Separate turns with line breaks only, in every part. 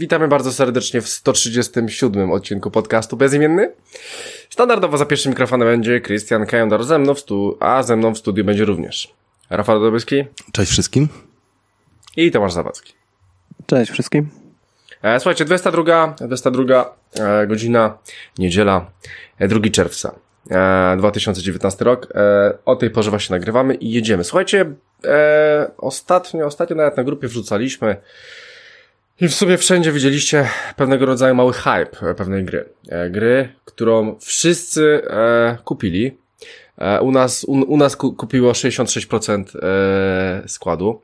Witamy bardzo serdecznie w 137 odcinku podcastu Bezimienny. Standardowo za pierwszym mikrofonem będzie Christian Kajondar ze mną w stu, a ze mną w studiu będzie również Rafał Dobryski.
Cześć wszystkim.
I Tomasz Zawadzki.
Cześć wszystkim.
E, słuchajcie, 22, 22 e, godzina, niedziela, 2 e, czerwca. 2019 rok. O tej porze właśnie nagrywamy i jedziemy. Słuchajcie, ostatnio, ostatnio nawet na grupie wrzucaliśmy i w sumie wszędzie widzieliście pewnego rodzaju mały hype pewnej gry. E, gry, którą wszyscy e, kupili. E, u nas, u, u nas ku, kupiło 66% e, składu,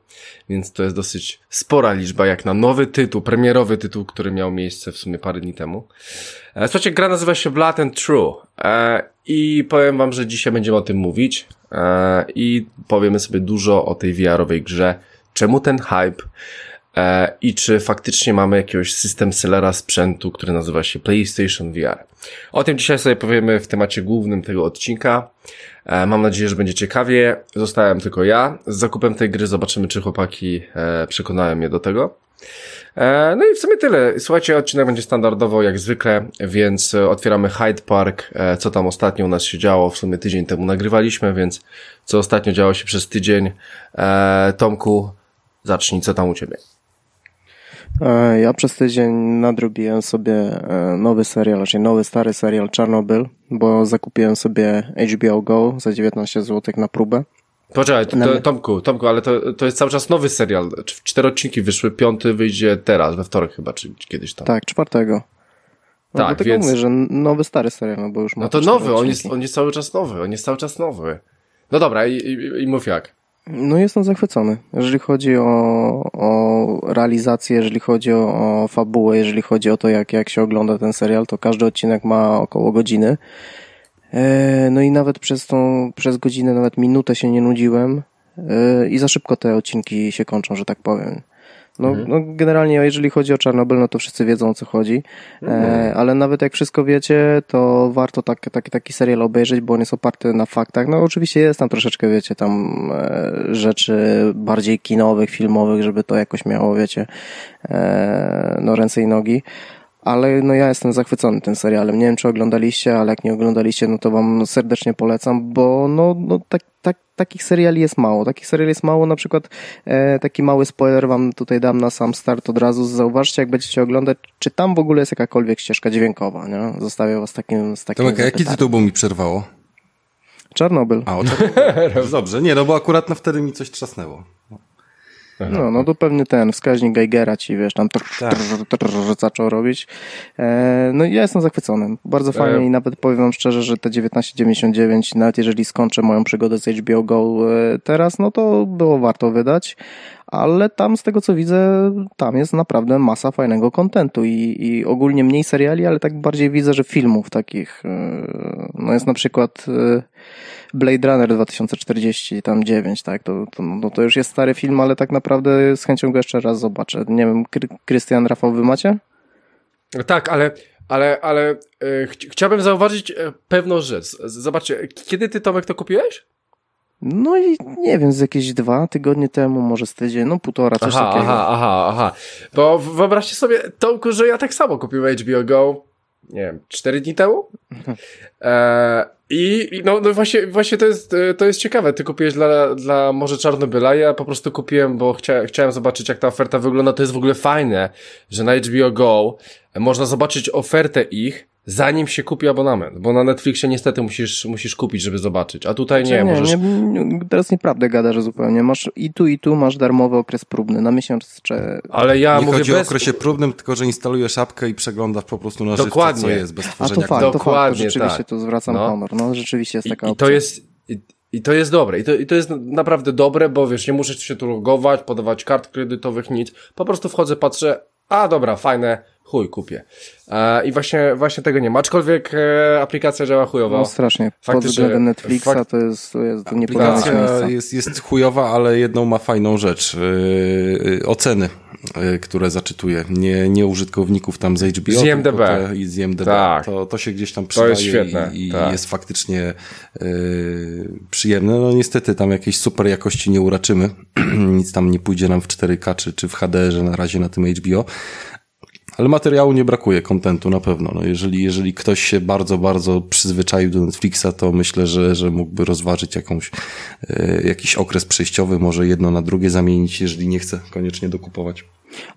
więc to jest dosyć spora liczba, jak na nowy tytuł, premierowy tytuł, który miał miejsce w sumie parę dni temu. E, słuchajcie, gra nazywa się Blood and True e, i powiem wam, że dzisiaj będziemy o tym mówić e, i powiemy sobie dużo o tej VR-owej grze, czemu ten hype, E, i czy faktycznie mamy jakiegoś system sellera sprzętu, który nazywa się PlayStation VR. O tym dzisiaj sobie powiemy w temacie głównym tego odcinka. E, mam nadzieję, że będzie ciekawie. Zostałem tylko ja. Z zakupem tej gry zobaczymy, czy chłopaki e, przekonają mnie do tego. No i w sumie tyle. Słuchajcie, odcinek będzie standardowo jak zwykle, więc otwieramy Hyde Park. Co tam ostatnio u nas się działo? W sumie tydzień temu nagrywaliśmy, więc co ostatnio działo się przez tydzień. Tomku, zacznij, co tam u Ciebie?
E, ja przez tydzień nadrobiłem sobie e, nowy serial, czyli nowy stary serial Czarnobyl, bo zakupiłem sobie HBO Go za 19 zł na próbę.
Poczekaj, to, to, Tomku, Tomku, ale to, to jest cały czas nowy serial. Cztery odcinki wyszły, piąty wyjdzie teraz, we wtorek chyba, czy kiedyś tam.
Tak, czwartego. No, tak, więc... mówię, że nowy, stary serial, no bo już ma
No to nowy, on jest, on jest cały czas nowy, on jest cały czas nowy. No dobra, i, i, i mów jak.
No jestem zachwycony. Jeżeli chodzi o, o realizację, jeżeli chodzi o, o fabułę, jeżeli chodzi o to, jak, jak się ogląda ten serial, to każdy odcinek ma około godziny. E, no i nawet przez tą, przez godzinę, nawet minutę się nie nudziłem e, i za szybko te odcinki się kończą, że tak powiem. No, mhm. no, generalnie, jeżeli chodzi o Czarnobyl, no to wszyscy wiedzą o co chodzi, mhm. e, ale nawet jak wszystko wiecie, to warto tak, tak, taki serial obejrzeć, bo on jest oparty na faktach. No oczywiście jest tam troszeczkę, wiecie, tam e, rzeczy bardziej kinowych, filmowych, żeby to jakoś miało, wiecie, e, no ręce i nogi ale no ja jestem zachwycony tym serialem. Nie wiem, czy oglądaliście, ale jak nie oglądaliście, no to wam serdecznie polecam, bo no, no tak, tak, takich seriali jest mało. Takich seriali jest mało, na przykład e, taki mały spoiler wam tutaj dam na sam start od razu. Zauważcie, jak będziecie oglądać, czy tam w ogóle jest jakakolwiek ścieżka dźwiękowa, nie? Zostawię was takim, z takim
Tomek, jaki tytuł bo mi przerwało?
Czarnobyl.
A, o Dobrze, nie, no bo akurat na wtedy mi coś trzasnęło.
No, no to pewnie ten wskaźnik Geigera ci, wiesz, tam tak. zaczął robić. E, no i ja jestem zachwycony. Bardzo fajnie i nawet powiem wam szczerze, że te 1999, nawet jeżeli skończę moją przygodę z HBO Go e, teraz, no to było warto wydać ale tam z tego co widzę, tam jest naprawdę masa fajnego kontentu i, i ogólnie mniej seriali, ale tak bardziej widzę, że filmów takich, e, no jest na przykład Blade Runner 2040, tam 9, tak, to, to, no to już jest stary film, ale tak naprawdę z chęcią go jeszcze raz zobaczę. Nie wiem, Krystian, Rafał, wy macie?
Tak, ale, ale, ale yy, ch chciałbym zauważyć e, pewną rzecz. Zobaczcie, kiedy ty, Tomek, to kupiłeś?
No i nie wiem, z jakieś dwa tygodnie temu, może z tydzień, no półtora, coś
aha,
takiego.
Aha, aha, aha. Bo wyobraźcie sobie, Tomku, że ja tak samo kupiłem HBO Go, nie wiem, cztery dni temu. E, i no, no właśnie, właśnie to jest, to jest ciekawe. Ty kupiłeś dla, dla może Czarnobyla, ja po prostu kupiłem, bo chcia, chciałem zobaczyć, jak ta oferta wygląda. To jest w ogóle fajne, że na HBO Go można zobaczyć ofertę ich, zanim się kupi abonament, bo na Netflixie niestety musisz, musisz kupić, żeby zobaczyć, a tutaj nie,
nie
możesz...
Nie, teraz nieprawdę gadasz zupełnie, masz i tu i tu masz darmowy okres próbny, na miesiąc czy...
Ale ja
nie
mówię
chodzi
bez...
o okresie próbnym, tylko że instalujesz apkę i przeglądasz po prostu na Dokładnie. co jest, bez tworzenia...
A to fakt, to fakt, to rzeczywiście tak. tu zwracam no. honor, no rzeczywiście jest taka
I,
opcja.
I to jest... I, i to jest dobre. I to, I to jest naprawdę dobre, bo wiesz, nie muszę się tu logować, podawać kart kredytowych, nic. Po prostu wchodzę, patrzę, a dobra, fajne, chuj, kupię. E, I właśnie, właśnie tego nie ma, aczkolwiek e, aplikacja działa chujowo.
No strasznie, pod względem Netflixa fakt... to jest, to jest nie
Aplikacja jest, jest chujowa, ale jedną ma fajną rzecz. Yy, oceny, yy, które zaczytuje. Nie, nie użytkowników tam z HBO,
z IMDb.
Te, z IMDb. Tak. To, to się gdzieś tam przydaje to jest świetne. i, i tak. jest faktycznie yy, przyjemne. No niestety tam jakiejś super jakości nie uraczymy. Nic tam nie pójdzie nam w 4K czy, czy w HDR-ze na razie na tym HBO, ale materiału nie brakuje, kontentu na pewno. No jeżeli, jeżeli ktoś się bardzo, bardzo przyzwyczaił do Netflixa, to myślę, że, że mógłby rozważyć jakąś, e, jakiś okres przejściowy, może jedno na drugie zamienić, jeżeli nie chce koniecznie dokupować.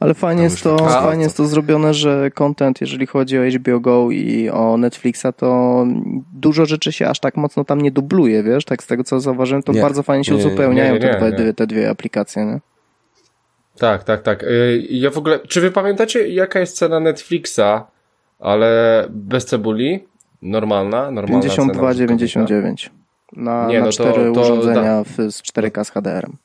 Ale fajnie jest, to, fajnie jest to zrobione, że content, jeżeli chodzi o HBO Go i o Netflixa, to dużo rzeczy się aż tak mocno tam nie dubluje, wiesz? Tak z tego co zauważyłem, to nie, bardzo fajnie się nie, uzupełniają nie, te, dwie, te dwie aplikacje, nie?
Tak, tak, tak. Y, ja w ogóle, czy wy pamiętacie, jaka jest cena Netflixa, ale bez cebuli? Normalna, normalna
52,99 na, Nie, na no cztery to, to, urządzenia w, z 4K z HDR-em.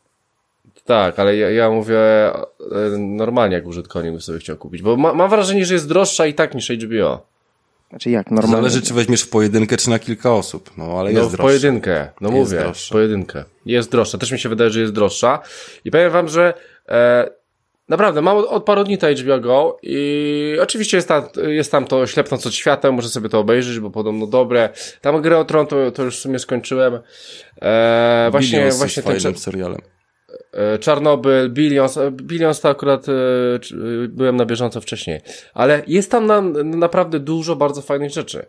Tak, ale ja, ja mówię y, normalnie, jak użytkownik by sobie chciał kupić, bo ma, mam wrażenie, że jest droższa i tak niż HBO.
Znaczy jak, normalnie?
Zależy, czy weźmiesz w pojedynkę, czy na kilka osób. No, ale no, jest
w pojedynkę. No jest mówię, droższa. w pojedynkę. Jest droższa. Też mi się wydaje, że jest droższa. I powiem wam, że naprawdę, mam od, od paru dni to HBO Go i oczywiście jest, ta, jest tam to ślepnąc od światem, muszę sobie to obejrzeć, bo podobno dobre. Tam grę o Tron to, to już w sumie skończyłem.
E, właśnie, Billions właśnie ten fajnym serialem.
E, Czarnobyl, Billions, e, Billions to akurat e, byłem na bieżąco wcześniej, ale jest tam na, naprawdę dużo bardzo fajnych rzeczy.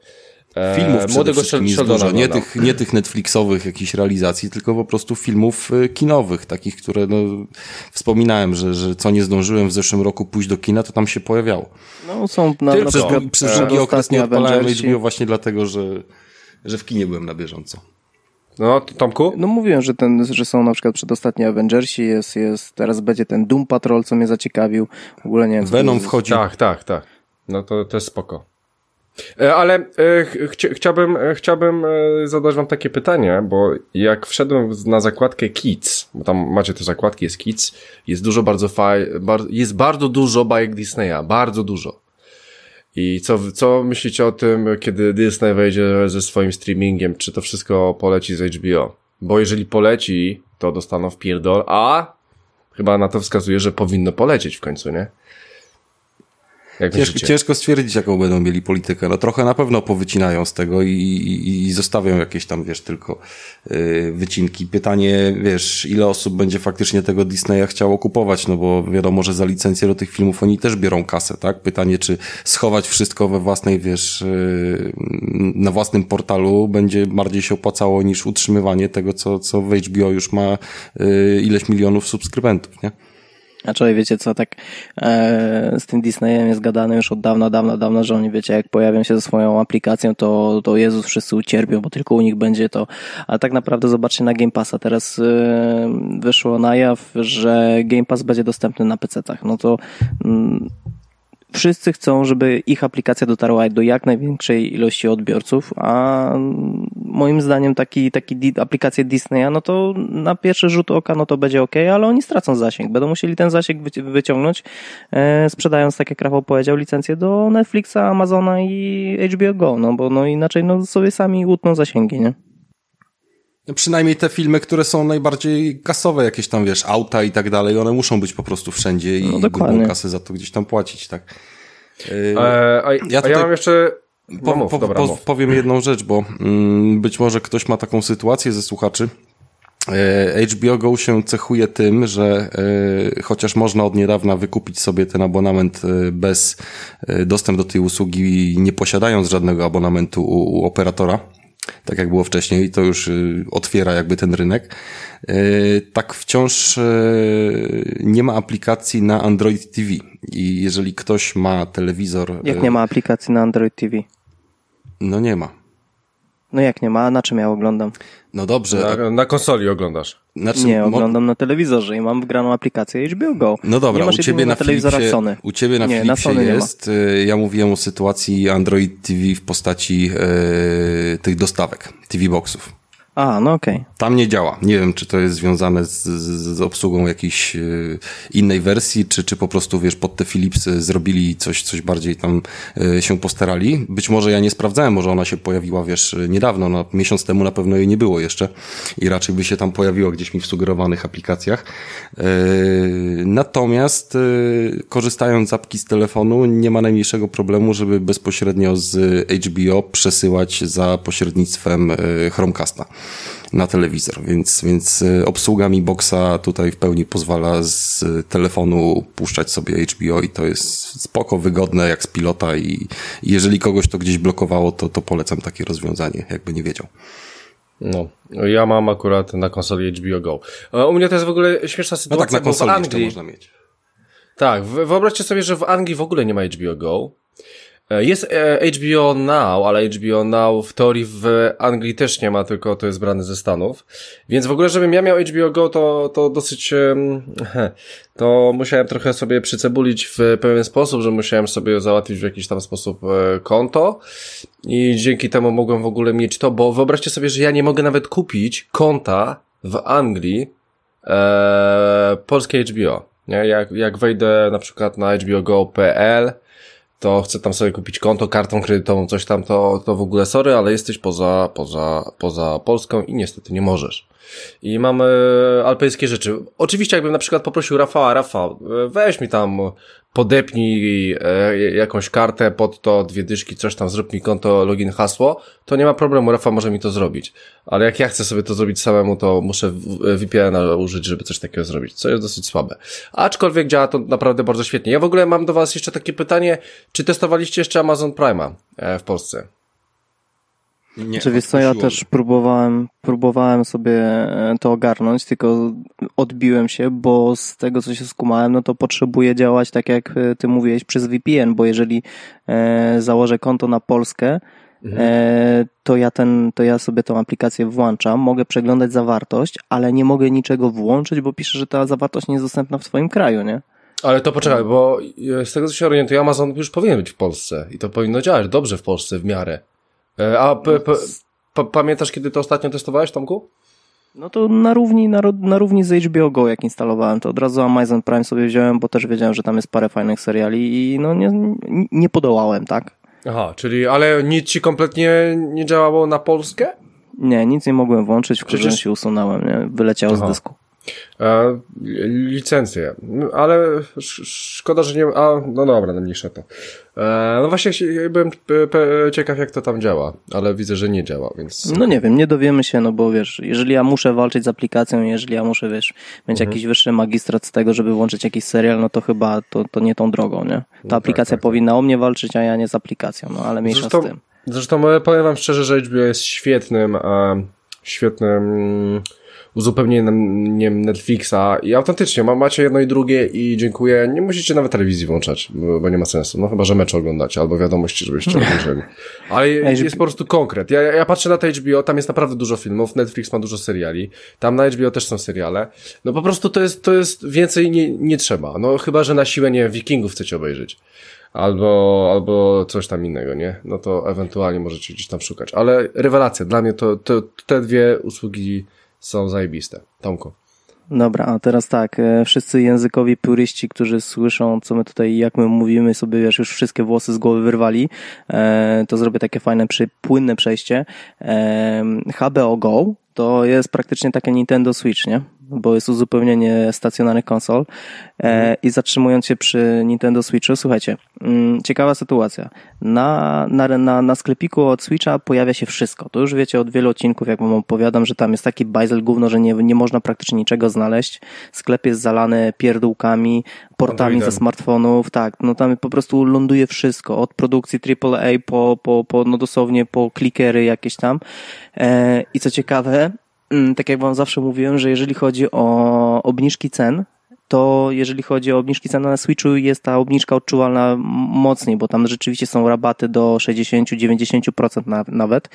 E, filmów młodego jest dużo, nie tych, nie tych Netflixowych jakichś realizacji, tylko po prostu filmów e, kinowych, takich, które no, wspominałem, że, że co nie zdążyłem w zeszłym roku pójść do kina, to tam się pojawiało.
No są na, Ty, na
przez, przykład, przez długi okres nie odpalałem HBO właśnie dlatego, że, że w kinie byłem na bieżąco.
No, Tomku?
No mówiłem, że, ten, że są na przykład przedostatni Avengersi, jest, jest, teraz będzie ten Doom Patrol, co mnie zaciekawił. W ogóle nie wiem.
Venom wchodzi.
Tak, tak, tak. No to, to jest spoko. E, ale e, chci chciałbym, e, chciałbym zadać wam takie pytanie, bo jak wszedłem na zakładkę Kids, bo tam macie te zakładki, jest Kids, jest dużo bardzo faj, bar jest bardzo dużo bajek Disneya, bardzo dużo. I co, co myślicie o tym, kiedy Disney wejdzie ze swoim streamingiem, czy to wszystko poleci z HBO? Bo jeżeli poleci, to dostaną w pierdol, a chyba na to wskazuje, że powinno polecieć w końcu, nie?
Ciężko, ciężko, stwierdzić, jaką będą mieli politykę. No trochę na pewno powycinają z tego i, i, i zostawią jakieś tam, wiesz, tylko yy, wycinki. Pytanie, wiesz, ile osób będzie faktycznie tego Disneya chciało kupować, no bo wiadomo, że za licencję do tych filmów oni też biorą kasę, tak? Pytanie, czy schować wszystko we własnej, wiesz, yy, na własnym portalu będzie bardziej się opłacało niż utrzymywanie tego, co, co w HBO już ma yy, ileś milionów subskrybentów, nie?
Znaczy, wiecie co, tak e, z tym Disneyem jest gadane już od dawna, dawna, dawna, że oni, wiecie, jak pojawią się ze swoją aplikacją, to, to Jezus wszyscy ucierpią, bo tylko u nich będzie to. Ale tak naprawdę zobaczcie na Game Passa. Teraz e, wyszło na jaw, że Game Pass będzie dostępny na PC-tach. No to mm, wszyscy chcą, żeby ich aplikacja dotarła do jak największej ilości odbiorców, a moim zdaniem taki, taki aplikacje Disneya, no to na pierwszy rzut oka, no to będzie ok, ale oni stracą zasięg. Będą musieli ten zasięg wyciągnąć, e, sprzedając, tak jak Rafał powiedział, licencję do Netflixa, Amazona i HBO Go, no bo no inaczej no sobie sami utną zasięgi, nie?
No przynajmniej te filmy, które są najbardziej kasowe, jakieś tam, wiesz, auta i tak dalej, one muszą być po prostu wszędzie i no, grubą kasę za to gdzieś tam płacić, tak.
Yy, a, ja, tutaj... a ja mam jeszcze...
Po, mów, po, dobra, po, powiem jedną rzecz, bo mm, być może ktoś ma taką sytuację ze słuchaczy. E, HBO Go się cechuje tym, że e, chociaż można od niedawna wykupić sobie ten abonament e, bez dostęp do tej usługi, nie posiadając żadnego abonamentu u, u operatora, tak jak było wcześniej, to już y, otwiera jakby ten rynek. Y, tak wciąż y, nie ma aplikacji na Android TV i jeżeli ktoś ma telewizor...
Jak nie ma aplikacji na Android TV?
No nie ma.
No jak nie ma, na czym ja oglądam?
No dobrze.
Na, na konsoli oglądasz?
Znaczy, nie, oglądam na telewizorze i mam wgraną aplikację HBO Go.
No dobra, u ciebie na, Philipsie, Sony. U ciebie na nie, Philipsie na jest. Y, ja mówiłem o sytuacji Android TV w postaci yy, tych dostawek, TV boxów.
A, no okej. Okay.
Tam nie działa. Nie wiem, czy to jest związane z, z, z obsługą jakiejś y, innej wersji, czy, czy po prostu, wiesz, pod te Philipsy zrobili coś, coś bardziej tam y, się postarali. Być może ja nie sprawdzałem, może ona się pojawiła, wiesz, niedawno, no, miesiąc temu na pewno jej nie było jeszcze i raczej by się tam pojawiła gdzieś mi w sugerowanych aplikacjach. Y, natomiast korzystając z apki z telefonu, nie ma najmniejszego problemu, żeby bezpośrednio z HBO przesyłać za pośrednictwem Chromecasta na telewizor, więc, więc e, obsługa Mi Boxa tutaj w pełni pozwala z telefonu puszczać sobie HBO i to jest spoko, wygodne jak z pilota i jeżeli kogoś to gdzieś blokowało, to, to polecam takie rozwiązanie, jakby nie wiedział.
No, ja mam akurat na konsoli HBO Go. U mnie to jest w ogóle śmieszna sytuacja,
no tak, na konsoli w Anglii... można mieć.
Tak, wyobraźcie sobie, że w Anglii w ogóle nie ma HBO Go. E, jest e, HBO Now, ale HBO Now w teorii w Anglii też nie ma, tylko to jest brane ze Stanów. Więc w ogóle, żebym ja miał HBO Go, to, to dosyć, to musiałem trochę sobie przycebulić w pewien sposób, że musiałem sobie załatwić w jakiś tam sposób e, konto i dzięki temu mogłem w ogóle mieć to, bo wyobraźcie sobie, że ja nie mogę nawet kupić konta w Anglii e, polskie HBO. Nie? Jak, jak wejdę na przykład na hbogo.pl to chcę tam sobie kupić konto, kartą kredytową, coś tam, to, to w ogóle sorry, ale jesteś poza, poza, poza Polską i niestety nie możesz. I mamy alpejskie rzeczy. Oczywiście jakbym na przykład poprosił Rafała, Rafał, weź mi tam, podepnij e, jakąś kartę pod to, dwie dyszki, coś tam, zrób mi konto, login, hasło, to nie ma problemu, Rafał może mi to zrobić. Ale jak ja chcę sobie to zrobić samemu, to muszę VPN użyć, żeby coś takiego zrobić, co jest dosyć słabe. Aczkolwiek działa to naprawdę bardzo świetnie. Ja w ogóle mam do Was jeszcze takie pytanie, czy testowaliście jeszcze Amazon Prime'a e, w Polsce?
Nie, Czy wiesz co, ja też próbowałem, próbowałem sobie e, to ogarnąć, tylko odbiłem się, bo z tego co się skumałem, no to potrzebuję działać tak jak e, ty mówiłeś przez VPN, bo jeżeli e, założę konto na Polskę, mhm. e, to ja ten, to ja sobie tą aplikację włączam, mogę przeglądać zawartość, ale nie mogę niczego włączyć, bo pisze, że ta zawartość nie jest dostępna w twoim kraju, nie?
Ale to poczekaj, bo z tego co się orientuję, Amazon już powinien być w Polsce i to powinno działać dobrze w Polsce w miarę. E, a p, pamiętasz, kiedy to ostatnio testowałeś, Tomku?
No to na równi, na, na równi z HBO Go, jak instalowałem, to od razu Amazon Prime sobie wziąłem, bo też wiedziałem, że tam jest parę fajnych seriali i no nie, nie podołałem, tak?
Aha, czyli, ale nic ci kompletnie nie działało na Polskę?
Nie, nic nie mogłem włączyć, w Przecież... się usunąłem, nie? Wyleciało Aha. z dysku.
E, licencje, ale szkoda, że nie. A, no dobra, no mniejsza to. E, no właśnie byłem ciekaw, jak to tam działa, ale widzę, że nie działa, więc.
No nie wiem, nie dowiemy się, no bo wiesz, jeżeli ja muszę walczyć z aplikacją, jeżeli ja muszę, wiesz, mieć mhm. jakiś wyższy magistrat z tego, żeby włączyć jakiś serial, no to chyba to, to nie tą drogą, nie? Ta no tak, aplikacja tak, tak, powinna o mnie walczyć, a ja nie z aplikacją, no ale mniejsza zresztą, z tym.
Zresztą e, powiem wam szczerze, że HBO jest świetnym, e, świetnym uzupełnieniem Netflixa i autentycznie macie jedno i drugie i dziękuję. Nie musicie nawet telewizji włączać, bo, bo nie ma sensu. No chyba, że mecz oglądacie albo wiadomości, żebyście obejrzeli. Ale jest po prostu konkret. Ja, ja patrzę na te HBO, tam jest naprawdę dużo filmów, Netflix ma dużo seriali, tam na HBO też są seriale. No po prostu to jest, to jest więcej nie, nie trzeba. No chyba, że na siłę, nie Wikingów chcecie obejrzeć albo, albo coś tam innego, nie? No to ewentualnie możecie gdzieś tam szukać. Ale rewelacja, dla mnie to, to te dwie usługi są zajebiste. Tomku.
Dobra, a teraz tak, e, wszyscy językowi puryści, którzy słyszą, co my tutaj, jak my mówimy sobie, wiesz, już wszystkie włosy z głowy wyrwali, e, to zrobię takie fajne, płynne przejście. E, HBO Go to jest praktycznie takie Nintendo Switch, nie? Bo jest uzupełnienie stacjonarnych konsol. E, I zatrzymując się przy Nintendo Switchu, słuchajcie, mm, ciekawa sytuacja. Na, na, na, na sklepiku od Switcha pojawia się wszystko. To już wiecie od wielu odcinków, jak wam opowiadam, że tam jest taki bajzel gówno, że nie, nie można praktycznie niczego znaleźć. Sklep jest zalany pierdółkami, portami ze smartfonów, tak, no tam po prostu ląduje wszystko, od produkcji AAA po, po, po no dosłownie po klikery jakieś tam. E, I co ciekawe, tak jak wam zawsze mówiłem, że jeżeli chodzi o obniżki cen, to jeżeli chodzi o obniżki cen na Switchu, jest ta obniżka odczuwalna mocniej, bo tam rzeczywiście są rabaty do 60-90% nawet.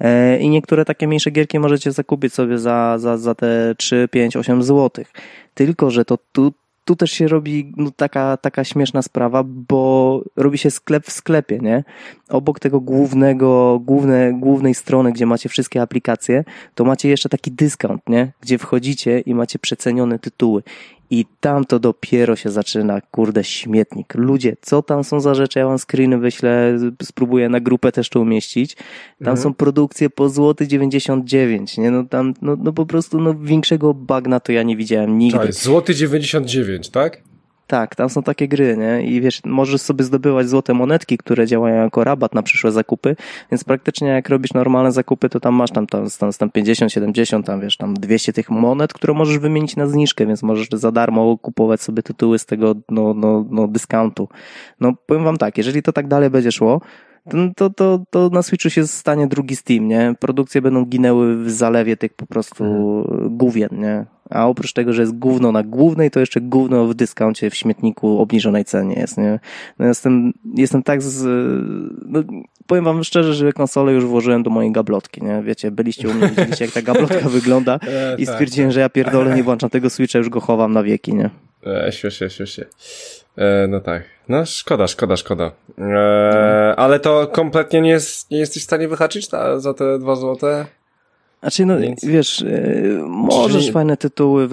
E, I niektóre takie mniejsze gierki możecie zakupić sobie za, za, za te 3, 5, 8 zł. Tylko, że to tu tu też się robi no, taka, taka śmieszna sprawa, bo robi się sklep w sklepie, nie? Obok tego głównego, główne, głównej strony, gdzie macie wszystkie aplikacje, to macie jeszcze taki dyskont, nie? Gdzie wchodzicie i macie przecenione tytuły. I tam to dopiero się zaczyna, kurde, śmietnik. Ludzie, co tam są za rzeczy? Ja wam screeny wyślę, spróbuję na grupę też to umieścić. Tam mhm. są produkcje po złoty 99, nie? No tam, no, no po prostu, no większego bagna to ja nie widziałem nigdy.
Tak, złoty 99, tak?
Tak, tam są takie gry, nie? I wiesz, możesz sobie zdobywać złote monetki, które działają jako rabat na przyszłe zakupy, więc praktycznie jak robisz normalne zakupy, to tam masz tam, tam, tam, tam 50, 70, tam wiesz, tam 200 tych monet, które możesz wymienić na zniżkę, więc możesz za darmo kupować sobie tytuły z tego, no, no, no, dyskontu. No, powiem wam tak, jeżeli to tak dalej będzie szło, to, to, to na Switchu się stanie drugi Steam, nie? Produkcje będą ginęły w zalewie tych po prostu mhm. główien, nie? A oprócz tego, że jest gówno na głównej, to jeszcze gówno w dyskoncie, w śmietniku obniżonej cenie jest, nie? No jestem, jestem tak z... No, powiem wam szczerze, że konsolę już włożyłem do mojej gablotki, nie? Wiecie, byliście u mnie, widzieliście jak ta gablotka wygląda e, i tak, stwierdziłem, tak. że ja pierdolę, nie włączam tego Switcha, już go chowam na wieki, nie?
E, śmiesznie, śmiesznie. E, no tak. No szkoda, szkoda, szkoda. E, ale to kompletnie nie, jest, nie jesteś w stanie wyhaczyć ta, za te dwa złote?
Znaczy, no Więc... wiesz, yy, możesz Czyli... fajne tytuły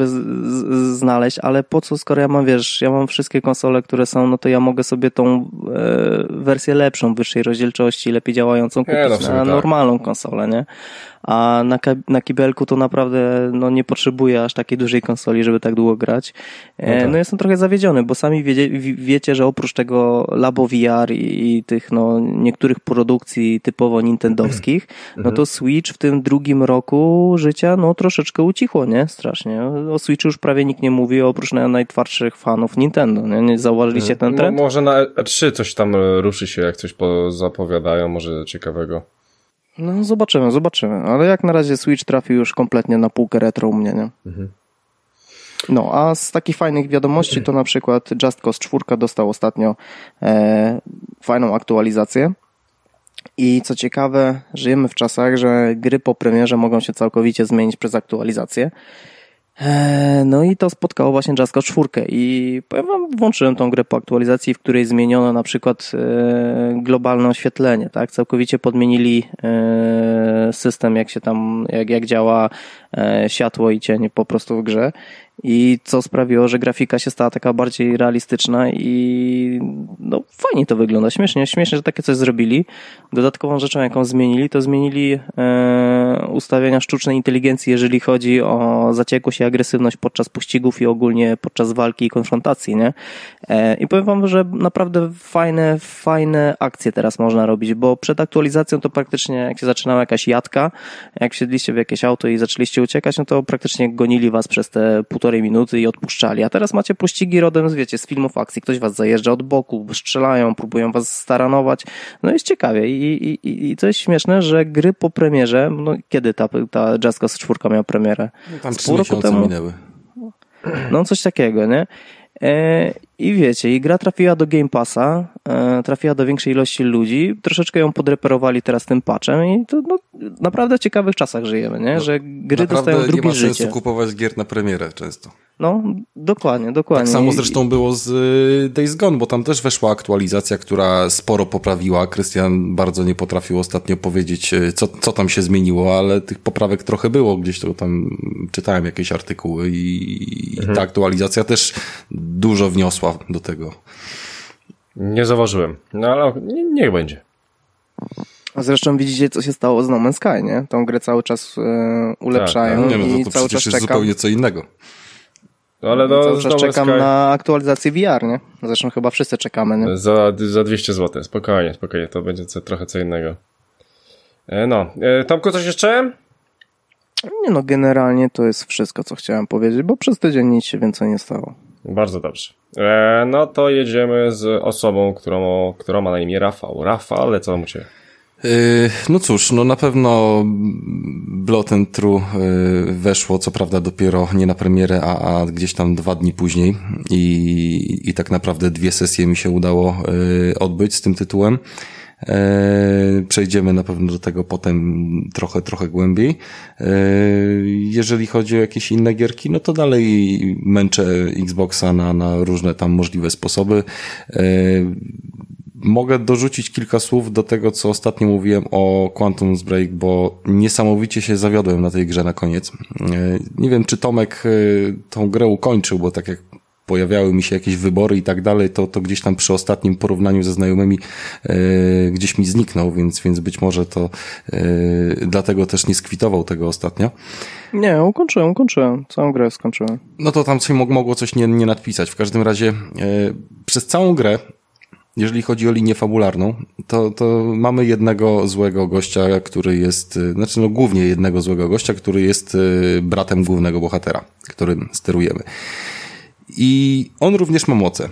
znaleźć, ale po co, skoro ja mam, wiesz, ja mam wszystkie konsole, które są, no to ja mogę sobie tą e, wersję lepszą, wyższej rozdzielczości, lepiej działającą kupić no na tak. normalną konsolę, nie? A na, na kibelku to naprawdę no, nie potrzebuję aż takiej dużej konsoli, żeby tak długo grać. E, no, tak. no jestem trochę zawiedziony, bo sami wiecie, wiecie że oprócz tego Labo VR i, i tych no, niektórych produkcji typowo nintendowskich, no to mhm. Switch w tym drugim roku życia no troszeczkę ucichło, nie? Strasznie. O Switchu już prawie nikt nie mówi, oprócz najtwardszych fanów Nintendo, nie? nie zauważyliście ten no, trend?
No, może na E3 coś tam ruszy się, jak coś zapowiadają, może ciekawego.
No zobaczymy, zobaczymy. Ale jak na razie Switch trafił już kompletnie na półkę retro u mnie, nie? Mhm. No, a z takich fajnych wiadomości to na przykład Just Cause 4 dostał ostatnio e, fajną aktualizację. I co ciekawe, żyjemy w czasach, że gry po premierze mogą się całkowicie zmienić przez aktualizację. E, no i to spotkało właśnie Jazzco 4 i powiem wam, włączyłem tą grę po aktualizacji, w której zmieniono na przykład e, globalne oświetlenie, tak? Całkowicie podmienili e, system, jak się tam, jak, jak działa światło i cień po prostu w grze i co sprawiło, że grafika się stała taka bardziej realistyczna i no fajnie to wygląda, śmiesznie, śmiesznie, że takie coś zrobili. Dodatkową rzeczą, jaką zmienili, to zmienili e, ustawienia sztucznej inteligencji, jeżeli chodzi o zaciekłość i agresywność podczas pościgów i ogólnie podczas walki i konfrontacji, nie? E, I powiem wam, że naprawdę fajne, fajne akcje teraz można robić, bo przed aktualizacją to praktycznie jak się zaczynała jakaś jadka, jak wsiedliście w jakieś auto i zaczęliście uciekać, no to praktycznie gonili was przez te półtorej minuty i odpuszczali. A teraz macie pościgi rodem, wiecie, z filmów akcji. Ktoś was zajeżdża od boku, strzelają, próbują was staranować. No jest ciekawie. I, i, i co jest śmieszne, że gry po premierze, no kiedy ta, ta Jazzca z czwórka miała premierę?
No tam trzy miesiące temu. minęły.
No coś takiego, nie? E, I wiecie, i gra trafiła do Game Passa, e, trafiła do większej ilości ludzi, troszeczkę ją podreperowali teraz tym patchem i to no, naprawdę w ciekawych czasach żyjemy, nie? No, że gry dostają drugie życie. nie ma
sensu kupować gier na premierę często.
No, dokładnie, dokładnie.
Tak samo zresztą było z y, Days Gone, bo tam też weszła aktualizacja, która sporo poprawiła. Krystian bardzo nie potrafił ostatnio powiedzieć, y, co, co tam się zmieniło, ale tych poprawek trochę było. Gdzieś to tam czytałem jakieś artykuły i, mhm. i ta aktualizacja też dużo wniosła do tego.
Nie zauważyłem. No ale niech będzie.
Zresztą widzicie, co się stało z No Man's Sky, nie? Tą grę cały czas e, ulepszają tak, tak. Nie, no to, to i cały czas jest czekam.
zupełnie co innego.
Ale no, cały czas czekam Sky... na aktualizację VR, nie? Zresztą chyba wszyscy czekamy, nie?
Za, za 200 zł, spokojnie, spokojnie, to będzie co, trochę co innego. E, no, e, Tomku, coś jeszcze?
Nie no, generalnie to jest wszystko, co chciałem powiedzieć, bo przez tydzień nic się więcej nie stało.
Bardzo dobrze. E, no to jedziemy z osobą, którą, którą ma na imię Rafał. Rafał, ale co mu cię?
Yy, no cóż, no na pewno Blood and True yy, weszło, co prawda dopiero nie na premierę, a, a gdzieś tam dwa dni później i, i tak naprawdę dwie sesje mi się udało yy, odbyć z tym tytułem. Przejdziemy na pewno do tego potem trochę, trochę głębiej. Jeżeli chodzi o jakieś inne gierki, no to dalej męczę Xboxa na, na różne tam możliwe sposoby. Mogę dorzucić kilka słów do tego, co ostatnio mówiłem o Quantum Break, bo niesamowicie się zawiodłem na tej grze na koniec. Nie wiem, czy Tomek tą grę ukończył, bo tak jak pojawiały mi się jakieś wybory i tak dalej, to, to gdzieś tam przy ostatnim porównaniu ze znajomymi e, gdzieś mi zniknął, więc, więc być może to e, dlatego też nie skwitował tego ostatnio.
Nie, ukończyłem, ukończyłem. Całą grę skończyłem.
No to tam coś mogło coś nie, nie nadpisać. W każdym razie e, przez całą grę jeżeli chodzi o linię fabularną, to, to mamy jednego złego gościa, który jest, e, znaczy no głównie jednego złego gościa, który jest e, bratem głównego bohatera, którym sterujemy. I on również ma moce.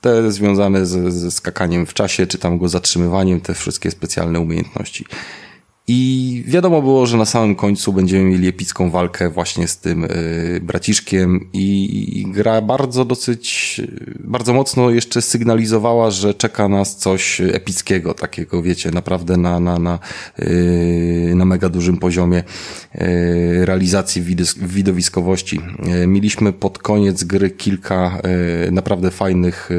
Te związane ze skakaniem w czasie, czy tam go zatrzymywaniem, te wszystkie specjalne umiejętności. I wiadomo było, że na samym końcu będziemy mieli epicką walkę właśnie z tym y, braciszkiem i, i gra bardzo dosyć, bardzo mocno jeszcze sygnalizowała, że czeka nas coś epickiego, takiego wiecie, naprawdę na, na, na, y, na mega dużym poziomie y, realizacji widowiskowości. Mieliśmy pod koniec gry kilka naprawdę fajnych,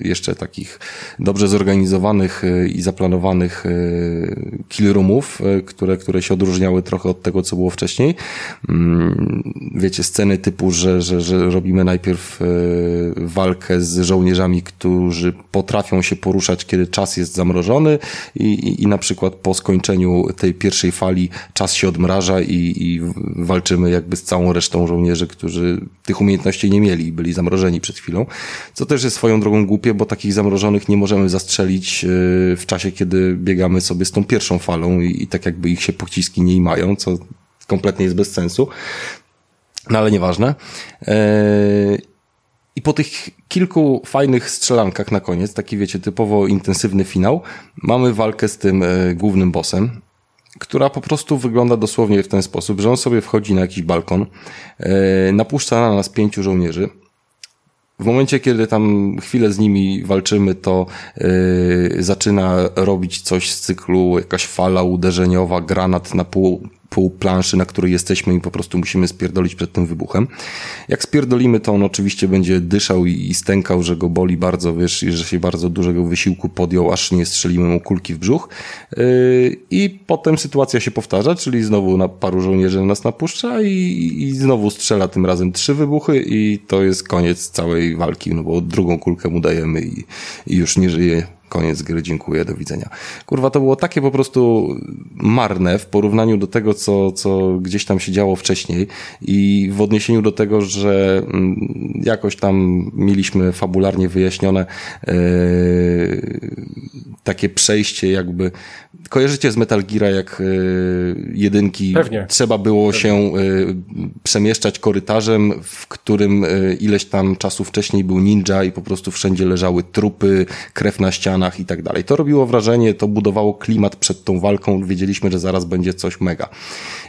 jeszcze takich dobrze zorganizowanych i zaplanowanych kill roomów, e, które, które się odróżniały trochę od tego, co było wcześniej. Mm, wiecie, sceny typu, że, że, że robimy najpierw e, walkę z żołnierzami, którzy potrafią się poruszać, kiedy czas jest zamrożony i, i, i na przykład po skończeniu tej pierwszej fali czas się odmraża i, i walczymy jakby z całą resztą żołnierzy, którzy tych umiejętności nie mieli i byli zamrożeni przed chwilą. Co też jest swoją drogą głupie, bo takich zamrożonych nie możemy zastrzelić e, w czasie, kiedy biegamy sobie z tą pierwszą falą i, tak jakby ich się pociski nie mają, co kompletnie jest bez sensu. No ale nieważne. Eee, I po tych kilku fajnych strzelankach na koniec, taki wiecie, typowo intensywny finał, mamy walkę z tym e, głównym bossem, która po prostu wygląda dosłownie w ten sposób, że on sobie wchodzi na jakiś balkon, e, napuszcza na nas pięciu żołnierzy, w momencie, kiedy tam chwilę z nimi walczymy, to yy, zaczyna robić coś z cyklu jakaś fala uderzeniowa, granat na pół pół planszy, na której jesteśmy i po prostu musimy spierdolić przed tym wybuchem. Jak spierdolimy, to on oczywiście będzie dyszał i, i stękał, że go boli bardzo, wiesz, i że się bardzo dużego wysiłku podjął, aż nie strzelimy mu kulki w brzuch. Yy, I potem sytuacja się powtarza, czyli znowu na paru żołnierzy nas napuszcza i, i znowu strzela tym razem trzy wybuchy i to jest koniec całej walki, no bo drugą kulkę mu dajemy i, i już nie żyje Koniec gry, dziękuję, do widzenia. Kurwa, to było takie po prostu marne w porównaniu do tego, co, co gdzieś tam się działo wcześniej i w odniesieniu do tego, że mm, jakoś tam mieliśmy fabularnie wyjaśnione yy, takie przejście jakby Kojarzycie z Metal Gear, jak y, jedynki
Pewnie.
trzeba było Pewnie. się y, przemieszczać korytarzem, w którym y, ileś tam czasu wcześniej był ninja i po prostu wszędzie leżały trupy, krew na ścianach i tak dalej. To robiło wrażenie, to budowało klimat przed tą walką, wiedzieliśmy, że zaraz będzie coś mega.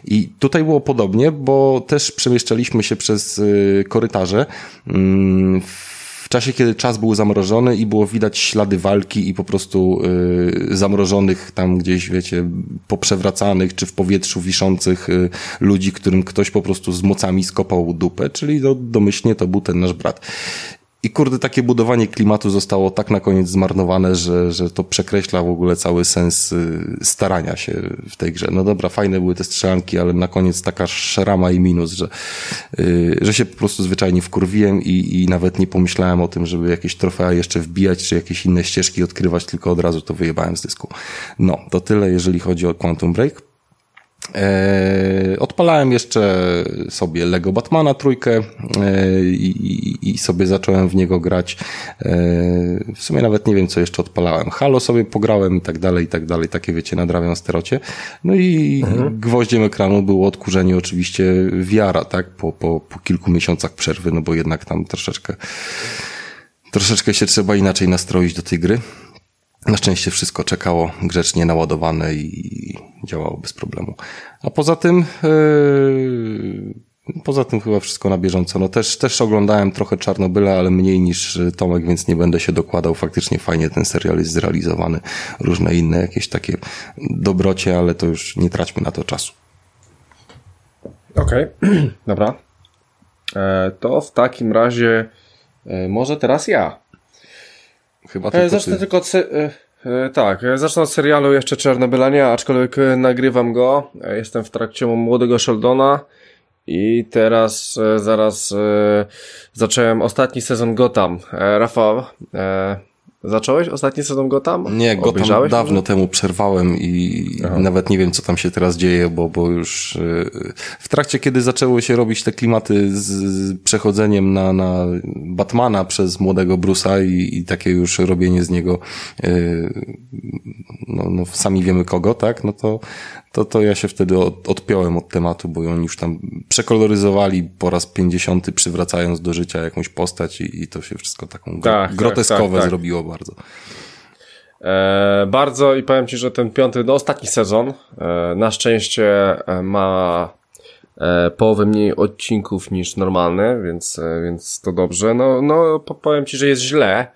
I tutaj było podobnie, bo też przemieszczaliśmy się przez korytarze. Mm, w czasie, kiedy czas był zamrożony i było widać ślady walki i po prostu y, zamrożonych tam gdzieś, wiecie, poprzewracanych czy w powietrzu wiszących y, ludzi, którym ktoś po prostu z mocami skopał dupę, czyli no, domyślnie to był ten nasz brat. I kurde, takie budowanie klimatu zostało tak na koniec zmarnowane, że, że to przekreśla w ogóle cały sens y, starania się w tej grze. No dobra, fajne były te strzelanki, ale na koniec taka szrama i minus, że, yy, że się po prostu zwyczajnie wkurwiłem i, i nawet nie pomyślałem o tym, żeby jakieś trofea jeszcze wbijać, czy jakieś inne ścieżki odkrywać, tylko od razu to wyjebałem z dysku. No, to tyle, jeżeli chodzi o Quantum Break. E, odpalałem jeszcze sobie Lego Batmana trójkę e, i, i, sobie zacząłem w niego grać. E, w sumie nawet nie wiem, co jeszcze odpalałem. Halo sobie pograłem i tak dalej, i tak dalej. Takie wiecie, nadrabiam sterocie. No i mhm. gwoździem ekranu było odkurzenie oczywiście wiara, tak? Po, po, po kilku miesiącach przerwy, no bo jednak tam troszeczkę troszeczkę się trzeba inaczej nastroić do tej gry. Na szczęście wszystko czekało grzecznie naładowane i działało bez problemu. A poza tym, yy, poza tym chyba wszystko na bieżąco. No też, też oglądałem trochę Czarnobyla, ale mniej niż Tomek, więc nie będę się dokładał. Faktycznie fajnie ten serial jest zrealizowany. Różne inne jakieś takie dobrocie, ale to już nie traćmy na to czasu.
Okej, okay. dobra. E, to w takim razie e, może teraz ja. Chyba e, tylko Zacznę ty. tylko od... E, e, tak, zacznę od serialu jeszcze Czarnobyla nie, aczkolwiek nagrywam go. Jestem w trakcie młodego Sheldona i teraz zaraz zacząłem ostatni sezon Gotham. Rafał, Zacząłeś ostatni sezon Gotham?
Nie, Gotham dawno temu przerwałem i Aha. nawet nie wiem, co tam się teraz dzieje, bo, bo już y, w trakcie, kiedy zaczęły się robić te klimaty z przechodzeniem na, na Batmana przez młodego Bruce'a i, i takie już robienie z niego y, no, no, sami wiemy kogo, tak? No to, to, to ja się wtedy od, odpiąłem od tematu, bo oni już tam przekoloryzowali po raz pięćdziesiąty, przywracając do życia jakąś postać i, i to się wszystko taką tak, groteskowe tak, tak, tak. zrobiło bardzo.
E, bardzo i powiem Ci, że ten piąty, no ostatni sezon e, na szczęście e, ma e, połowę mniej odcinków niż normalny, więc, e, więc to dobrze. No, no powiem Ci, że jest źle.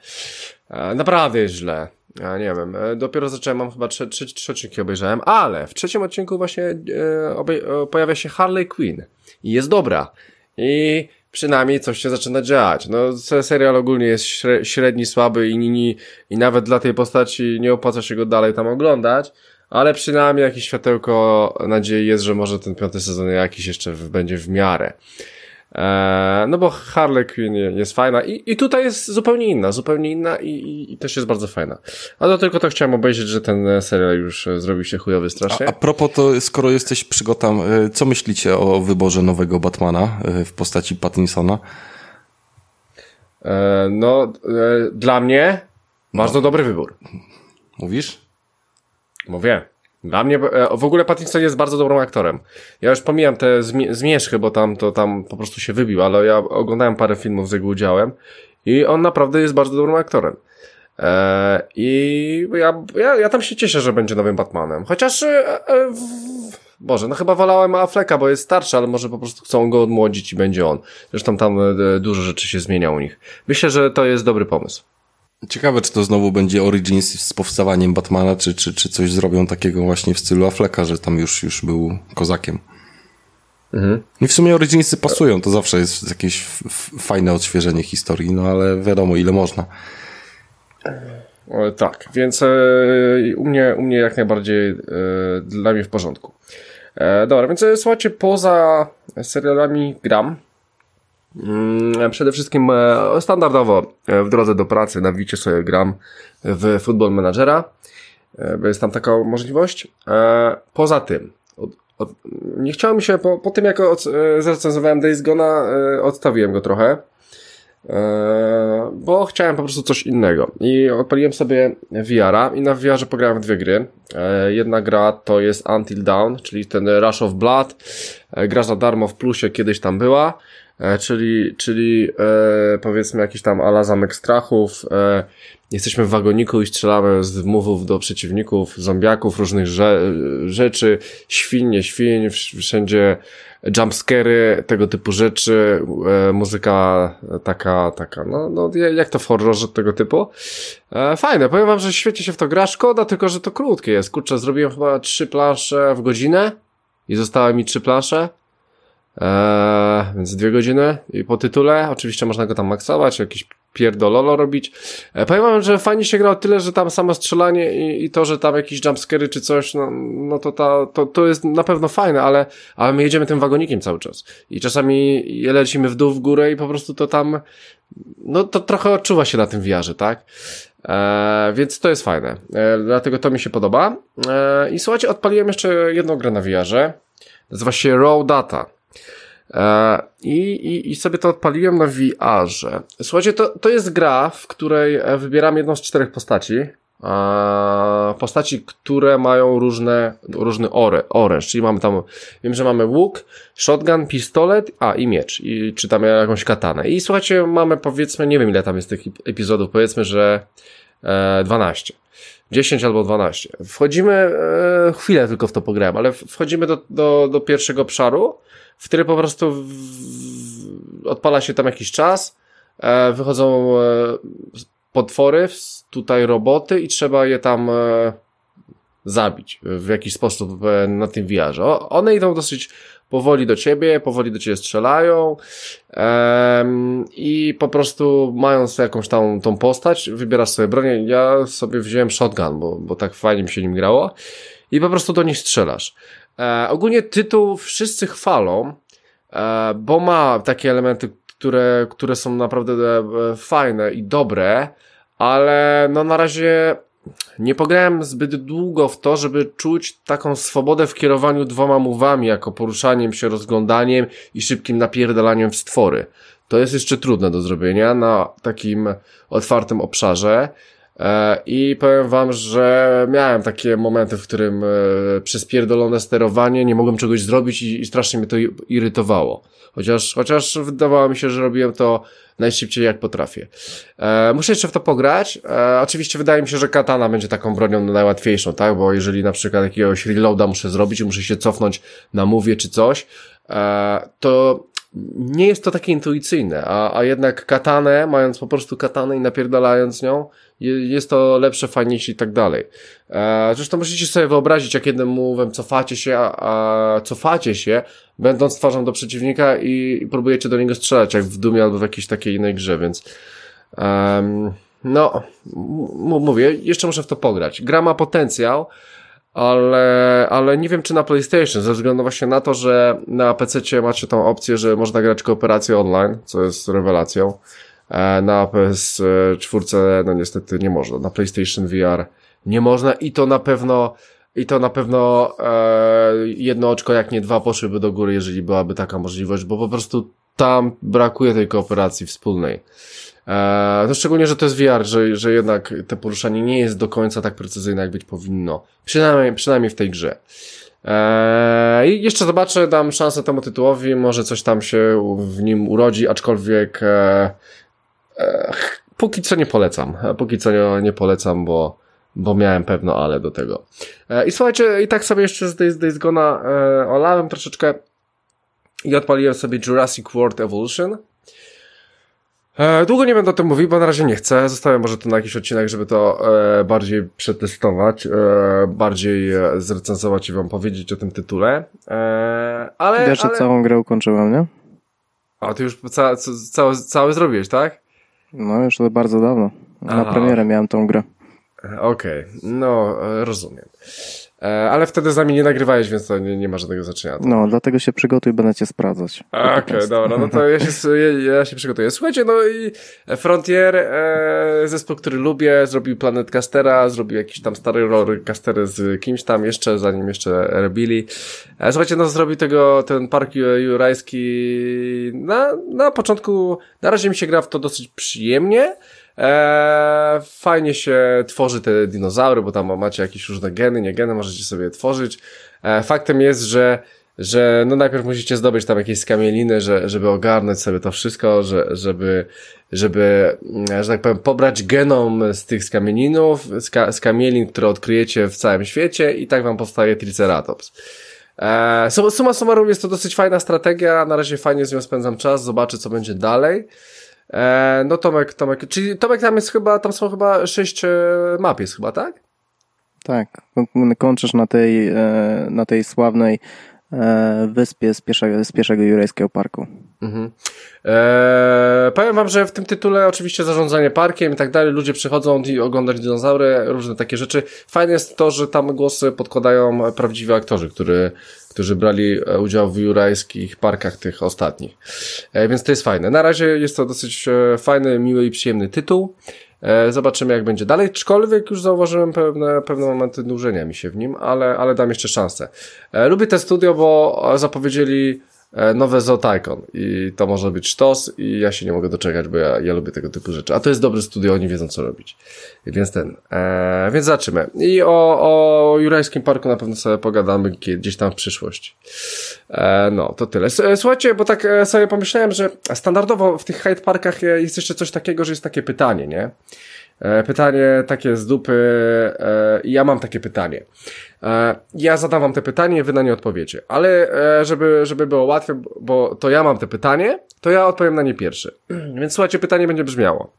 E, naprawdę jest źle. Ja nie wiem, dopiero zacząłem, mam chyba trzy, trzy, trzy odcinki obejrzałem, ale w trzecim odcinku właśnie e, obej- pojawia się Harley Quinn i jest dobra. I przynajmniej coś się zaczyna dziać. No, serial ogólnie jest średni, słaby i, i, i nawet dla tej postaci nie opłaca się go dalej tam oglądać, ale przynajmniej jakieś światełko nadziei jest, że może ten piąty sezon jakiś jeszcze będzie w miarę. Eee, no bo Harley Quinn jest fajna i, i tutaj jest zupełnie inna, zupełnie inna i, i, i też jest bardzo fajna. A to tylko to chciałem obejrzeć, że ten serial już zrobił się chujowy strasznie.
A, a propos to, skoro jesteś przygotam, e, co myślicie o wyborze nowego Batmana e, w postaci Pattinsona?
No, e, dla mnie bardzo no. dobry wybór.
Mówisz?
Mówię. Dla mnie, e, w ogóle Pattinson jest bardzo dobrym aktorem. Ja już pomijam te zmierzchy, bo tam to tam po prostu się wybił, ale ja oglądałem parę filmów z jego udziałem i on naprawdę jest bardzo dobrym aktorem. Eee, I ja, ja, ja tam się cieszę, że będzie nowym Batmanem. Chociaż, e, e, w, Boże, no chyba wolałem Afflecka, bo jest starszy, ale może po prostu chcą go odmłodzić i będzie on. Zresztą tam e, dużo rzeczy się zmienia u nich. Myślę, że to jest dobry pomysł.
Ciekawe, czy to znowu będzie Origins z powstawaniem Batmana, czy, czy, czy coś zrobią takiego właśnie w stylu Afflecka, że tam już, już był kozakiem. Mhm. I w sumie Originsy pasują, to zawsze jest jakieś fajne odświeżenie historii, no ale wiadomo, ile można.
E, tak, więc e, u, mnie, u mnie jak najbardziej e, dla mnie w porządku. E, dobra, więc słuchajcie, poza serialami gram. Mm, przede wszystkim e, standardowo e, w drodze do pracy na Wicie sobie gram w Football Managera, e, jest tam taka możliwość. Poza tym, od, od, nie chciałem się, po, po tym jak od, zrecenzowałem Days Gona, odstawiłem go trochę, bo chciałem po prostu coś innego. I odpaliłem sobie VR-a i na VR-ze pograłem dwie gry. Jedna gra to jest Until Dawn, czyli ten Rush of Blood. Gra za darmo w plusie kiedyś tam była. E, czyli, czyli e, powiedzmy jakiś tam ala zamek strachów, e, jesteśmy w wagoniku i strzelamy z mówów do przeciwników, zombiaków, różnych rze rzeczy, świn, nie świn, wszędzie jumpscary, tego typu rzeczy, e, muzyka taka, taka, no, no jak to w horrorze tego typu. E, fajne, powiem wam, że świetnie się w to gra, szkoda tylko, że to krótkie jest, kurczę, zrobiłem chyba trzy plansze w godzinę i zostały mi trzy plansze, Eee, więc dwie godziny i po tytule. Oczywiście można go tam maksować, jakiś pierdololo robić. Eee, powiem wam, że fajnie się gra o tyle, że tam samo strzelanie i, i to, że tam jakieś jumpscary czy coś, no, no to, ta, to, to jest na pewno fajne, ale, ale my jedziemy tym wagonikiem cały czas. I czasami lecimy w dół, w górę i po prostu to tam, no to trochę odczuwa się na tym wiarze, tak? Eee, więc to jest fajne. Eee, dlatego to mi się podoba. Eee, I słuchajcie, odpaliłem jeszcze jedną grę na wiarze. Nazywa się Raw Data. E, I, i, I sobie to odpaliłem na VR-ze. Słuchajcie, to, to jest gra, w której e, wybieram jedną z czterech postaci. E, postaci, które mają różne, różny oręż, czyli mamy tam, wiem, że mamy łuk, shotgun, pistolet, a i miecz, i czy tam jakąś katanę. I słuchajcie, mamy powiedzmy, nie wiem ile tam jest tych epizodów, powiedzmy, że e, 12. 10 albo 12. Wchodzimy, chwilę tylko w to pograłem, ale wchodzimy do, do, do pierwszego obszaru, w który po prostu w, w, odpala się tam jakiś czas, e, wychodzą e, potwory, tutaj roboty i trzeba je tam e, zabić w jakiś sposób e, na tym wiarze. One idą dosyć powoli do ciebie, powoli do ciebie strzelają i po prostu mając jakąś tam tą postać, wybierasz sobie bronię. Ja sobie wziąłem shotgun, bo, bo tak fajnie mi się nim grało i po prostu do nich strzelasz. E, ogólnie tytuł wszyscy chwalą, e, bo ma takie elementy, które, które są naprawdę e, fajne i dobre, ale no na razie nie pograłem zbyt długo w to, żeby czuć taką swobodę w kierowaniu dwoma mówami, jako poruszaniem się, rozglądaniem i szybkim napierdalaniem w stwory. To jest jeszcze trudne do zrobienia na takim otwartym obszarze. E, I powiem wam, że miałem takie momenty, w którym e, przez pierdolone sterowanie nie mogłem czegoś zrobić i, strasznie mnie to irytowało. Chociaż, chociaż wydawało mi się, że robiłem to najszybciej jak potrafię. E, muszę jeszcze w to pograć. Oczywiście wydaje mi się, że katana będzie taką bronią najłatwiejszą, tak? Bo jeżeli na przykład jakiegoś reloada muszę zrobić i muszę się cofnąć na mówię czy coś, to nie jest to takie intuicyjne, a, a jednak katanę, mając po prostu katanę i napierdalając nią, jest to lepsze, fajniejsze i tak dalej. E, zresztą musicie sobie wyobrazić, jak jednym mówem cofacie się, a, a cofacie się, będąc twarzą do przeciwnika i, i próbujecie do niego strzelać, jak w Dumie albo w jakiejś takiej innej grze, więc um, no, mówię, jeszcze muszę w to pograć. Gra ma potencjał, ale, ale nie wiem czy na PlayStation, ze względu właśnie na to, że na PC macie tą opcję, że można grać kooperację online, co jest rewelacją. E, na PS4 no niestety nie można. Na PlayStation VR nie można i to na pewno i to na pewno e, jedno oczko, jak nie dwa, poszłyby do góry, jeżeli byłaby taka możliwość, bo po prostu tam brakuje tej kooperacji wspólnej. E, no szczególnie, że to jest VR, że, że jednak te poruszanie nie jest do końca tak precyzyjne, jak być powinno. Przynajmniej, przynajmniej w tej grze. E, I jeszcze zobaczę, dam szansę temu tytułowi, może coś tam się w nim urodzi, aczkolwiek e, póki co nie polecam. Póki co nie, nie polecam, bo, bo miałem pewno ale do tego. E, I słuchajcie, i tak sobie jeszcze z Days, Days e, olałem troszeczkę i odpaliłem sobie Jurassic World Evolution. E, długo nie będę o tym mówił, bo na razie nie chcę. Zostawiam może to na jakiś odcinek, żeby to e, bardziej przetestować, e, bardziej e, zrecenzować i wam powiedzieć o tym tytule. E, ale,
Wiesz,
ale...
całą grę ukończyłem, nie?
A, ty już ca ca całe zrobiłeś, tak?
No, już to bardzo dawno. Na Aha. premierę miałem tą grę.
Okej, okay. no rozumiem. E, ale wtedy z nami nie nagrywałeś, więc to nie, nie ma żadnego znaczenia.
No, dlatego się przygotuj, będę cię sprawdzać.
Okej, okay, dobra, no to ja się, ja, się przygotuję. Słuchajcie, no i Frontier, e, zespół, który lubię, zrobił Planet Castera, zrobił jakiś tam stary castery z kimś tam jeszcze, zanim jeszcze robili. E, słuchajcie, no zrobił tego, ten park jurajski na, na początku, na razie mi się gra w to dosyć przyjemnie, Eee, fajnie się tworzy te dinozaury, bo tam macie jakieś różne geny, nie geny, możecie sobie tworzyć. Eee, faktem jest, że że no najpierw musicie zdobyć tam jakieś skamieliny, że, żeby ogarnąć sobie to wszystko, że, żeby, żeby, że tak powiem, pobrać genom z tych skamielinów, z skamielin, które odkryjecie w całym świecie i tak wam powstaje Triceratops. Eee, suma summarum jest to dosyć fajna strategia, na razie fajnie z nią spędzam czas, zobaczę co będzie dalej. E, no Tomek, Tomek, czyli Tomek tam jest chyba, tam są chyba sześć e, map jest chyba, tak?
Tak, kończysz na tej, e, na tej sławnej e, wyspie z pierwszego, z pierwszego jurajskiego parku. Mhm.
Eee, powiem wam, że w tym tytule oczywiście zarządzanie parkiem i tak dalej, ludzie przychodzą i oglądać dinozaury, różne takie rzeczy. Fajne jest to, że tam głosy podkładają prawdziwi aktorzy, który, którzy brali e, udział w jurajskich parkach tych ostatnich. E, więc to jest fajne. Na razie jest to dosyć e, fajny, miły i przyjemny tytuł. Zobaczymy, jak będzie dalej. Aczkolwiek już zauważyłem pewne, pewne momenty nużenia mi się w nim, ale, ale dam jeszcze szansę. Lubię te studio, bo zapowiedzieli nowe Zotaikon i to może być sztos i ja się nie mogę doczekać, bo ja, ja lubię tego typu rzeczy. A to jest dobre studio, oni wiedzą co robić. Więc ten, e, więc zaczynamy. I o, o Jurajskim Parku na pewno sobie pogadamy gdzieś tam w przyszłości. E, no, to tyle. E, słuchajcie, bo tak e, sobie pomyślałem, że standardowo w tych Hyde Parkach jest jeszcze coś takiego, że jest takie pytanie, nie? E, pytanie takie z dupy, e, ja mam takie pytanie. E, ja zadam wam te pytanie, wy na nie odpowiecie. Ale żeby, żeby było łatwiej, bo to ja mam te pytanie, to ja odpowiem na nie pierwszy. Więc słuchajcie, pytanie będzie brzmiało.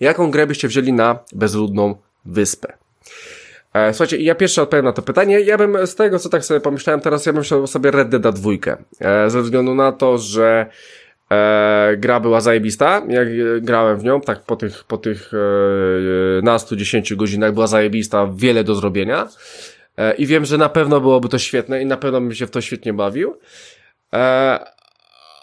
Jaką grę byście wzięli na bezludną wyspę? Słuchajcie, ja pierwszy odpowiem na to pytanie. Ja bym z tego, co tak sobie pomyślałem teraz, ja bym wziął sobie Red Dead 2. Ze względu na to, że E, gra była zajebista, jak grałem w nią, tak po tych, po tych e, nastu, dziesięciu godzinach była zajebista, wiele do zrobienia. E, I wiem, że na pewno byłoby to świetne i na pewno bym się w to świetnie bawił. E,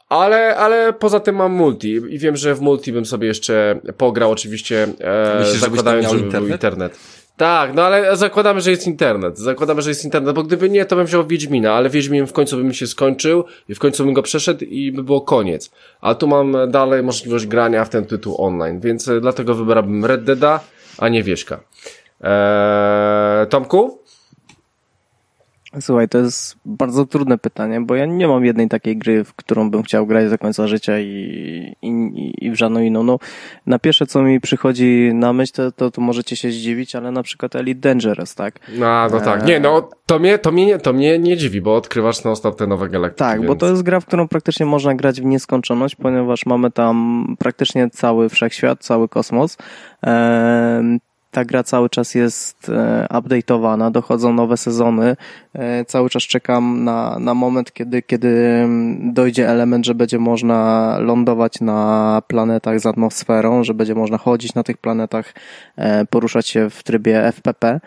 ale, ale poza tym mam multi i wiem, że w multi bym sobie jeszcze pograł oczywiście, e, Myślisz, zakładając, żeby internet? był internet. Tak, no ale zakładamy, że jest internet. Zakładamy, że jest internet, bo gdyby nie, to bym wziął Wiedźmina, ale Wiedźmin w końcu by mi się skończył i w końcu bym go przeszedł i by było koniec. A tu mam dalej możliwość grania w ten tytuł online, więc e, dlatego wybrałbym Red Deada, a nie Wieśka. Eee, Tomku?
Słuchaj, to jest bardzo trudne pytanie, bo ja nie mam jednej takiej gry, w którą bym chciał grać do końca życia i, i, i w żadną inną. No, na pierwsze, co mi przychodzi na myśl, to, to, to możecie się zdziwić, ale na przykład Elite Dangerous, tak?
No, no tak. Nie, no to mnie, to mnie, to mnie nie dziwi, bo odkrywasz stop te nowe galaktyki.
Tak, więc... bo to jest gra, w którą praktycznie można grać w nieskończoność, ponieważ mamy tam praktycznie cały wszechświat, cały kosmos. Eee, ta gra cały czas jest e, update'owana, dochodzą nowe sezony. E, cały czas czekam na, na moment, kiedy, kiedy mm, dojdzie element, że będzie można lądować na planetach z atmosferą, że będzie można chodzić na tych planetach, e, poruszać się w trybie FPP.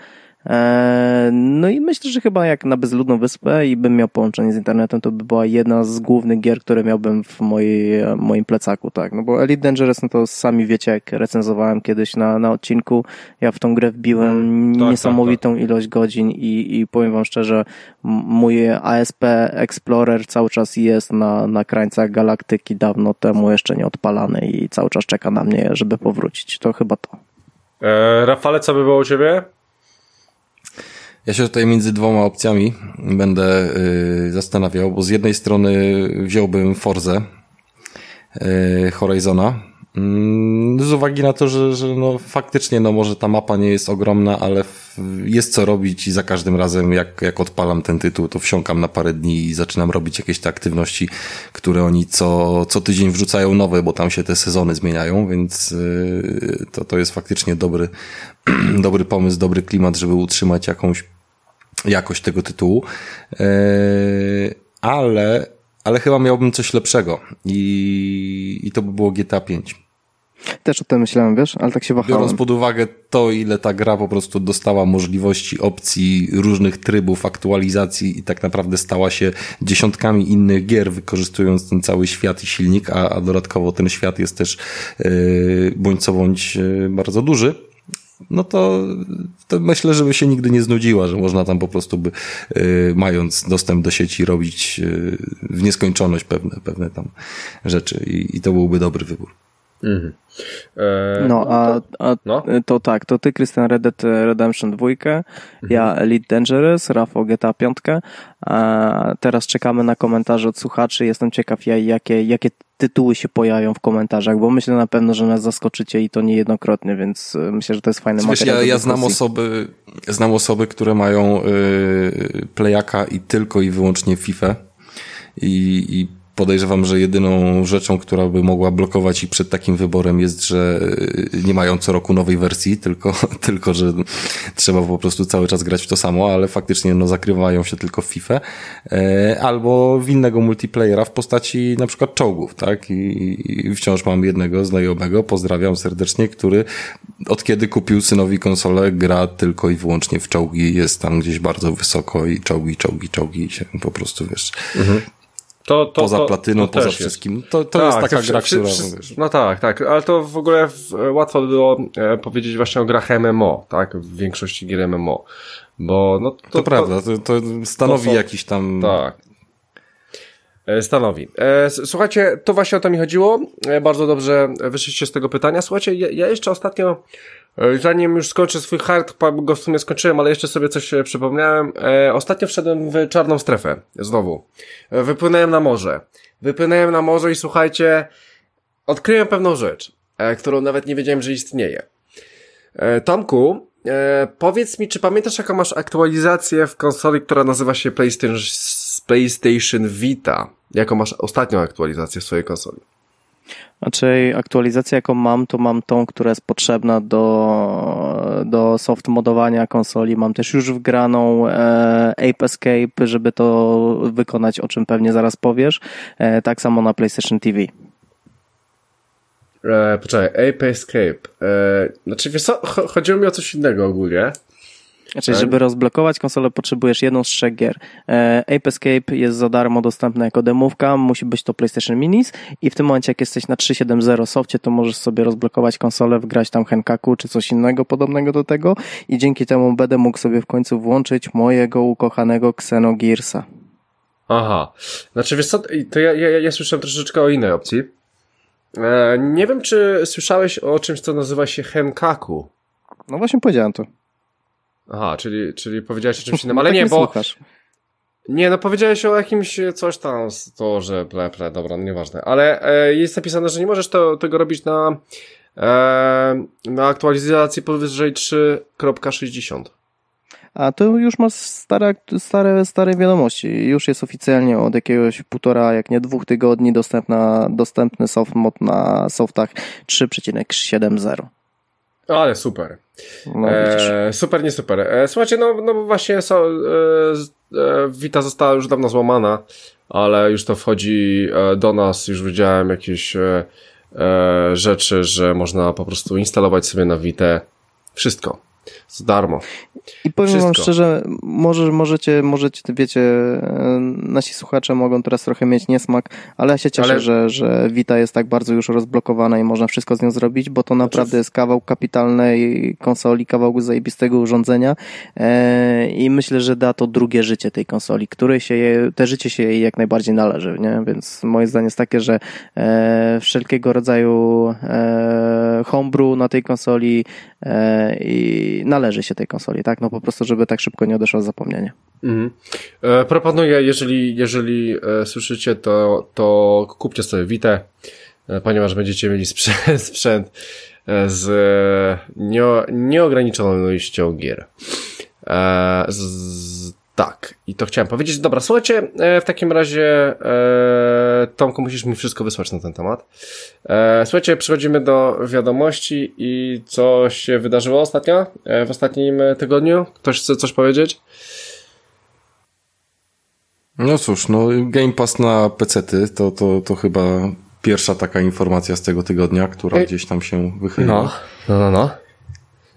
E, no i myślę, że chyba jak na bezludną wyspę i bym miał połączenie z internetem, to by była jedna z głównych gier, które miałbym w mojej, moim plecaku, tak. No bo Elite Dangerous, no to sami wiecie, jak recenzowałem kiedyś na, na odcinku, ja w tą grę wbiłem mm, tak, niesamowitą tak, tak. ilość godzin i, i powiem wam szczerze, mój ASP Explorer cały czas jest na, na krańcach galaktyki, dawno temu jeszcze nie odpalany i cały czas czeka na mnie, żeby powrócić. To chyba to.
E, Rafale, co by było u ciebie?
Ja się tutaj między dwoma opcjami będę y, zastanawiał, bo z jednej strony wziąłbym Forzę y, Horizona, z uwagi na to, że, że no, faktycznie no, może ta mapa nie jest ogromna, ale jest co robić i za każdym razem jak, jak odpalam ten tytuł, to wsiąkam na parę dni i zaczynam robić jakieś te aktywności, które oni co, co tydzień wrzucają nowe, bo tam się te sezony zmieniają, więc y, to, to jest faktycznie dobry, dobry pomysł, dobry klimat, żeby utrzymać jakąś jakość tego tytułu. E, ale, ale chyba miałbym coś lepszego i, i to by było GTA 5.
Też o tym myślałem, wiesz, ale tak się wahałem.
Biorąc pod uwagę to, ile ta gra po prostu dostała możliwości, opcji, różnych trybów, aktualizacji i tak naprawdę stała się dziesiątkami innych gier, wykorzystując ten cały świat i silnik, a, a dodatkowo ten świat jest też yy, bądź co bądź yy, bardzo duży, no to, to myślę, żeby się nigdy nie znudziła, że można tam po prostu by, yy, mając dostęp do sieci robić yy, w nieskończoność pewne, pewne tam rzeczy i, i to byłby dobry wybór. Mhm.
Eee, no, a, a no? to tak, to ty, Christian Red Dead Redemption 2, mhm. ja Elite Dangerous, Rafał GTA 5. A teraz czekamy na komentarze od słuchaczy. Jestem ciekaw, jakie, jakie tytuły się pojawią w komentarzach, bo myślę na pewno, że nas zaskoczycie i to niejednokrotnie, więc e, myślę, że to jest fajny
materiał. Ja, ja znam osoby, znam osoby, które mają yy, playaka i tylko i wyłącznie FIFA i, i podejrzewam, że jedyną rzeczą, która by mogła blokować ich przed takim wyborem jest, że nie mają co roku nowej wersji, tylko, tylko że trzeba po prostu cały czas grać w to samo, ale faktycznie no, zakrywają się tylko w FIFA, e, albo w innego multiplayera w postaci na przykład czołgów, tak? I, I wciąż mam jednego znajomego, pozdrawiam serdecznie, który od kiedy kupił synowi konsolę, gra tylko i wyłącznie w czołgi, jest tam gdzieś bardzo wysoko i czołgi, czołgi, czołgi się po prostu, wiesz, mhm. To, to, poza to, platyną, to poza wszystkim. To, to tak, jest taka gra, która... Wiesz,
no tak, tak, ale to w ogóle w, łatwo by było e, powiedzieć właśnie o grach MMO, tak, w większości gier MMO, bo no
to... To, prawda, to, to stanowi są, jakiś tam...
Tak. E, stanowi. E, słuchajcie, to właśnie o to mi chodziło. Bardzo dobrze wyszliście z tego pytania. Słuchajcie, ja, jeszcze ostatnio E, zanim już skończę swój hard, go w sumie skończyłem, ale jeszcze sobie coś e, przypomniałem. E, ostatnio wszedłem w czarną strefę. Znowu. E, wypłynąłem na morze. Wypłynąłem na morze i słuchajcie, odkryłem pewną rzecz, e, którą nawet nie wiedziałem, że istnieje. E, Tomku, e, powiedz mi, czy pamiętasz jaką masz aktualizację w konsoli, która nazywa się PlayStation, PlayStation Vita? Jaką masz ostatnią aktualizację w swojej konsoli?
Znaczy aktualizację jaką mam, to mam tą, która jest potrzebna do, do soft modowania konsoli. Mam też już wgraną e, Ape Escape, żeby to wykonać, o czym pewnie zaraz powiesz. E, tak samo na PlayStation TV.
E, poczekaj, Ape Escape. E, znaczy, wiesz co, chodziło mi o coś innego ogólnie.
Znaczy, żeby rozblokować konsolę potrzebujesz jedną z trzech gier. E, Ape Escape jest za darmo dostępna jako demówka, musi być to PlayStation Minis i w tym momencie jak jesteś na 3.7.0 softie, to możesz sobie rozblokować konsolę, wgrać tam Henkaku czy coś innego podobnego do tego i dzięki temu będę mógł sobie w końcu włączyć mojego ukochanego Xenogearsa.
Aha. Znaczy wiesz co, to ja, ja, ja słyszałem troszeczkę o innej opcji. E, nie wiem, czy słyszałeś o czymś, co nazywa się Henkaku.
No właśnie powiedziałem to.
Aha, czyli, czyli powiedziałeś o czymś innym, ale nie, bo... Słuchasz. Nie, no powiedziałeś o jakimś coś tam, to, że ple, ple, dobra, no nieważne. Ale e, jest napisane, że nie możesz to, tego robić na, e, na aktualizacji powyżej 3.60.
A to już ma stare, stare, stare wiadomości. Już jest oficjalnie od jakiegoś półtora, jak nie dwóch tygodni dostępna, dostępny soft mod na softach 3.70.
Ale super. No, e, super, nie super. E, słuchajcie, no, no właśnie so, e, e, Vita została już dawno złamana, ale już to wchodzi e, do nas, już widziałem jakieś e, rzeczy, że można po prostu instalować sobie na Vita wszystko za darmo.
I powiem Wszystko. wam szczerze, może, możecie, możecie, wiecie, e, nasi słuchacze mogą teraz trochę mieć niesmak, ale ja się cieszę, ale... że, że Vita jest tak bardzo już rozblokowana i można wszystko z nią zrobić, bo to znaczy naprawdę jest kawał kapitalnej konsoli, kawał zajebistego urządzenia e, i myślę, że da to drugie życie tej konsoli, której się je, te życie się jej jak najbardziej należy, nie? Więc moje zdanie jest takie, że e, wszelkiego rodzaju e, homebrew na tej konsoli e, i należy się tej konsoli, tak? No po prostu, żeby tak szybko nie odeszło zapomnienie. Mhm.
E, proponuję, jeżeli, jeżeli e, słyszycie, to, to kupcie sobie Vita, e, ponieważ będziecie mieli sprzęt, sprzęt e, z nie, nieograniczoną ilością gier. E, z, tak, i to chciałem powiedzieć. Dobra, słuchajcie, e, w takim razie e, Tomku, musisz mi wszystko wysłać na ten temat. E, słuchajcie, przechodzimy do wiadomości i co się wydarzyło ostatnio, e, w ostatnim tygodniu? Ktoś chce coś powiedzieć?
No cóż, no Game Pass na PC-ty to, to, to chyba pierwsza taka informacja z tego tygodnia, która Ej. gdzieś tam się wychyliła.
No, no, no. no.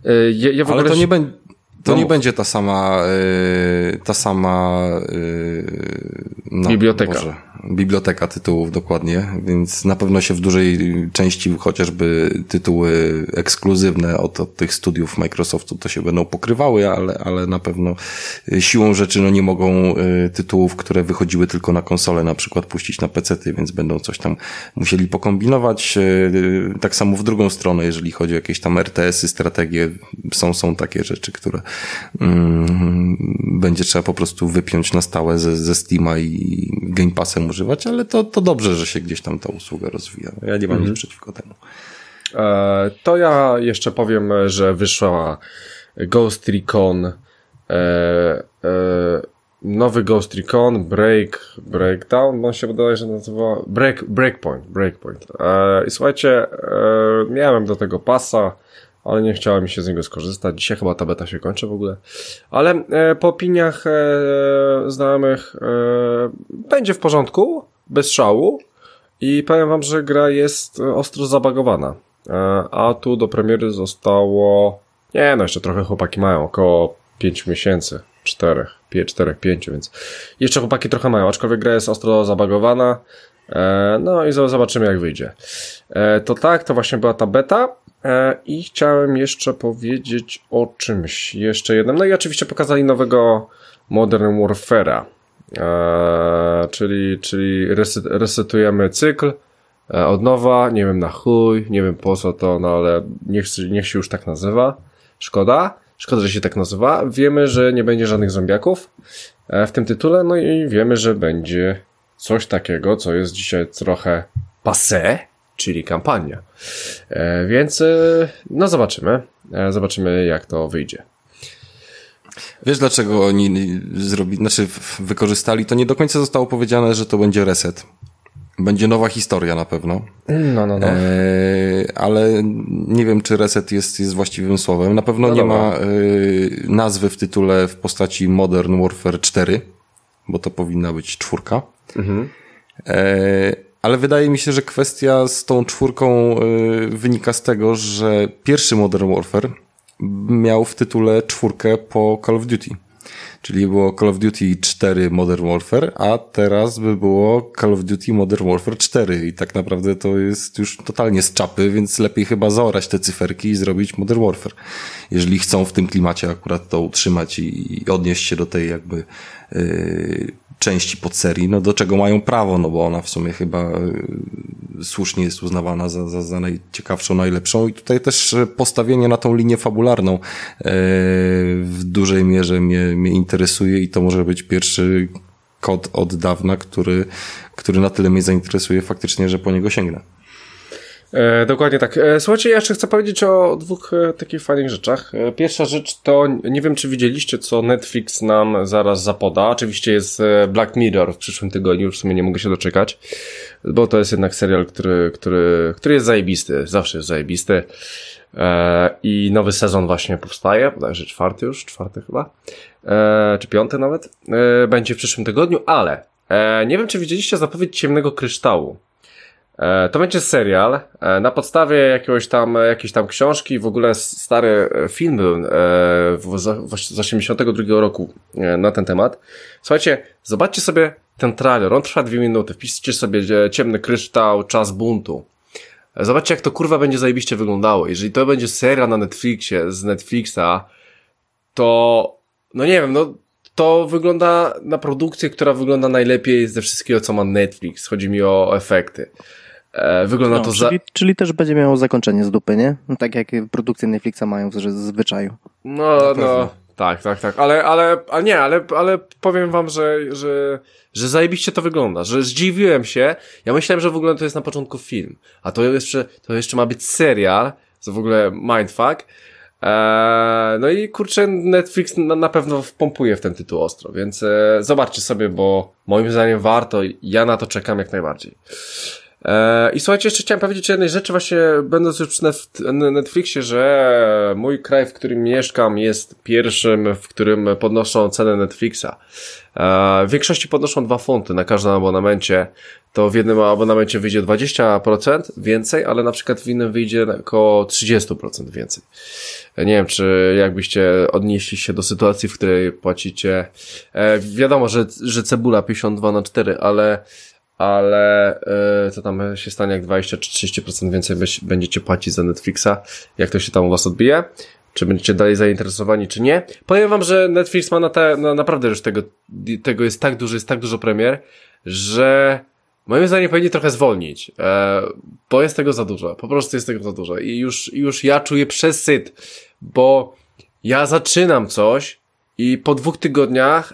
E, ja, ja Ale to nie będzie to nie będzie ta sama, y, ta sama
no, biblioteka. Boże,
biblioteka tytułów dokładnie, więc na pewno się w dużej części chociażby tytuły ekskluzywne od, od tych studiów Microsoftu to się będą pokrywały, ale, ale na pewno siłą rzeczy no nie mogą y, tytułów, które wychodziły tylko na konsole na przykład puścić na PC, więc będą coś tam musieli pokombinować. Tak samo w drugą stronę, jeżeli chodzi o jakieś tam RTS-y, strategie, są, są takie rzeczy, które mm, będzie trzeba po prostu wypiąć na stałe ze, ze Steama i Game Passem używać, ale to, to dobrze, że się gdzieś tam ta usługa rozwija. Ja nie mam mhm. nic przeciwko temu.
E, to ja jeszcze powiem, że wyszła Ghost Recon e, e, nowy Ghost Recon Break Breakdown, on się wydaje, że nazywa Break, Breakpoint, Breakpoint. E, I słuchajcie, e, miałem do tego pasa, ale nie chciałem się z niego skorzystać. Dzisiaj chyba ta beta się kończy w ogóle. Ale e, po opiniach e, znajomych e, będzie w porządku, bez szału i powiem wam, że gra jest ostro zabagowana. E, a tu do premiery zostało, nie no, jeszcze trochę chłopaki mają, około 5 miesięcy, 4, 4, 5, więc jeszcze chłopaki trochę mają, aczkolwiek gra jest ostro zabagowana. E, no i zobaczymy jak wyjdzie. E, to tak, to właśnie była ta beta. E, I chciałem jeszcze powiedzieć o czymś jeszcze jednym. No i oczywiście pokazali nowego Modern Warfare'a, e, czyli, czyli reset, resetujemy cykl e, od nowa, nie wiem na chuj, nie wiem po co to, no ale niech, niech się już tak nazywa. Szkoda, szkoda, że się tak nazywa. Wiemy, że nie będzie żadnych zombiaków w tym tytule, no i wiemy, że będzie coś takiego, co jest dzisiaj trochę passé, czyli kampania. E, więc e, no zobaczymy. E, zobaczymy jak to wyjdzie.
Wiesz dlaczego oni zrobili, znaczy wykorzystali, to nie do końca zostało powiedziane, że to będzie reset. Będzie nowa historia na pewno.
No, no, no. E,
ale nie wiem, czy reset jest, jest właściwym słowem. Na pewno no nie dobra. ma e, nazwy w tytule w postaci Modern Warfare 4, bo to powinna być czwórka. Mhm. E, ale wydaje mi się, że kwestia z tą czwórką e, wynika z tego, że pierwszy Modern Warfare miał w tytule czwórkę po Call of Duty. Czyli było Call of Duty 4 Modern Warfare, a teraz by było Call of Duty Modern Warfare 4 i tak naprawdę to jest już totalnie z czapy, więc lepiej chyba zaorać te cyferki i zrobić Modern Warfare. Jeżeli chcą w tym klimacie akurat to utrzymać i, i odnieść się do tej jakby yy, części podserii, no do czego mają prawo, no bo ona w sumie chyba y, słusznie jest uznawana za, za, za najciekawszą, najlepszą i tutaj też postawienie na tą linię fabularną y, w dużej mierze mnie, mnie interesuje i to może być pierwszy kod od dawna, który, który na tyle mnie zainteresuje faktycznie, że po niego sięgnę.
E, dokładnie tak. E, słuchajcie, ja jeszcze chcę powiedzieć o dwóch e, takich fajnych rzeczach. E, pierwsza rzecz to, nie wiem czy widzieliście, co Netflix nam zaraz zapoda. Oczywiście jest e, Black Mirror w przyszłym tygodniu, w sumie nie mogę się doczekać, bo to jest jednak serial, który, który, który jest zajebisty, zawsze jest zajebisty. E, I nowy sezon właśnie powstaje, bodajże czwarty już, czwarty chyba, czy piąty nawet, będzie w przyszłym tygodniu, ale nie wiem czy widzieliście zapowiedź Ciemnego Kryształu. E, to będzie serial e, na podstawie jakiegoś tam, jakiejś tam książki, w ogóle stary e, film był z 82 roku na ten temat. Słuchajcie, zobaczcie sobie ten trailer, on trwa dwie minuty, wpiszcie sobie Ciemny Kryształ, Czas Buntu. Zobaczcie jak to kurwa będzie zajebiście wyglądało. Jeżeli to będzie serial na Netflixie, z Netflixa, to no nie wiem, no to wygląda na produkcję, która wygląda najlepiej ze wszystkiego, co ma Netflix. Chodzi mi o efekty. E, wygląda no, to
czyli,
za...
Czyli też będzie miało zakończenie z dupy, nie? No, tak jak produkcje Netflixa mają w zwyczaju.
No, no, tak, tak, tak. Ale, ale, ale nie, ale, ale powiem wam, że, że, że zajebiście to wygląda, że zdziwiłem się. Ja myślałem, że w ogóle to jest na początku film, a to jeszcze, to jeszcze ma być serial, to w ogóle mindfuck. Eee, no i kurczę, Netflix na, na pewno wpompuje w ten tytuł ostro, więc e, zobaczcie sobie, bo moim zdaniem warto, ja na to czekam jak najbardziej. E, I słuchajcie, jeszcze chciałem powiedzieć o jednej rzeczy, właśnie będąc już przy Netflixie, że mój kraj, w którym mieszkam, jest pierwszym, w którym podnoszą cenę Netflixa. E, w większości podnoszą dwa funty na każdym abonamencie. To w jednym abonamencie wyjdzie 20% więcej, ale na przykład w innym wyjdzie około 30% więcej. Nie wiem, czy jakbyście odnieśli się do sytuacji, w której płacicie. E, wiadomo, że, że cebula 52 na 4, ale ale yy, co tam się stanie, jak 20 czy 30% więcej będziecie płacić za Netflixa, jak to się tam u was odbije, czy będziecie dalej zainteresowani, czy nie. Powiem wam, że Netflix ma na te, na, naprawdę już tego, tego jest tak dużo, jest tak dużo premier, że moim zdaniem powinni trochę zwolnić, e, bo jest tego za dużo, po prostu jest tego za dużo. I już, już ja czuję przesyt, bo ja zaczynam coś i po dwóch tygodniach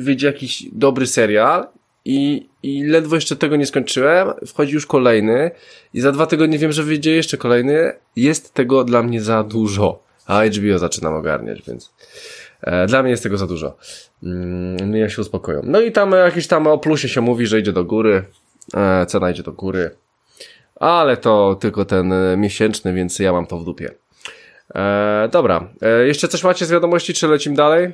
wyjdzie jakiś dobry serial i, i ledwo jeszcze tego nie skończyłem, wchodzi już kolejny i za dwa tygodnie wiem, że wyjdzie jeszcze kolejny. Jest tego dla mnie za dużo. A HBO zaczynam ogarniać, więc e, dla mnie jest tego za dużo. Mm, ja się uspokoją. No i tam jakiś tam o plusie się mówi, że idzie do góry. E, cena idzie do góry. Ale to tylko ten e, miesięczny, więc ja mam to w dupie. E, dobra. E, jeszcze coś macie z wiadomości, czy lecim dalej?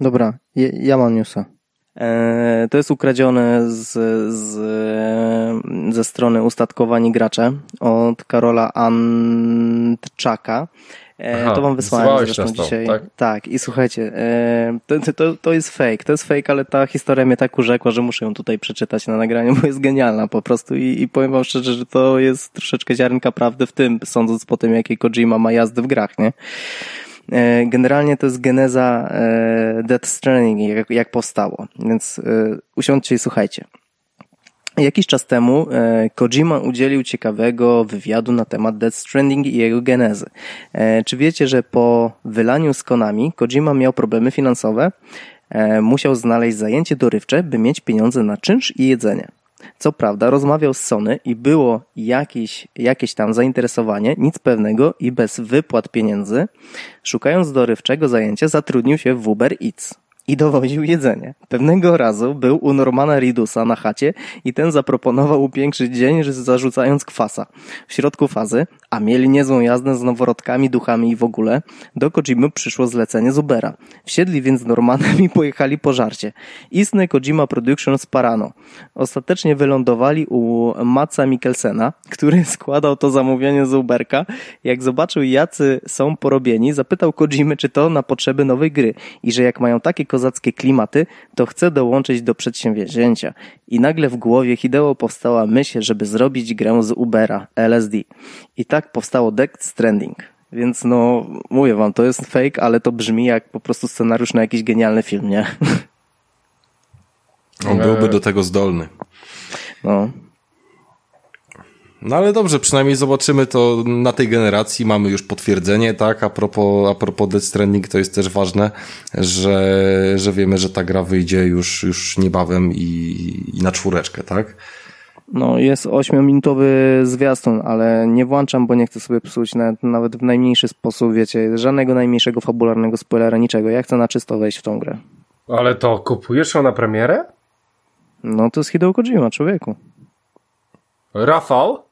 Dobra, ja, ja mam newsa. E, to jest ukradzione z, z, ze strony Ustatkowani Gracze od Karola Antczaka. E, Aha, to wam wysłałem zresztą dzisiaj. Tak? tak, i słuchajcie, e, to, to, to jest fake, to jest fake, ale ta historia mnie tak urzekła, że muszę ją tutaj przeczytać na nagraniu, bo jest genialna po prostu i, i powiem wam szczerze, że to jest troszeczkę ziarnka prawdy w tym, sądząc po tym, jakie Kojima ma jazdy w grach, nie? E, generalnie to jest geneza e, Death Stranding, jak, jak powstało. Więc e, usiądźcie i słuchajcie. Jakiś czas temu Kojima udzielił ciekawego wywiadu na temat Death Stranding i jego genezy. Czy wiecie, że po wylaniu z Konami Kojima miał problemy finansowe? Musiał znaleźć zajęcie dorywcze, by mieć pieniądze na czynsz i jedzenie. Co prawda rozmawiał z Sony i było jakieś, jakieś tam zainteresowanie, nic pewnego i bez wypłat pieniędzy. Szukając dorywczego zajęcia zatrudnił się w Uber Eats i dowoził jedzenie. Pewnego razu był u Normana Ridusa na chacie i ten zaproponował upiększyć dzień, zarzucając kwasa. W środku fazy, a mieli niezłą jazdę z noworodkami, duchami i w ogóle, do Kojimy przyszło zlecenie z Ubera. Wsiedli więc z Normanem i pojechali po żarcie. Istny Kojima Productions Parano. Ostatecznie wylądowali u Matsa Mikkelsena, który składał to zamówienie z Uberka. Jak zobaczył, jacy są porobieni, zapytał Kojimy, czy to na potrzeby nowej gry i że jak mają takie kozackie klimaty, to chce dołączyć do przedsięwzięcia. I nagle w głowie Hideo powstała myśl, żeby zrobić grę z Ubera, LSD. I tak powstało Death Stranding. Więc no, mówię wam, to jest fake, ale to brzmi jak po prostu scenariusz na jakiś genialny film, nie?
On byłby do tego zdolny.
No.
No ale dobrze, przynajmniej zobaczymy to na tej generacji. Mamy już potwierdzenie, tak? A propos, a propos Death Stranding to jest też ważne, że, że wiemy, że ta gra wyjdzie już, już niebawem i, i na czwóreczkę, tak?
No, jest ośmiominutowy zwiastun, ale nie włączam, bo nie chcę sobie psuć nawet, nawet w najmniejszy sposób, wiecie, żadnego najmniejszego fabularnego spoilera, niczego. Ja chcę na czysto wejść w tą grę.
Ale to kupujesz ją na premierę?
No, to jest Hideo Kojima, człowieku.
Rafał?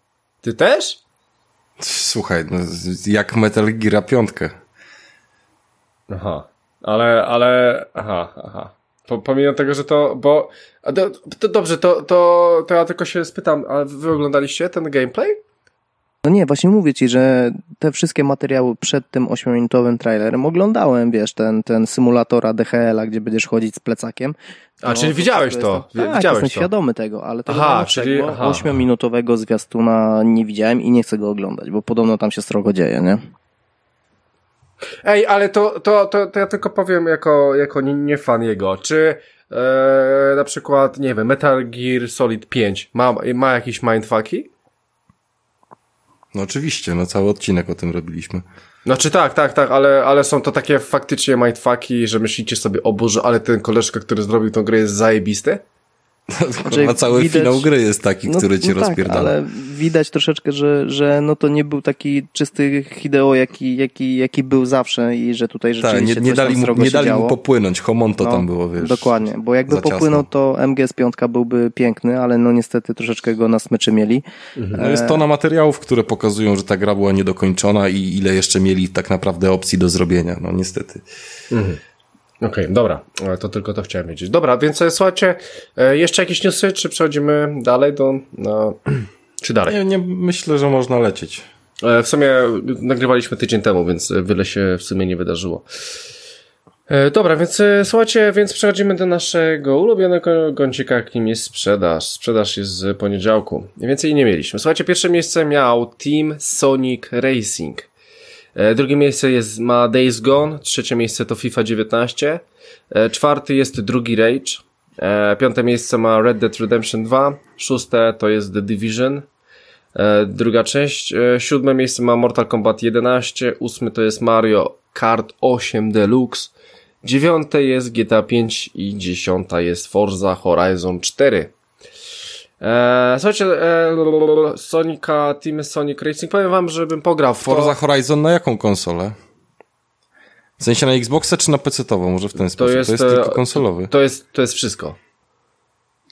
Ty też?
Słuchaj, no, jak Metal Gear 5.
Aha, ale, ale, aha, aha. Pomimo tego, że to, bo, to, to dobrze, to, to, to ja tylko się spytam, a wy oglądaliście ten gameplay?
No nie, właśnie mówię ci, że te wszystkie materiały przed tym 8-minutowym trailerem oglądałem, wiesz, ten, ten symulatora DHL-a, gdzie będziesz chodzić z plecakiem.
A, no, czyli widziałeś to?
Jestem, tak,
widziałeś
jestem
to.
świadomy tego, ale tego aha, czyli, 8-minutowego zwiastuna nie widziałem i nie chcę go oglądać, bo podobno tam się strogo dzieje, nie?
Ej, ale to, to, to, to ja tylko powiem jako, jako nie, nie fan jego. Czy e, na przykład, nie wiem, Metal Gear Solid 5 ma, ma jakieś mindfucki?
No oczywiście, no cały odcinek o tym robiliśmy.
Znaczy tak, tak, tak, ale, ale są to takie faktycznie mindfucki, że myślicie sobie, o Boże, ale ten koleżka, który zrobił tą grę jest zajebisty?
Znaczy, cały widać, finał gry jest taki, no, który ci no rozpierdala. Tak,
ale widać troszeczkę, że, że no to nie był taki czysty Hideo, jaki, jaki, jaki był zawsze i że tutaj rzeczywiście
tak, nie, nie dali mu, nie dali mu popłynąć, Homonto no, tam było, wiesz.
Dokładnie, bo jakby popłynął, to MGS5 byłby piękny, ale no niestety troszeczkę go na smyczy mieli.
Mhm. No jest tona materiałów, które pokazują, że ta gra była niedokończona i ile jeszcze mieli tak naprawdę opcji do zrobienia, no niestety. Mhm.
Okej, okay, dobra, e, to tylko to chciałem wiedzieć. Dobra, więc e, słuchajcie, e, jeszcze jakieś newsy, czy przechodzimy dalej do, no, czy dalej?
Nie, nie, myślę, że można lecieć.
W sumie nagrywaliśmy tydzień temu, więc wiele się w sumie nie wydarzyło. Dobra, więc słuchajcie, więc przechodzimy do naszego ulubionego gącika, jakim jest sprzedaż. Sprzedaż jest z poniedziałku. Więcej nie mieliśmy. Słuchajcie, pierwsze miejsce miał Team Sonic Racing. E, drugie miejsce jest, ma Days Gone, trzecie miejsce to FIFA 19, e, czwarty jest drugi Rage, e, piąte miejsce ma Red Dead Redemption 2, szóste to jest The Division, druga część, siódme miejsce ma Mortal Kombat 11, ósmy to jest Mario Kart 8 Deluxe, dziewiąte jest GTA 5 i dziesiąta jest Forza Horizon 4. Eee, słuchajcie, e, Sonika, Team Sonic Racing, powiem wam, żebym pograł w
Forza Horizon na jaką konsolę? W sensie na Xboxa czy na PC-tową? Może w ten to sposób. Jest, to jest tylko e, konsolowy.
To jest, to jest wszystko.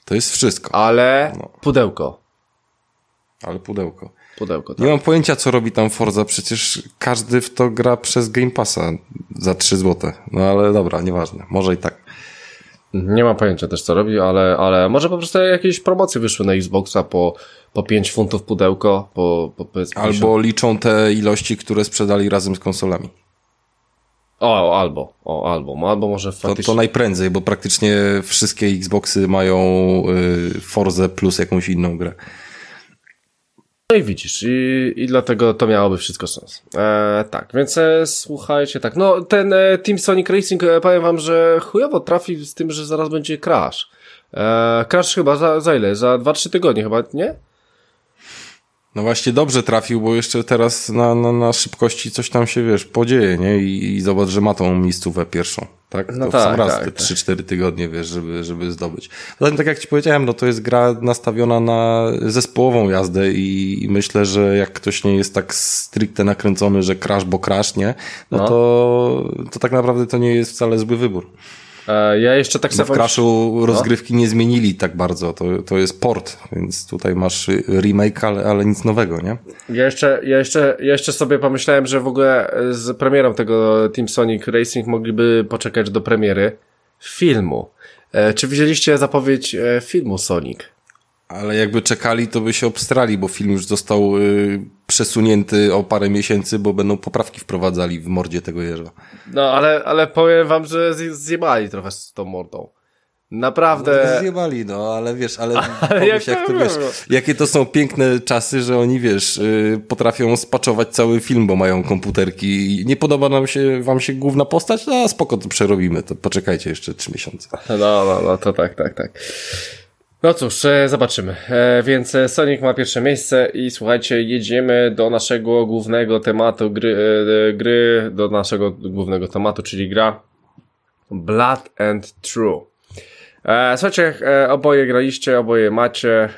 To jest wszystko.
Ale no. pudełko.
Ale pudełko.
Pudełko,
tak. Nie mam pojęcia, co robi tam Forza. Przecież każdy w to gra przez Game Passa za 3 złote. No ale dobra, nieważne. Może i tak.
Nie mam pojęcia też co robi, ale, ale może po prostu jakieś promocje wyszły na Xboxa po, po 5 funtów pudełko, po, po
Albo 50. liczą te ilości, które sprzedali razem z konsolami.
O, albo, o, albo, albo może
faktycznie... To, to najprędzej, bo praktycznie wszystkie Xboxy mają y, Forze plus jakąś inną grę.
No i widzisz, i, i dlatego to miałoby wszystko sens. E, tak, więc e, słuchajcie, tak, no ten e, Team Sonic Racing, e, powiem wam, że chujowo trafi z tym, że zaraz będzie Crash. E, crash chyba za, za ile? Za 2-3 tygodnie chyba, nie?
No właśnie dobrze trafił, bo jeszcze teraz na, na, na szybkości coś tam się, wiesz, podzieje, nie? I, I zobacz, że ma tą miejscówę pierwszą. Tak? No to tak, sam raz tak, te 3-4 tak. tygodnie, wiesz, żeby, żeby zdobyć. Zatem, tak jak ci powiedziałem, no to jest gra nastawiona na zespołową jazdę i, i myślę, że jak ktoś nie jest tak stricte nakręcony, że crash, bo crash, nie? No, no. To, to tak naprawdę to nie jest wcale zły wybór.
E, ja jeszcze tak
sobie... W Crashu no. rozgrywki nie zmienili tak bardzo, to, to jest port, więc tutaj masz remake, ale, ale nic nowego, nie?
Ja jeszcze, ja, jeszcze, ja jeszcze sobie pomyślałem, że w ogóle z premierą tego Team Sonic Racing mogliby poczekać do premiery filmu. E, czy widzieliście zapowiedź e, filmu Sonic?
Ale jakby czekali, to by się obstrali, bo film już został y, przesunięty o parę miesięcy, bo będą poprawki wprowadzali w mordzie tego jeża.
No, ale, ale powiem wam, że zjebali trochę z tą mordą. Naprawdę.
No, zjebali, no, ale wiesz, ale, ale pomyśl, jak, jak to, wiesz, jakie to są piękne czasy, że oni, wiesz, yy, potrafią spaczować cały film, bo mają komputerki. Nie podoba nam się, wam się główna postać? No, spoko, to przerobimy, to poczekajcie jeszcze trzy miesiące.
No, no, no, to tak, tak, tak. No cóż, e, zobaczymy. E, więc e, Sonic ma pierwsze miejsce i słuchajcie, jedziemy do naszego głównego tematu gry, gry do naszego głównego tematu, czyli gra Blood and True. Słuchajcie, oboje graliście, oboje macie.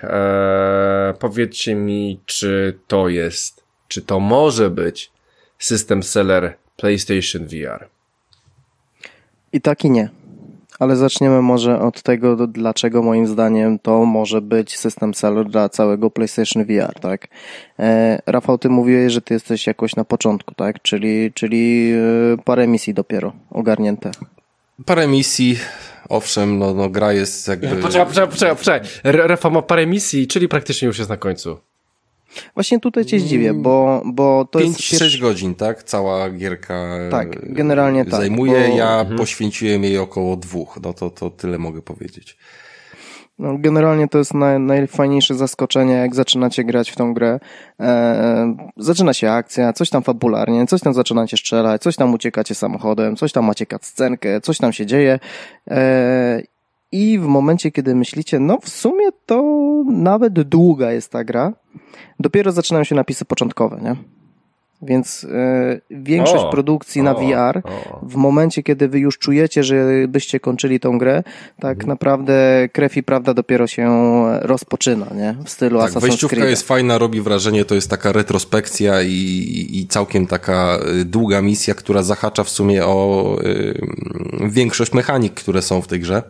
Powiedzcie mi, czy to jest, czy to może być system seller PlayStation VR?
I tak i nie. Ale zaczniemy może od tego, dlaczego moim zdaniem to może być system seller dla całego PlayStation VR, tak? E, Rafał, ty mówiłeś, że ty jesteś jakoś na początku, tak? Czyli, czyli e, parę misji dopiero ogarnięte.
Parę misji, owszem, no, no gra jest jakby...
Poczekaj, poczekaj, poczekaj, poczekaj. Rafał ma parę misji, czyli praktycznie już jest na końcu.
Właśnie tutaj cię zdziwię, bo, bo to 5,
jest... 5-6 godzin, tak? Cała gierka
tak, generalnie tak,
zajmuje. Bo... Ja mhm. poświęciłem jej około dwóch. No to, to tyle mogę powiedzieć.
No, generalnie to jest naj, najfajniejsze zaskoczenie, jak zaczynacie grać w tą grę. E, zaczyna się akcja, coś tam fabularnie, coś tam zaczynacie strzelać, coś tam uciekacie samochodem, coś tam macie scenkę, coś tam się dzieje. E, I w momencie, kiedy myślicie, no w sumie to nawet długa jest ta gra, dopiero zaczynają się napisy początkowe, nie? Więc y, większość o, produkcji o, na VR, o. w momencie, kiedy wy już czujecie, że byście kończyli tą grę, tak mhm. naprawdę krew i prawda dopiero się rozpoczyna, nie? W stylu tak, Assassin's
wejściówka Creed. jest fajna, robi wrażenie, to jest taka retrospekcja i, i całkiem taka y, długa misja, która zahacza w sumie o y, większość mechanik, które są w tej grze.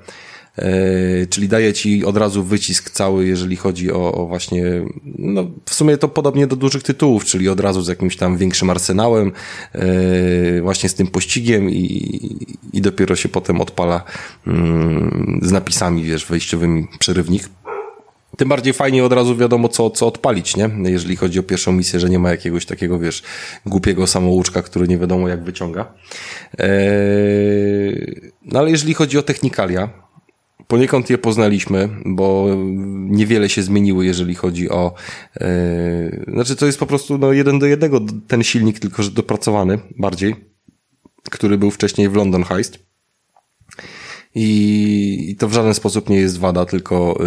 E, czyli daje ci od razu wycisk cały, jeżeli chodzi o, o, właśnie, no w sumie to podobnie do dużych tytułów, czyli od razu z jakimś tam większym arsenałem, e, właśnie z tym pościgiem i, i dopiero się potem odpala mm, z napisami, wiesz, wejściowymi przerywnik. Tym bardziej fajnie od razu wiadomo, co, co odpalić, nie? Jeżeli chodzi o pierwszą misję, że nie ma jakiegoś takiego, wiesz, głupiego samouczka, który nie wiadomo jak wyciąga. Eee, no ale jeżeli chodzi o technikalia, Poniekąd je poznaliśmy, bo niewiele się zmieniły, jeżeli chodzi o. Yy, znaczy, to jest po prostu no, jeden do jednego ten silnik, tylko że dopracowany bardziej, który był wcześniej w London Heist. I, i to w żaden sposób nie jest wada, tylko,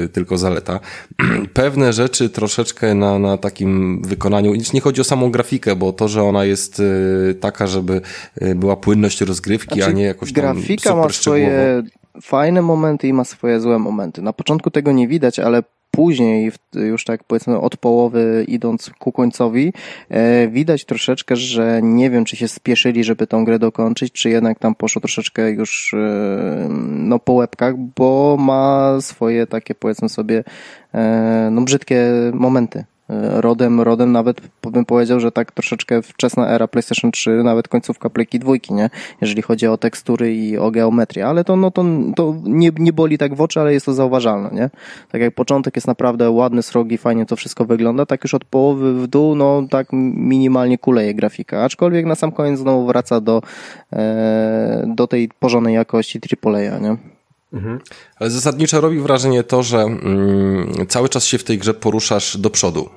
yy, tylko zaleta. Pewne rzeczy troszeczkę na, na takim wykonaniu, nie chodzi o samą grafikę, bo to, że ona jest yy, taka, żeby y, była płynność rozgrywki, znaczy, a nie jakoś tam grafika ma swoje
fajne momenty i ma swoje złe momenty. Na początku tego nie widać, ale później, już tak powiedzmy od połowy idąc ku końcowi, e, widać troszeczkę, że nie wiem, czy się spieszyli, żeby tą grę dokończyć, czy jednak tam poszło troszeczkę już e, no, po łebkach, bo ma swoje takie powiedzmy sobie e, no, brzydkie momenty. E, rodem, rodem nawet bym powiedział, że tak troszeczkę wczesna era PlayStation 3, nawet końcówka Playki dwójki, nie? Jeżeli chodzi o tekstury i o geometrię, ale to, no, to, to nie, nie boli tak w oczy, ale jest to zauważalne, nie? Tak jak początek jest naprawdę ładny, srogi, fajnie to wszystko wygląda, tak już od połowy w dół, no tak minimalnie kuleje grafika, aczkolwiek na sam koniec znowu wraca do, e, do tej porządnej jakości AAA, nie?
Mhm. Ale zasadniczo robi wrażenie to, że mm, cały czas się w tej grze poruszasz do przodu.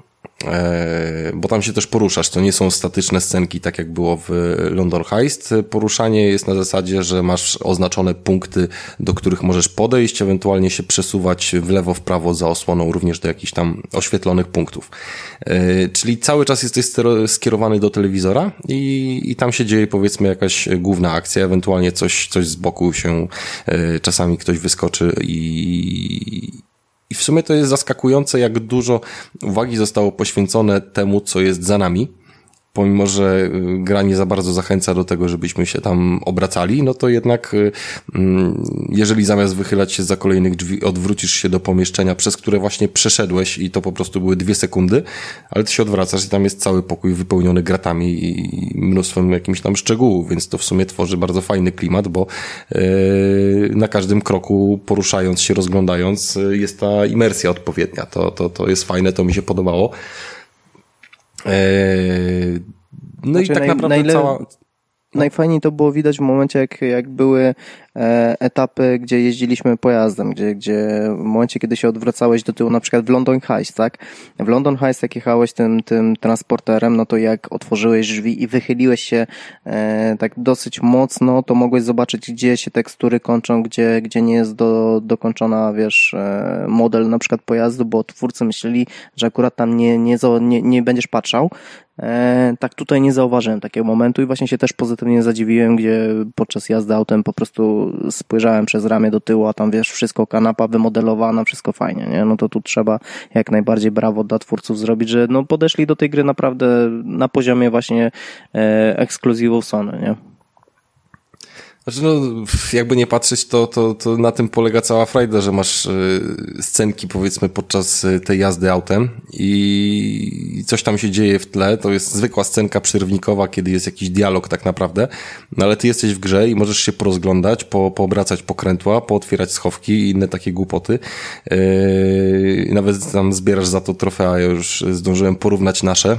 E, bo tam się też poruszasz, to nie są statyczne scenki, tak jak było w London Heist. Poruszanie jest na zasadzie, że masz oznaczone punkty, do których możesz podejść, ewentualnie się przesuwać w lewo, w prawo za osłoną, również do jakichś tam oświetlonych punktów. E, czyli cały czas jesteś skierowany do telewizora i, i tam się dzieje powiedzmy jakaś główna akcja, ewentualnie coś, coś z boku się e, czasami ktoś wyskoczy i, i w sumie to jest zaskakujące, jak dużo uwagi zostało poświęcone temu, co jest za nami pomimo że y, gra nie za bardzo zachęca do tego, żebyśmy się tam obracali, no to jednak y, mm, jeżeli zamiast wychylać się za kolejnych drzwi, odwrócisz się do pomieszczenia, przez które właśnie przeszedłeś i to po prostu były dwie sekundy, ale ty się odwracasz i tam jest cały pokój wypełniony gratami i mnóstwem jakimś tam szczegółów, więc to w sumie tworzy bardzo fajny klimat, bo yy, na każdym kroku poruszając się, rozglądając jest ta imersja odpowiednia. To, to, to jest fajne, to mi się podobało.
Eee, no znaczy, i tak naj, naprawdę najle... cała... Najfajniej to było widać w momencie, jak, jak były E, etapy, gdzie jeździliśmy pojazdem, gdzie, gdzie w momencie, kiedy się odwracałeś do tyłu, na przykład w London Heist, tak? W London Heist, jak jechałeś tym, tym transporterem, no to jak otworzyłeś drzwi i wychyliłeś się e, tak dosyć mocno, to mogłeś zobaczyć, gdzie się tekstury kończą, gdzie, gdzie nie jest do, dokończona, wiesz, e, model na przykład pojazdu, bo twórcy myśleli, że akurat tam nie, nie, nie, nie będziesz patrzał, tak tutaj nie zauważyłem takiego momentu i właśnie się też pozytywnie zadziwiłem, gdzie podczas jazdy autem po prostu spojrzałem przez ramię do tyłu, a tam wiesz, wszystko kanapa wymodelowana, wszystko fajnie, nie? No to tu trzeba jak najbardziej brawo dla twórców zrobić, że no podeszli do tej gry naprawdę na poziomie właśnie e, ekskluzywów Sony, nie?
Znaczy, no, jakby nie patrzeć, to, to, to na tym polega cała frajda, że masz y, scenki, powiedzmy, podczas y, tej jazdy autem i coś tam się dzieje w tle. To jest zwykła scenka przerwnikowa, kiedy jest jakiś dialog tak naprawdę, no ale ty jesteś w grze i możesz się porozglądać, po, poobracać pokrętła, pootwierać schowki i inne takie głupoty. Yy, nawet tam zbierasz za to trofea. Ja już zdążyłem porównać nasze,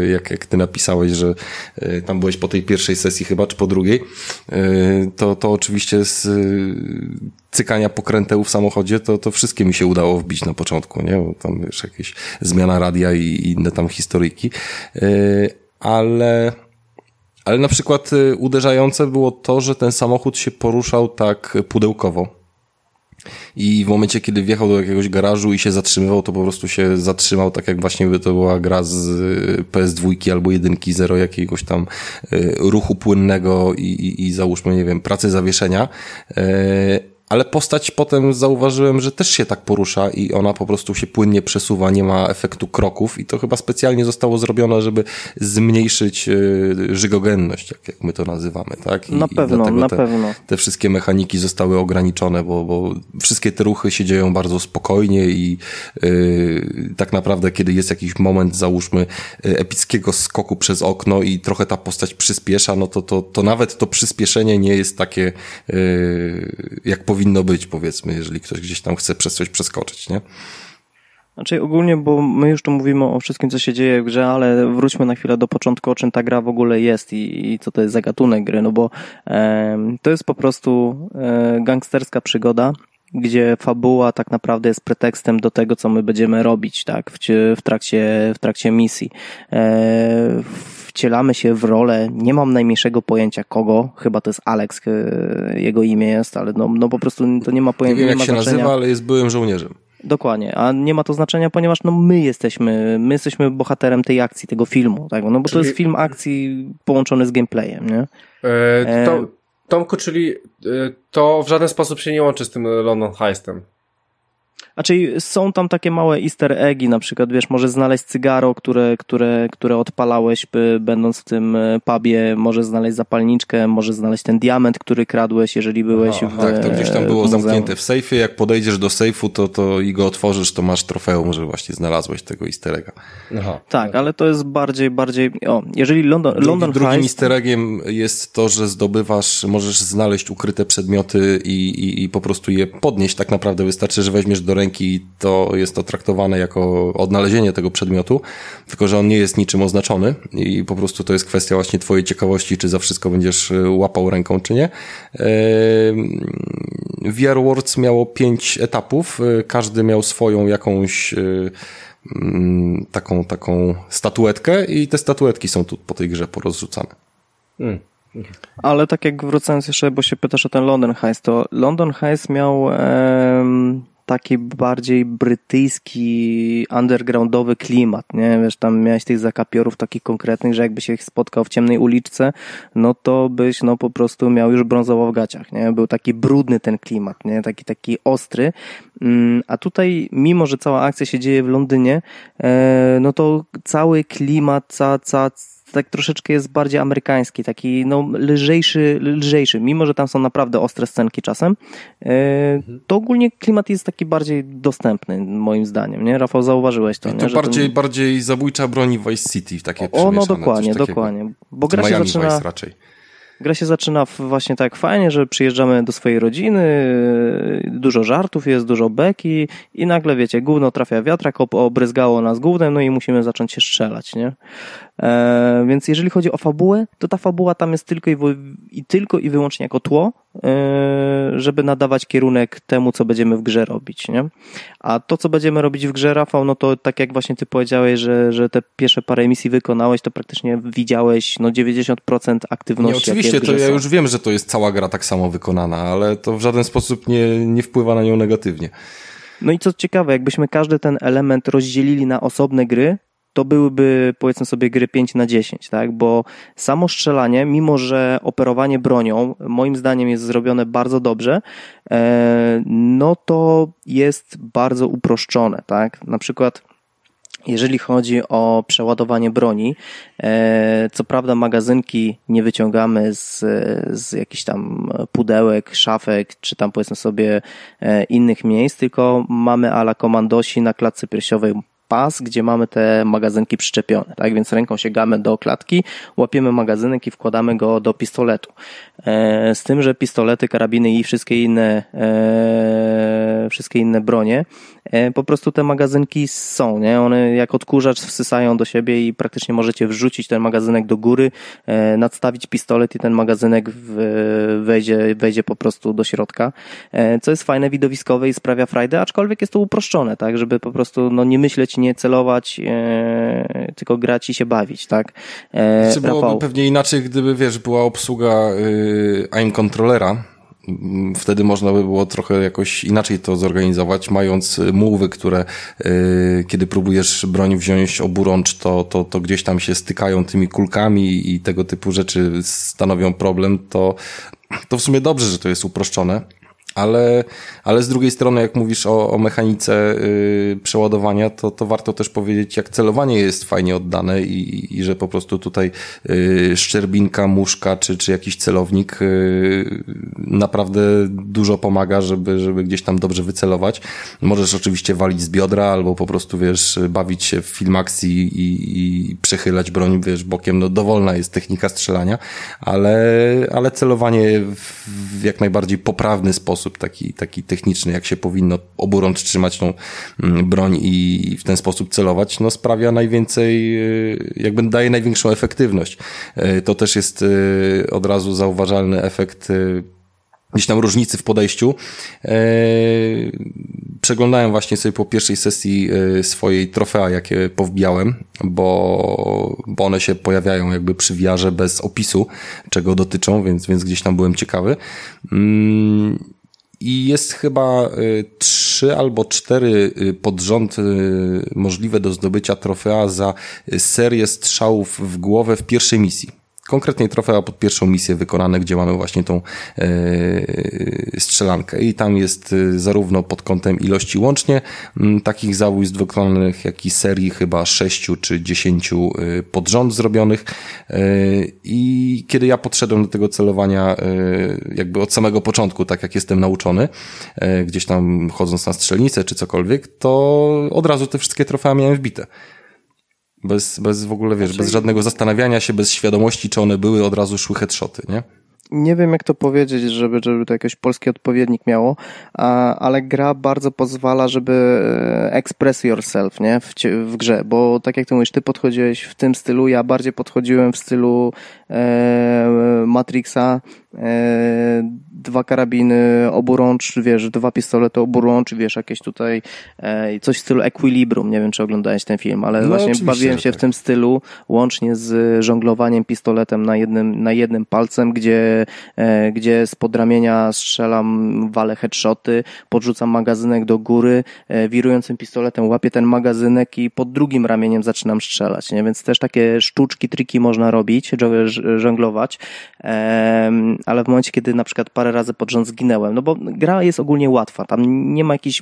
yy, jak, jak ty napisałeś, że yy, tam byłeś po tej pierwszej sesji chyba, czy po drugiej. Yy, to, to oczywiście z y, cykania pokręteł w samochodzie, to, to wszystkie mi się udało wbić na początku, nie? Bo tam wiesz, jakieś zmiana radia i, inne tam historyjki. Y, ale, ale na przykład y, uderzające było to, że ten samochód się poruszał tak pudełkowo i w momencie, kiedy wjechał do jakiegoś garażu i się zatrzymywał, to po prostu się zatrzymał, tak jak właśnie by to była gra z y, PS2 albo jedynki, zero jakiegoś tam y, ruchu płynnego i, i, i załóżmy, nie wiem, pracy zawieszenia. Y, ale postać potem zauważyłem, że też się tak porusza i ona po prostu się płynnie przesuwa, nie ma efektu kroków i to chyba specjalnie zostało zrobione, żeby zmniejszyć e, żygogenność, jak, jak my to nazywamy, tak?
I, na pewno, na
te,
pewno.
Te wszystkie mechaniki zostały ograniczone, bo, bo wszystkie te ruchy się dzieją bardzo spokojnie i yy, tak naprawdę, kiedy jest jakiś moment, załóżmy, e, epickiego skoku przez okno i trochę ta postać przyspiesza, no to, to, to nawet to przyspieszenie nie jest takie, yy, jak powinno powinno być, powiedzmy, jeżeli ktoś gdzieś tam chce przez coś przeskoczyć, nie?
Znaczy ogólnie, bo my już tu mówimy o wszystkim, co się dzieje w grze, ale wróćmy na chwilę do początku, o czym ta gra w ogóle jest i, i co to jest za gatunek gry, no bo e, to jest po prostu e, gangsterska przygoda, gdzie fabuła tak naprawdę jest pretekstem do tego, co my będziemy robić, tak, w, w, trakcie, w trakcie misji. E, wcielamy się w rolę, nie mam najmniejszego pojęcia kogo, chyba to jest Alex, e, jego imię jest, ale no, no po prostu to nie ma pojęcia.
Nie wiem
jak
się znaczenia. nazywa, ale jest byłym żołnierzem.
Dokładnie, a nie ma to znaczenia, ponieważ no my jesteśmy, my jesteśmy bohaterem tej akcji, tego filmu, tak? No bo czyli... to jest film akcji połączony z gameplayem, nie?
E, to, Tomku, czyli e, to w żaden sposób się nie łączy z tym London Heistem.
Znaczy są tam takie małe easter eggi, na przykład wiesz, może znaleźć cygaro, które, które, które odpalałeś będąc w tym e, pubie, może znaleźć zapalniczkę, może znaleźć ten diament, który kradłeś, jeżeli byłeś w
Tak, to gdzieś tam było zamknięte w sejfie, jak podejdziesz do sejfu, to, to i go otworzysz, to masz trofeum, że właśnie znalazłeś tego easter egga.
Aha. Tak, ale to jest bardziej, bardziej, o, jeżeli London,
Drugi,
London
Drugim Heist... easter eggiem jest to, że zdobywasz, możesz znaleźć ukryte przedmioty i, i, i po prostu je podnieść, tak naprawdę wystarczy, że weźmiesz do ręki, to jest to traktowane jako odnalezienie tego przedmiotu, tylko że on nie jest niczym oznaczony i po prostu to jest kwestia właśnie twojej ciekawości, czy za wszystko będziesz e, łapał ręką, czy nie. VR Worlds miało pięć etapów, e, każdy miał swoją jakąś e, mm, taką, taką statuetkę i te statuetki są tu po tej grze porozrzucane. Mm.
Ale tak jak wracając jeszcze, bo się pytasz o ten London Heist, to London Heist miał taki bardziej brytyjski, undergroundowy klimat, nie? Wiesz, tam miałeś tych zakapiorów takich konkretnych, że jakby się ich spotkał w ciemnej uliczce, no to byś, no po prostu miał już brązowo w gaciach, nie? Był taki brudny ten klimat, nie? Taki, taki ostry. Mm, a tutaj, mimo że cała akcja się dzieje w Londynie, e, no to cały klimat, ca, ca, tak troszeczkę jest bardziej amerykański, taki no lżejszy, lżejszy, mimo że tam są naprawdę ostre scenki czasem, e, to ogólnie klimat jest taki bardziej dostępny, moim zdaniem, nie? Rafał, zauważyłeś to,
I to
nie?
bardziej, ten... bardziej zabójcza broni Vice City, takie
O, no dokładnie, dokładnie. Bo gra się zaczyna...
raczej.
Gra się zaczyna właśnie tak fajnie, że przyjeżdżamy do swojej rodziny, dużo żartów jest, dużo beki i nagle wiecie, gówno trafia wiatrak, obryzgało nas gównem, no i musimy zacząć się strzelać, nie? E, więc jeżeli chodzi o fabułę, to ta fabuła tam jest tylko i, i tylko i wyłącznie jako tło, e, żeby nadawać kierunek temu, co będziemy w grze robić, nie? A to, co będziemy robić w grze, Rafał, no to tak jak właśnie ty powiedziałeś, że, że te pierwsze parę misji wykonałeś, to praktycznie widziałeś no 90% aktywności.
Nie, oczywiście, to ja już wiem, że to jest cała gra tak samo wykonana, ale to w żaden sposób nie, nie wpływa na nią negatywnie.
No i co ciekawe, jakbyśmy każdy ten element rozdzielili na osobne gry, to byłyby powiedzmy sobie gry 5 na 10, tak? Bo samo strzelanie, mimo że operowanie bronią moim zdaniem jest zrobione bardzo dobrze, e, no to jest bardzo uproszczone, tak? Na przykład jeżeli chodzi o przeładowanie broni, e, co prawda magazynki nie wyciągamy z, z jakichś tam pudełek, szafek, czy tam powiedzmy sobie e, innych miejsc, tylko mamy ala komandosi na klatce piersiowej pas, gdzie mamy te magazynki przyczepione, tak? Więc ręką sięgamy do klatki, łapiemy magazynek i wkładamy go do pistoletu. E, z tym, że pistolety, karabiny i wszystkie inne, e, wszystkie inne bronie, e, po prostu te magazynki są, nie? One jak odkurzacz wsysają do siebie i praktycznie możecie wrzucić ten magazynek do góry, nadstawić pistolet i ten magazynek wejdzie, wejdzie po prostu do środka, co jest fajne, widowiskowe i sprawia frajdę, aczkolwiek jest to uproszczone, tak? Żeby po prostu no, nie myśleć nie celować, e, tylko grać i się bawić, tak?
E, znaczy byłoby Rafał... pewnie inaczej, gdyby, wiesz, była obsługa y, aim kontrolera, wtedy można by było trochę jakoś inaczej to zorganizować, mając muły, które yy, kiedy próbujesz broń wziąć oburącz, to, to, to gdzieś tam się stykają tymi kulkami i tego typu rzeczy stanowią problem, to, to w sumie dobrze, że to jest uproszczone. Ale, ale z drugiej strony, jak mówisz o, o mechanice yy, przeładowania, to, to warto też powiedzieć, jak celowanie jest fajnie oddane i, i że po prostu tutaj yy, szczerbinka, muszka czy, czy jakiś celownik yy, naprawdę dużo pomaga, żeby, żeby gdzieś tam dobrze wycelować. Możesz oczywiście walić z biodra albo po prostu, wiesz, bawić się w film akcji i, i przechylać broń, wiesz, bokiem. No dowolna jest technika strzelania, ale, ale celowanie w jak najbardziej poprawny sposób sposób taki, taki techniczny, jak się powinno oburącz trzymać tą mm, broń i w ten sposób celować, no sprawia najwięcej, y, jakby daje największą efektywność. Y, to też jest y, od razu zauważalny efekt gdzieś tam różnicy w podejściu. Przeglądałem właśnie sobie po pierwszej sesji swojej trofea, jakie powbijałem, bo, bo one się pojawiają jakby przy wiarze bez opisu, czego dotyczą, więc, więc gdzieś tam byłem ciekawy. Mm, i jest chyba y, trzy albo cztery y, pod rząd y, możliwe do zdobycia trofea za serię strzałów w głowę w pierwszej misji konkretnie trofea pod pierwszą misję wykonane, gdzie mamy właśnie tą e, strzelankę i tam jest e, zarówno pod kątem ilości łącznie takich zabójstw wykonanych, jak i serii chyba sześciu czy dziesięciu e, pod rząd zrobionych i kiedy ja podszedłem do tego celowania jakby od samego początku, tak jak jestem nauczony, gdzieś tam chodząc na strzelnicę czy cokolwiek, to od razu te wszystkie trofea miałem wbite. Bez, bez w ogóle, wiesz, znaczy... bez żadnego zastanawiania się, bez świadomości, czy one były, od razu szły headshoty, nie?
Nie wiem, jak to powiedzieć, żeby, żeby to jakiś polski odpowiednik miało, a, ale gra bardzo pozwala, żeby e, express yourself, nie? W, w grze, bo tak jak ty mówisz, ty podchodziłeś w tym stylu, ja bardziej podchodziłem w stylu Matrixa, e, dwa karabiny oburącz, wiesz, dwa pistolety oburącz, wiesz, jakieś tutaj e, coś w stylu Equilibrium, nie wiem, czy oglądałeś ten film, ale no, właśnie bawiłem się tak. w tym stylu, łącznie z żonglowaniem pistoletem na jednym, na jednym palcem, gdzie, e, gdzie z podramienia strzelam, walę headshoty, podrzucam magazynek do góry, e, wirującym pistoletem łapię ten magazynek i pod drugim ramieniem zaczynam strzelać, nie? Więc też takie sztuczki, triki można robić, żonglować, ale w momencie, kiedy na przykład parę razy pod rząd zginęłem, no bo gra jest ogólnie łatwa, tam nie ma jakichś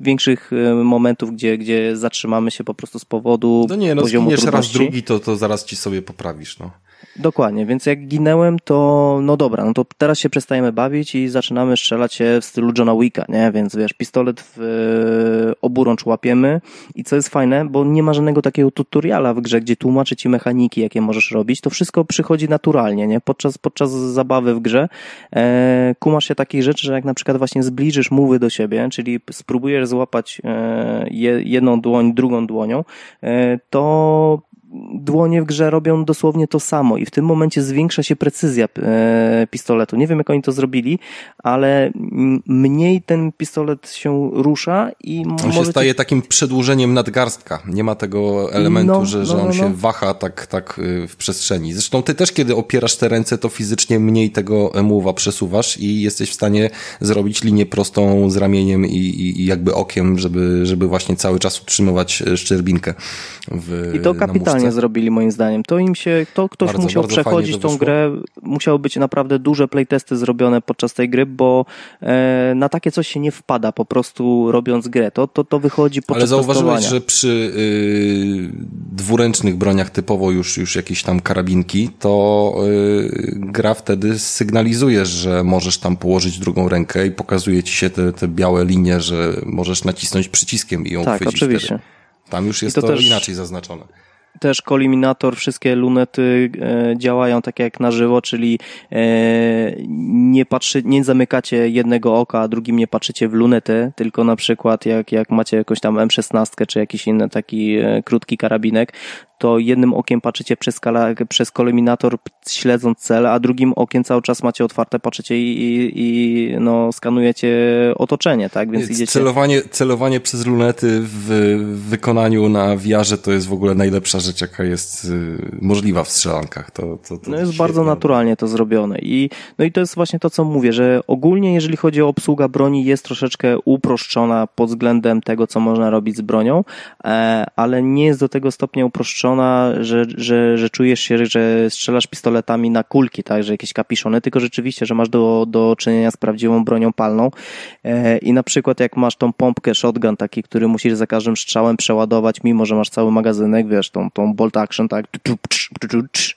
większych e, momentów, gdzie, gdzie zatrzymamy się po prostu z powodu
no nie, no poziomu trudności. raz drugi, to, to zaraz ci sobie poprawisz, no.
Dokładnie, więc jak ginęłem, to no dobra, no to teraz się przestajemy bawić i zaczynamy strzelać się w stylu Johna Wicka, nie? Więc wiesz, pistolet w e, oburącz łapiemy i co jest fajne, bo nie ma żadnego takiego tutoriala w grze, gdzie tłumaczy ci mechaniki, jakie możesz robić, to wszystko przychodzi naturalnie, nie? Podczas, podczas zabawy w grze e, kumasz się takich rzeczy, że jak na przykład właśnie zbliżysz mówy do siebie, czyli spróbujesz złapać e, jedną dłoń drugą dłonią, e, to dłonie w grze robią dosłownie to samo i w tym momencie zwiększa się precyzja e, pistoletu. Nie wiem, jak oni to zrobili, ale mniej ten pistolet się rusza i
On się staje takim przedłużeniem nadgarstka. Nie ma tego elementu, no, że, że no, on no, się no. waha tak, tak y, w przestrzeni. Zresztą ty też, kiedy opierasz te ręce, to fizycznie mniej tego emuwa przesuwasz i jesteś w stanie zrobić linię prostą z ramieniem i, i, i jakby okiem, żeby, żeby właśnie cały czas utrzymywać e, szczerbinkę w
I to kapitalnie zrobili moim zdaniem. To im się, to ktoś bardzo, musiał bardzo przechodzić tą grę, musiały być naprawdę duże playtesty zrobione podczas tej gry, bo e, na takie coś się nie wpada po prostu robiąc grę. To, to, to wychodzi podczas
Ale zauważyłeś, że przy y, dwuręcznych broniach typowo już, już jakieś tam karabinki, to y, gra wtedy sygnalizuje, że możesz tam położyć drugą rękę i pokazuje ci się te, te białe linie, że możesz nacisnąć przyciskiem i ją
tak,
chwycić
oczywiście.
Wtedy. Tam już jest to, to też... inaczej zaznaczone
też koliminator, wszystkie lunety e, działają tak jak na żywo, czyli e, nie patrzy, nie zamykacie jednego oka, a drugim nie patrzycie w lunetę, tylko na przykład jak, jak macie jakąś tam M16 czy jakiś inny taki e, krótki karabinek, to jednym okiem patrzycie przez, skala, przez śledząc cel, a drugim okiem cały czas macie otwarte, patrzycie i, i, i no, skanujecie otoczenie, tak?
Więc idziecie... Celowanie, celowanie przez lunety w wykonaniu na wiarze to jest w ogóle najlepsza rzecz, jaka jest y, możliwa w strzelankach. To, to,
to no jest bardzo naturalnie to zrobione i, no i to jest właśnie to, co mówię, że ogólnie jeżeli chodzi o obsługa broni jest troszeczkę uproszczona pod względem tego, co można robić z bronią, e, ale nie jest do tego stopnia uproszczona że, że, że czujesz się, że strzelasz pistoletami na kulki, tak, że jakieś kapiszony, tylko rzeczywiście, że masz do, do czynienia z prawdziwą bronią palną. E, i na przykład jak masz tą pompkę shotgun taki, który musisz za każdym strzałem przeładować, mimo że masz cały magazynek, wiesz, tą, tą bolt action, tak,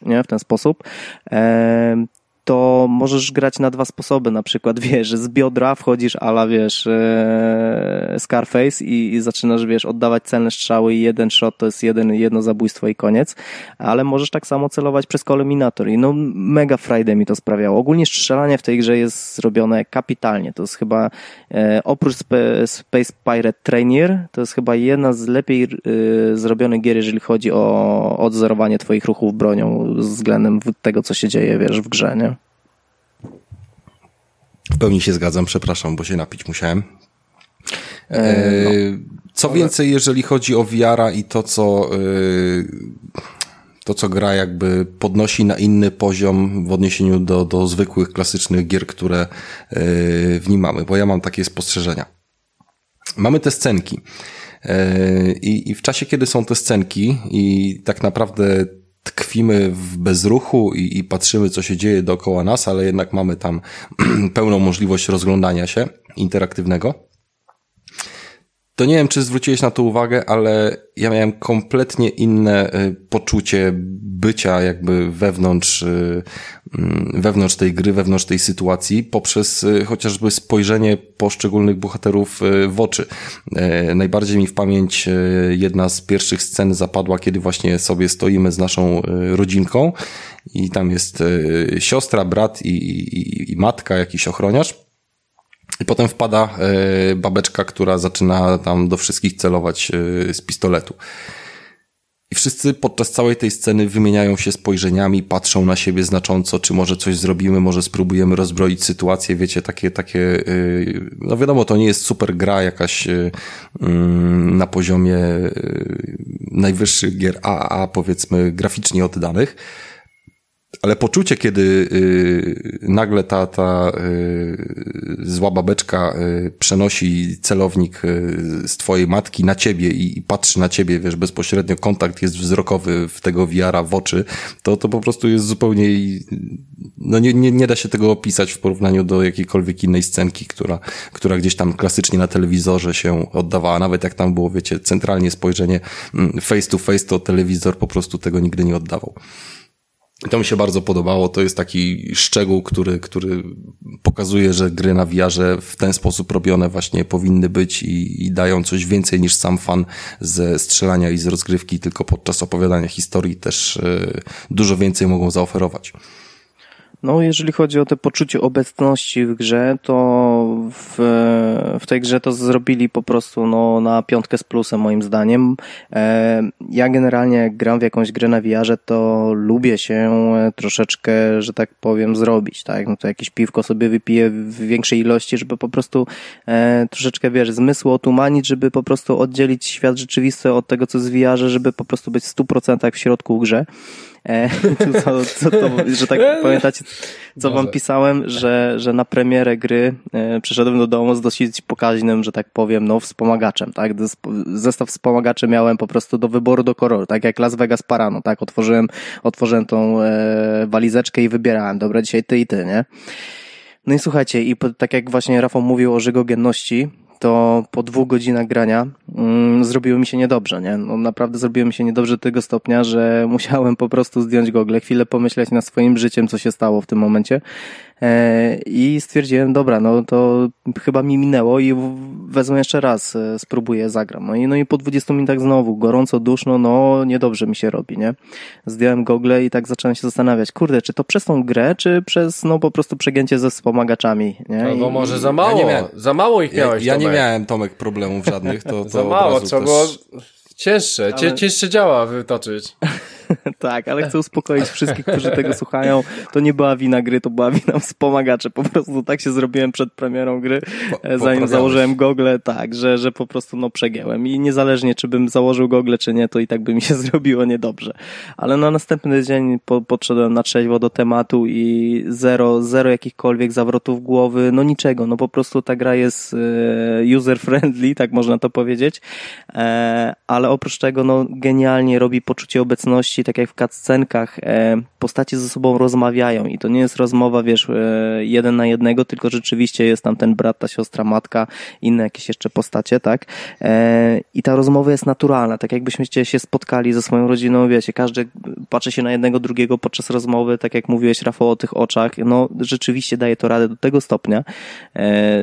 nie, w ten sposób, e, to możesz grać na dwa sposoby, na przykład, wiesz, z biodra wchodzisz ala, wiesz, e, Scarface i, i, zaczynasz, wiesz, oddawać celne strzały i jeden shot to jest jeden, jedno zabójstwo i koniec, ale możesz tak samo celować przez koliminator i no mega Friday mi to sprawiało. Ogólnie strzelanie w tej grze jest zrobione kapitalnie, to jest chyba e, oprócz Space Pirate Trainer, to jest chyba jedna z lepiej e, zrobionych gier, jeżeli chodzi o odzorowanie twoich ruchów bronią względem tego, co się dzieje, wiesz, w grze, nie?
Pełni się zgadzam, przepraszam, bo się napić musiałem. E, no. Co więcej, jeżeli chodzi o VR i to, co, e, to, co gra jakby podnosi na inny poziom w odniesieniu do, do zwykłych, klasycznych gier, które e, w nim mamy, bo ja mam takie spostrzeżenia. Mamy te scenki. I w czasie, kiedy są te scenki i tak naprawdę tkwimy w bezruchu i, i patrzymy, co się dzieje dookoła nas, ale jednak mamy tam pełną możliwość rozglądania się interaktywnego. To nie wiem, czy zwróciłeś na to uwagę, ale ja miałem kompletnie inne y, poczucie bycia jakby wewnątrz, y, mm, wewnątrz tej gry, wewnątrz tej sytuacji, poprzez y, chociażby spojrzenie poszczególnych bohaterów w oczy. Najbardziej mi w pamięć jedna z pierwszych scen zapadła, kiedy właśnie sobie stoimy z naszą rodzinką i tam jest siostra, brat i, i, i matka, jakiś ochroniarz i potem wpada e, babeczka, która zaczyna tam do wszystkich celować e, z pistoletu. I wszyscy podczas całej tej sceny wymieniają się spojrzeniami, patrzą na siebie znacząco, czy może coś zrobimy, może spróbujemy rozbroić sytuację, wiecie, takie, takie, yy, no wiadomo, to nie jest super gra jakaś yy, na poziomie najwyższych gier AAA, powiedzmy, graficznie oddanych, ale poczucie, kiedy y, nagle ta, ta y, zła babeczka y, przenosi celownik y, z twojej matki na ciebie i, i, patrzy na ciebie, wiesz, bezpośrednio kontakt jest wzrokowy w tego wiara w oczy, to, to po prostu jest zupełnie, no nie, nie, nie da się tego opisać w porównaniu do jakiejkolwiek innej scenki, która, która gdzieś tam klasycznie na telewizorze się oddawała, nawet jak tam było, wiecie, centralnie spojrzenie mm, face to face, to telewizor po prostu tego nigdy nie oddawał. To mi się bardzo podobało. To jest taki szczegół, który, który pokazuje, że gry na VR w ten sposób robione właśnie powinny być i, i dają coś więcej niż sam fan ze strzelania i z rozgrywki, tylko podczas opowiadania historii też y, dużo więcej mogą zaoferować.
No, jeżeli chodzi o te poczucie obecności w grze, to w, w tej grze to zrobili po prostu no, na piątkę z plusem, moim zdaniem. E, ja generalnie, jak gram w jakąś grę na VR, to lubię się troszeczkę, że tak powiem, zrobić. Tak? No to jakieś piwko sobie wypiję w większej ilości, żeby po prostu e, troszeczkę, wiesz, zmysł otumanić, żeby po prostu oddzielić świat rzeczywisty od tego, co jest w żeby po prostu być w 100% w środku grze. E, co, co to, że tak pamiętacie, co wam pisałem, że, że na premierę gry e, przyszedłem do domu z dosyć pokaźnym, że tak powiem, no wspomagaczem, tak? Zestaw wspomagaczy miałem po prostu do wyboru do koloru, tak jak Las Vegas Parano, tak? Otworzyłem, otworzyłem tą e, walizeczkę i wybierałem, dobra, dzisiaj ty i ty, nie? No i słuchajcie, i po, tak jak właśnie Rafał mówił o żygogenności, to po dwóch godzinach grania mm, zrobiło mi się niedobrze, nie? No, naprawdę zrobiło mi się niedobrze do tego stopnia, że musiałem po prostu zdjąć gogle, chwilę pomyśleć nad swoim życiem, co się stało w tym momencie I stwierdziłem, dobra, no to chyba mi minęło i wezmę jeszcze raz, e, spróbuję, zagram. No i, no i po 20 minutach znowu, gorąco, duszno, no niedobrze mi się robi, nie? Zdjąłem gogle i tak zacząłem się zastanawiać, kurde, czy to przez tą grę, czy przez, no po prostu przegięcie ze wspomagaczami, nie?
Albo I, może za mało, ja miałem, za mało ich miałeś,
Ja, ja nie miałem, Tomek, problemów żadnych, to, to
Za mało, trzeba było cięższe, ale... cięższe działa wytoczyć.
tak, ale chcę uspokoić wszystkich, którzy tego słuchają. To nie była wina gry, to była wina wspomagaczy. Po prostu tak się zrobiłem przed premierą gry, po, e, zanim założyłem gogle, tak, że, że po prostu no przegięłem. I niezależnie, czy bym założył gogle, czy nie, to i tak by mi się zrobiło niedobrze. Ale na następny dzień po, podszedłem na trzeźwo do tematu i zero, zero jakichkolwiek zawrotów głowy, no niczego. No po prostu ta gra jest e, user-friendly, tak można to powiedzieć. E, ale oprócz tego, no genialnie robi poczucie obecności tak jak w cutscenkach, e, postacie ze sobą rozmawiają i to nie jest rozmowa, wiesz, e, jeden na jednego, tylko rzeczywiście jest tam ten brat, ta siostra, matka, inne jakieś jeszcze postacie, tak? E, I ta rozmowa jest naturalna, tak jakbyśmy się spotkali ze swoją rodziną, wiecie, każdy patrzy się na jednego, drugiego podczas rozmowy, tak jak mówiłeś, Rafał, o tych oczach, no rzeczywiście daje to radę do tego stopnia,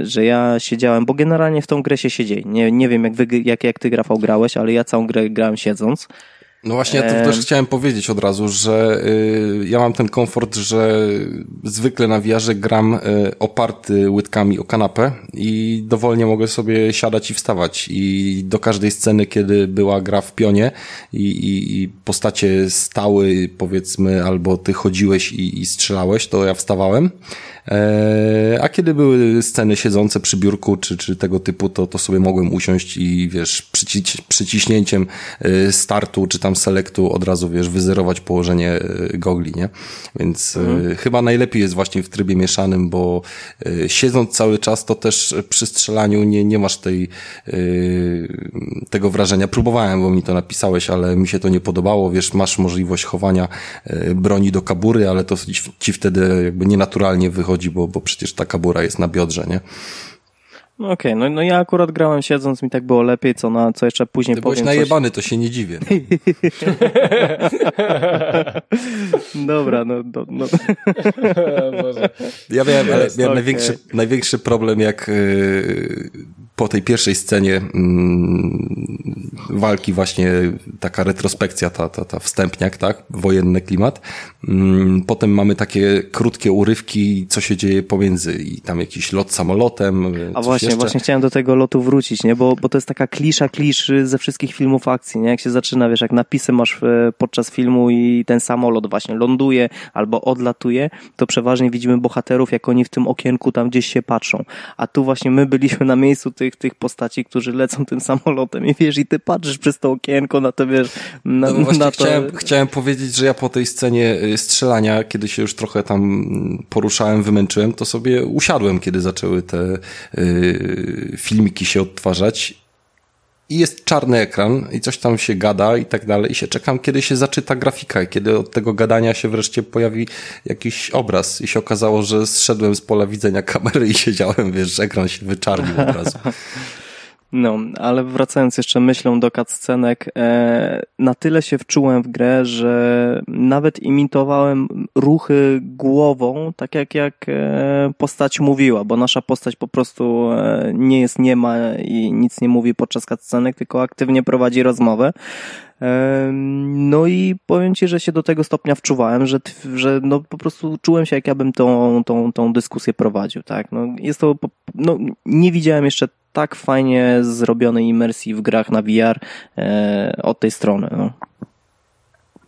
że ja siedziałem, bo generalnie w tą grę się siedzi. Nie, nie wiem, jak, wy, jak, jak ty, Rafał, grałeś, ale ja całą grę grałem siedząc.
No właśnie, ja to też chciałem powiedzieć od razu, że y, ja mam ten komfort, że zwykle na wiarze gram y, oparty łydkami o kanapę i dowolnie mogę sobie siadać i wstawać. I do każdej sceny, kiedy była gra w pionie i, i, i postacie stały, powiedzmy, albo ty chodziłeś i, i strzelałeś, to ja wstawałem. E, a kiedy były sceny siedzące przy biurku, czy, czy tego typu, to, to sobie mogłem usiąść i wiesz, przyci przyciśnięciem e, startu, czy tam selektu od razu, wiesz, wyzerować położenie e, gogli, nie? Więc mhm. chyba najlepiej jest właśnie w trybie mieszanym, bo siedząc cały czas, to też przy strzelaniu nie, nie masz tej, tego wrażenia. Próbowałem, bo mi to napisałeś, ale mi się to nie podobało, wiesz, masz możliwość chowania broni do kabury, ale to ci wtedy jakby nienaturalnie wychodzi chodzi, bo, bo przecież ta kabura jest na biodrze, nie?
No okej, okay, no, no ja akurat grałem siedząc, mi tak było lepiej, co, na, co jeszcze później
Ty powiem. Byłeś najebany, coś... to się nie dziwię.
Dobra, no... no, no.
ja miałem, ale miałem okay. największy, największy problem, jak yy, po tej pierwszej scenie mm, walki właśnie taka retrospekcja, ta, ta, ta wstępniak, tak? Wojenny klimat. Mm, potem mamy takie krótkie urywki, co się dzieje pomiędzy i tam jakiś lot samolotem.
A właśnie, jeszcze. właśnie chciałem do tego lotu wrócić, nie? Bo, bo to jest taka klisza klisz ze wszystkich filmów akcji, nie? Jak się zaczyna, wiesz, jak napisy masz e, podczas filmu i ten samolot właśnie ląduje albo odlatuje, to przeważnie widzimy bohaterów, jak oni w tym okienku tam gdzieś się patrzą. A tu właśnie my byliśmy na miejscu tych, tych postaci, którzy lecą tym samolotem. I wiesz, i ty patrzysz przez to okienko na to, wiesz, na,
no
na
to... Chciałem, chciałem powiedzieć, że ja po tej scenie y, strzelania, kiedy się już trochę tam poruszałem, wymęczyłem, to sobie usiadłem, kiedy zaczęły te y, filmiki się odtwarzać i jest czarny ekran i coś tam się gada i tak dalej i się czekam, kiedy się zaczyta grafika i kiedy od tego gadania się wreszcie pojawi jakiś obraz i się okazało, że zszedłem z pola widzenia kamery i siedziałem, wiesz, ekran się wyczarnił od razu.
No, ale wracając jeszcze myślą do cutscenek, e, na tyle się wczułem w grę, że nawet imitowałem ruchy głową, tak jak, jak e, postać mówiła, bo nasza postać po prostu e, nie jest niema i nic nie mówi podczas cutscenek, tylko aktywnie prowadzi rozmowę. No i powiem Ci, że się do tego stopnia wczuwałem, że, że no po prostu czułem się, jak ja bym tą, tą, tą dyskusję prowadził, tak. No jest to, no nie widziałem jeszcze tak fajnie zrobionej imersji w grach na VR e, od tej strony. No.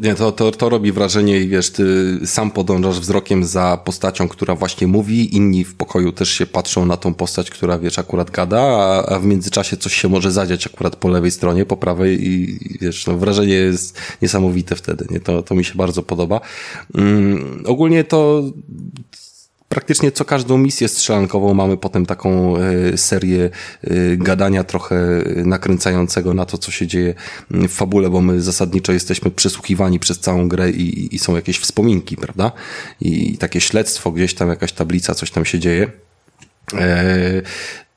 Nie, to, to, to robi wrażenie i wiesz, ty sam podążasz wzrokiem za postacią, która właśnie mówi, inni w pokoju też się patrzą na tą postać, która wiesz, akurat gada, a, a w międzyczasie coś się może zadziać akurat po lewej stronie, po prawej i, wiesz, no, wrażenie jest niesamowite wtedy, nie? To, to mi się bardzo podoba. Mm, ogólnie to praktycznie co każdą misję strzelankową mamy potem taką e, serię e, gadania trochę nakręcającego na to, co się dzieje w fabule, bo my zasadniczo jesteśmy przesłuchiwani przez całą grę i, i są jakieś wspominki, prawda? I takie śledztwo, gdzieś tam jakaś tablica, coś tam się dzieje.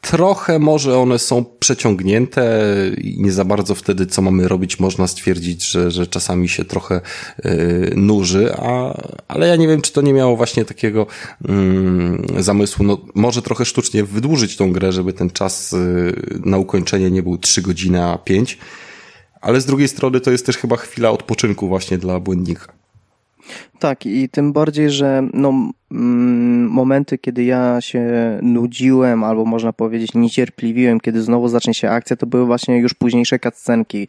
Trochę może one są przeciągnięte i nie za bardzo wtedy, co mamy robić, można stwierdzić, że, że czasami się trochę yy, nuży, a, ale ja nie wiem, czy to nie miało właśnie takiego yy, zamysłu, no może trochę sztucznie wydłużyć tą grę, żeby ten czas yy, na ukończenie nie był 3 godziny, a 5, ale z drugiej strony to jest też chyba chwila odpoczynku właśnie dla błędnika.
Tak, i tym bardziej, że no, momenty, kiedy ja się nudziłem, albo można powiedzieć niecierpliwiłem, kiedy znowu zacznie się akcja, to były właśnie już późniejsze cutscenki.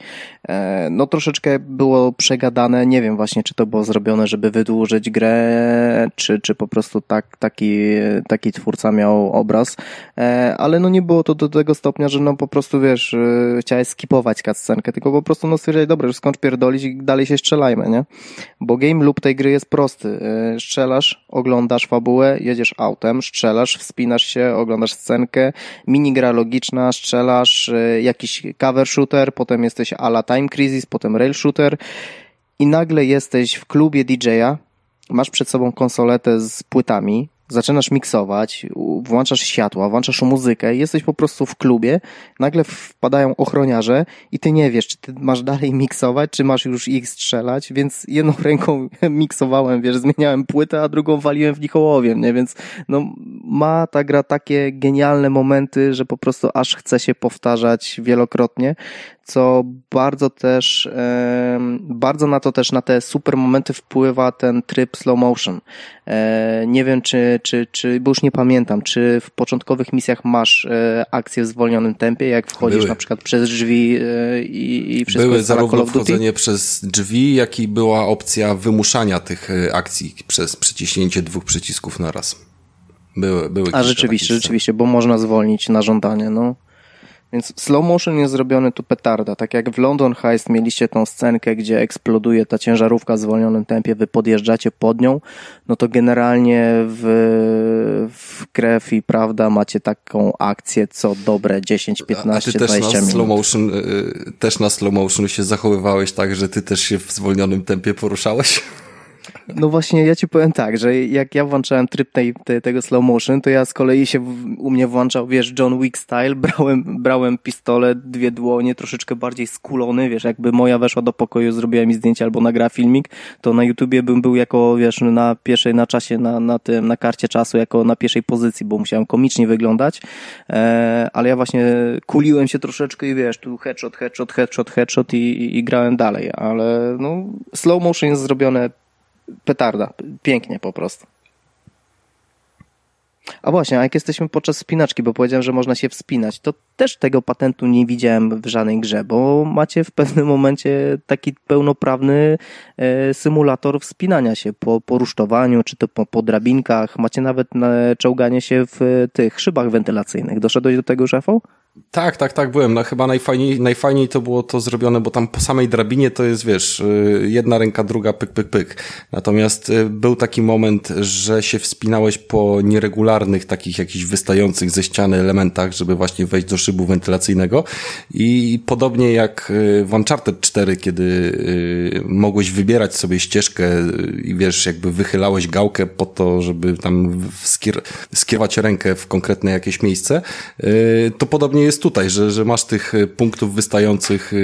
E, no troszeczkę było przegadane, nie wiem właśnie, czy to było zrobione, żeby wydłużyć grę, czy, czy po prostu tak, taki, taki twórca miał obraz, e, ale no nie było to do tego stopnia, że no po prostu wiesz, e, chciałeś skipować cutscenkę, tylko po prostu no stwierdzać, dobra, już skończ pierdolić i dalej się strzelajmy, nie? Bo game loop tej gry jest prosty. E, strzelasz, oglądasz fabułę, jedziesz autem, strzelasz, wspinasz się, oglądasz scenkę, minigra logiczna, strzelasz, e, jakiś cover shooter, potem jesteś ala time crisis, potem rail shooter i nagle jesteś w klubie DJ-a, masz przed sobą konsoletę z płytami, zaczynasz miksować, włączasz światła, włączasz muzykę jesteś po prostu w klubie, nagle wpadają ochroniarze i ty nie wiesz, czy ty masz dalej miksować, czy masz już ich strzelać, więc jedną ręką miksowałem, wiesz, zmieniałem płytę, a drugą waliłem w nich ołowiem, nie? Więc no, ma ta gra takie genialne momenty, że po prostu aż chce się powtarzać wielokrotnie, co bardzo też, bardzo na to też, na te super momenty wpływa ten tryb slow motion. E, nie wiem, czy, czy, czy, bo już nie pamiętam, czy w początkowych misjach masz e, akcję w zwolnionym tempie, jak wchodzisz Były. na przykład przez drzwi e, i, i wszystko
Były zarówno wchodzenie przez drzwi, jak i była opcja wymuszania tych akcji przez przyciśnięcie dwóch przycisków na raz. Były, były
A rzeczywiście, rzeczywiście, bo można zwolnić na żądanie, no. Więc slow motion jest zrobiony tu petarda. Tak jak w London Heist mieliście tą scenkę, gdzie eksploduje ta ciężarówka w zwolnionym tempie, wy podjeżdżacie pod nią, no to generalnie w, w krew i prawda macie taką akcję co dobre 10, 15, a ty 20 też na
Slow motion, y, y, też na slow motion się zachowywałeś tak, że ty też się w zwolnionym tempie poruszałeś?
No właśnie, ja ci powiem tak, że jak ja włączałem tryb tej, te, tego slow motion, to ja z kolei się w, u mnie włączał, wiesz, John Wick style, brałem, brałem pistolet, dwie dłonie, troszeczkę bardziej skulony, wiesz, jakby moja weszła do pokoju, zrobiła mi zdjęcie albo nagra filmik, to na YouTubie bym był jako, wiesz, na pierwszej, na czasie, na, na tym, na karcie czasu, jako na pierwszej pozycji, bo musiałem komicznie wyglądać, e, ale ja właśnie kuliłem się troszeczkę i wiesz, tu headshot, headshot, headshot, headshot i, i, i grałem dalej, ale no, slow motion jest zrobione petarda. Pięknie po prostu. A właśnie, a jak jesteśmy podczas spinaczki, bo powiedziałem, że można się wspinać, to też tego patentu nie widziałem w żadnej grze, bo macie w pewnym momencie taki pełnoprawny e, symulator wspinania się po, po rusztowaniu, czy to po, po drabinkach. Macie nawet czołganie się w tych szybach wentylacyjnych. Doszedłeś do tego, szefą?
Tak, tak, tak, byłem. No, chyba najfajniej, najfajniej to było to zrobione, bo tam po samej drabinie to jest, wiesz, y, jedna ręka, druga, pyk, pyk, pyk. Natomiast y, był taki moment, że się wspinałeś po nieregularnych, takich jakichś wystających ze ściany elementach, żeby właśnie wejść do szybu wentylacyjnego. I podobnie jak y, w Uncharted 4, kiedy mogłeś wybierać sobie ścieżkę i wiesz, jakby wychylałeś gałkę po to, żeby tam skier skierować rękę w konkretne jakieś miejsce, to podobnie jest tutaj, że, że masz tych e, punktów wystających e,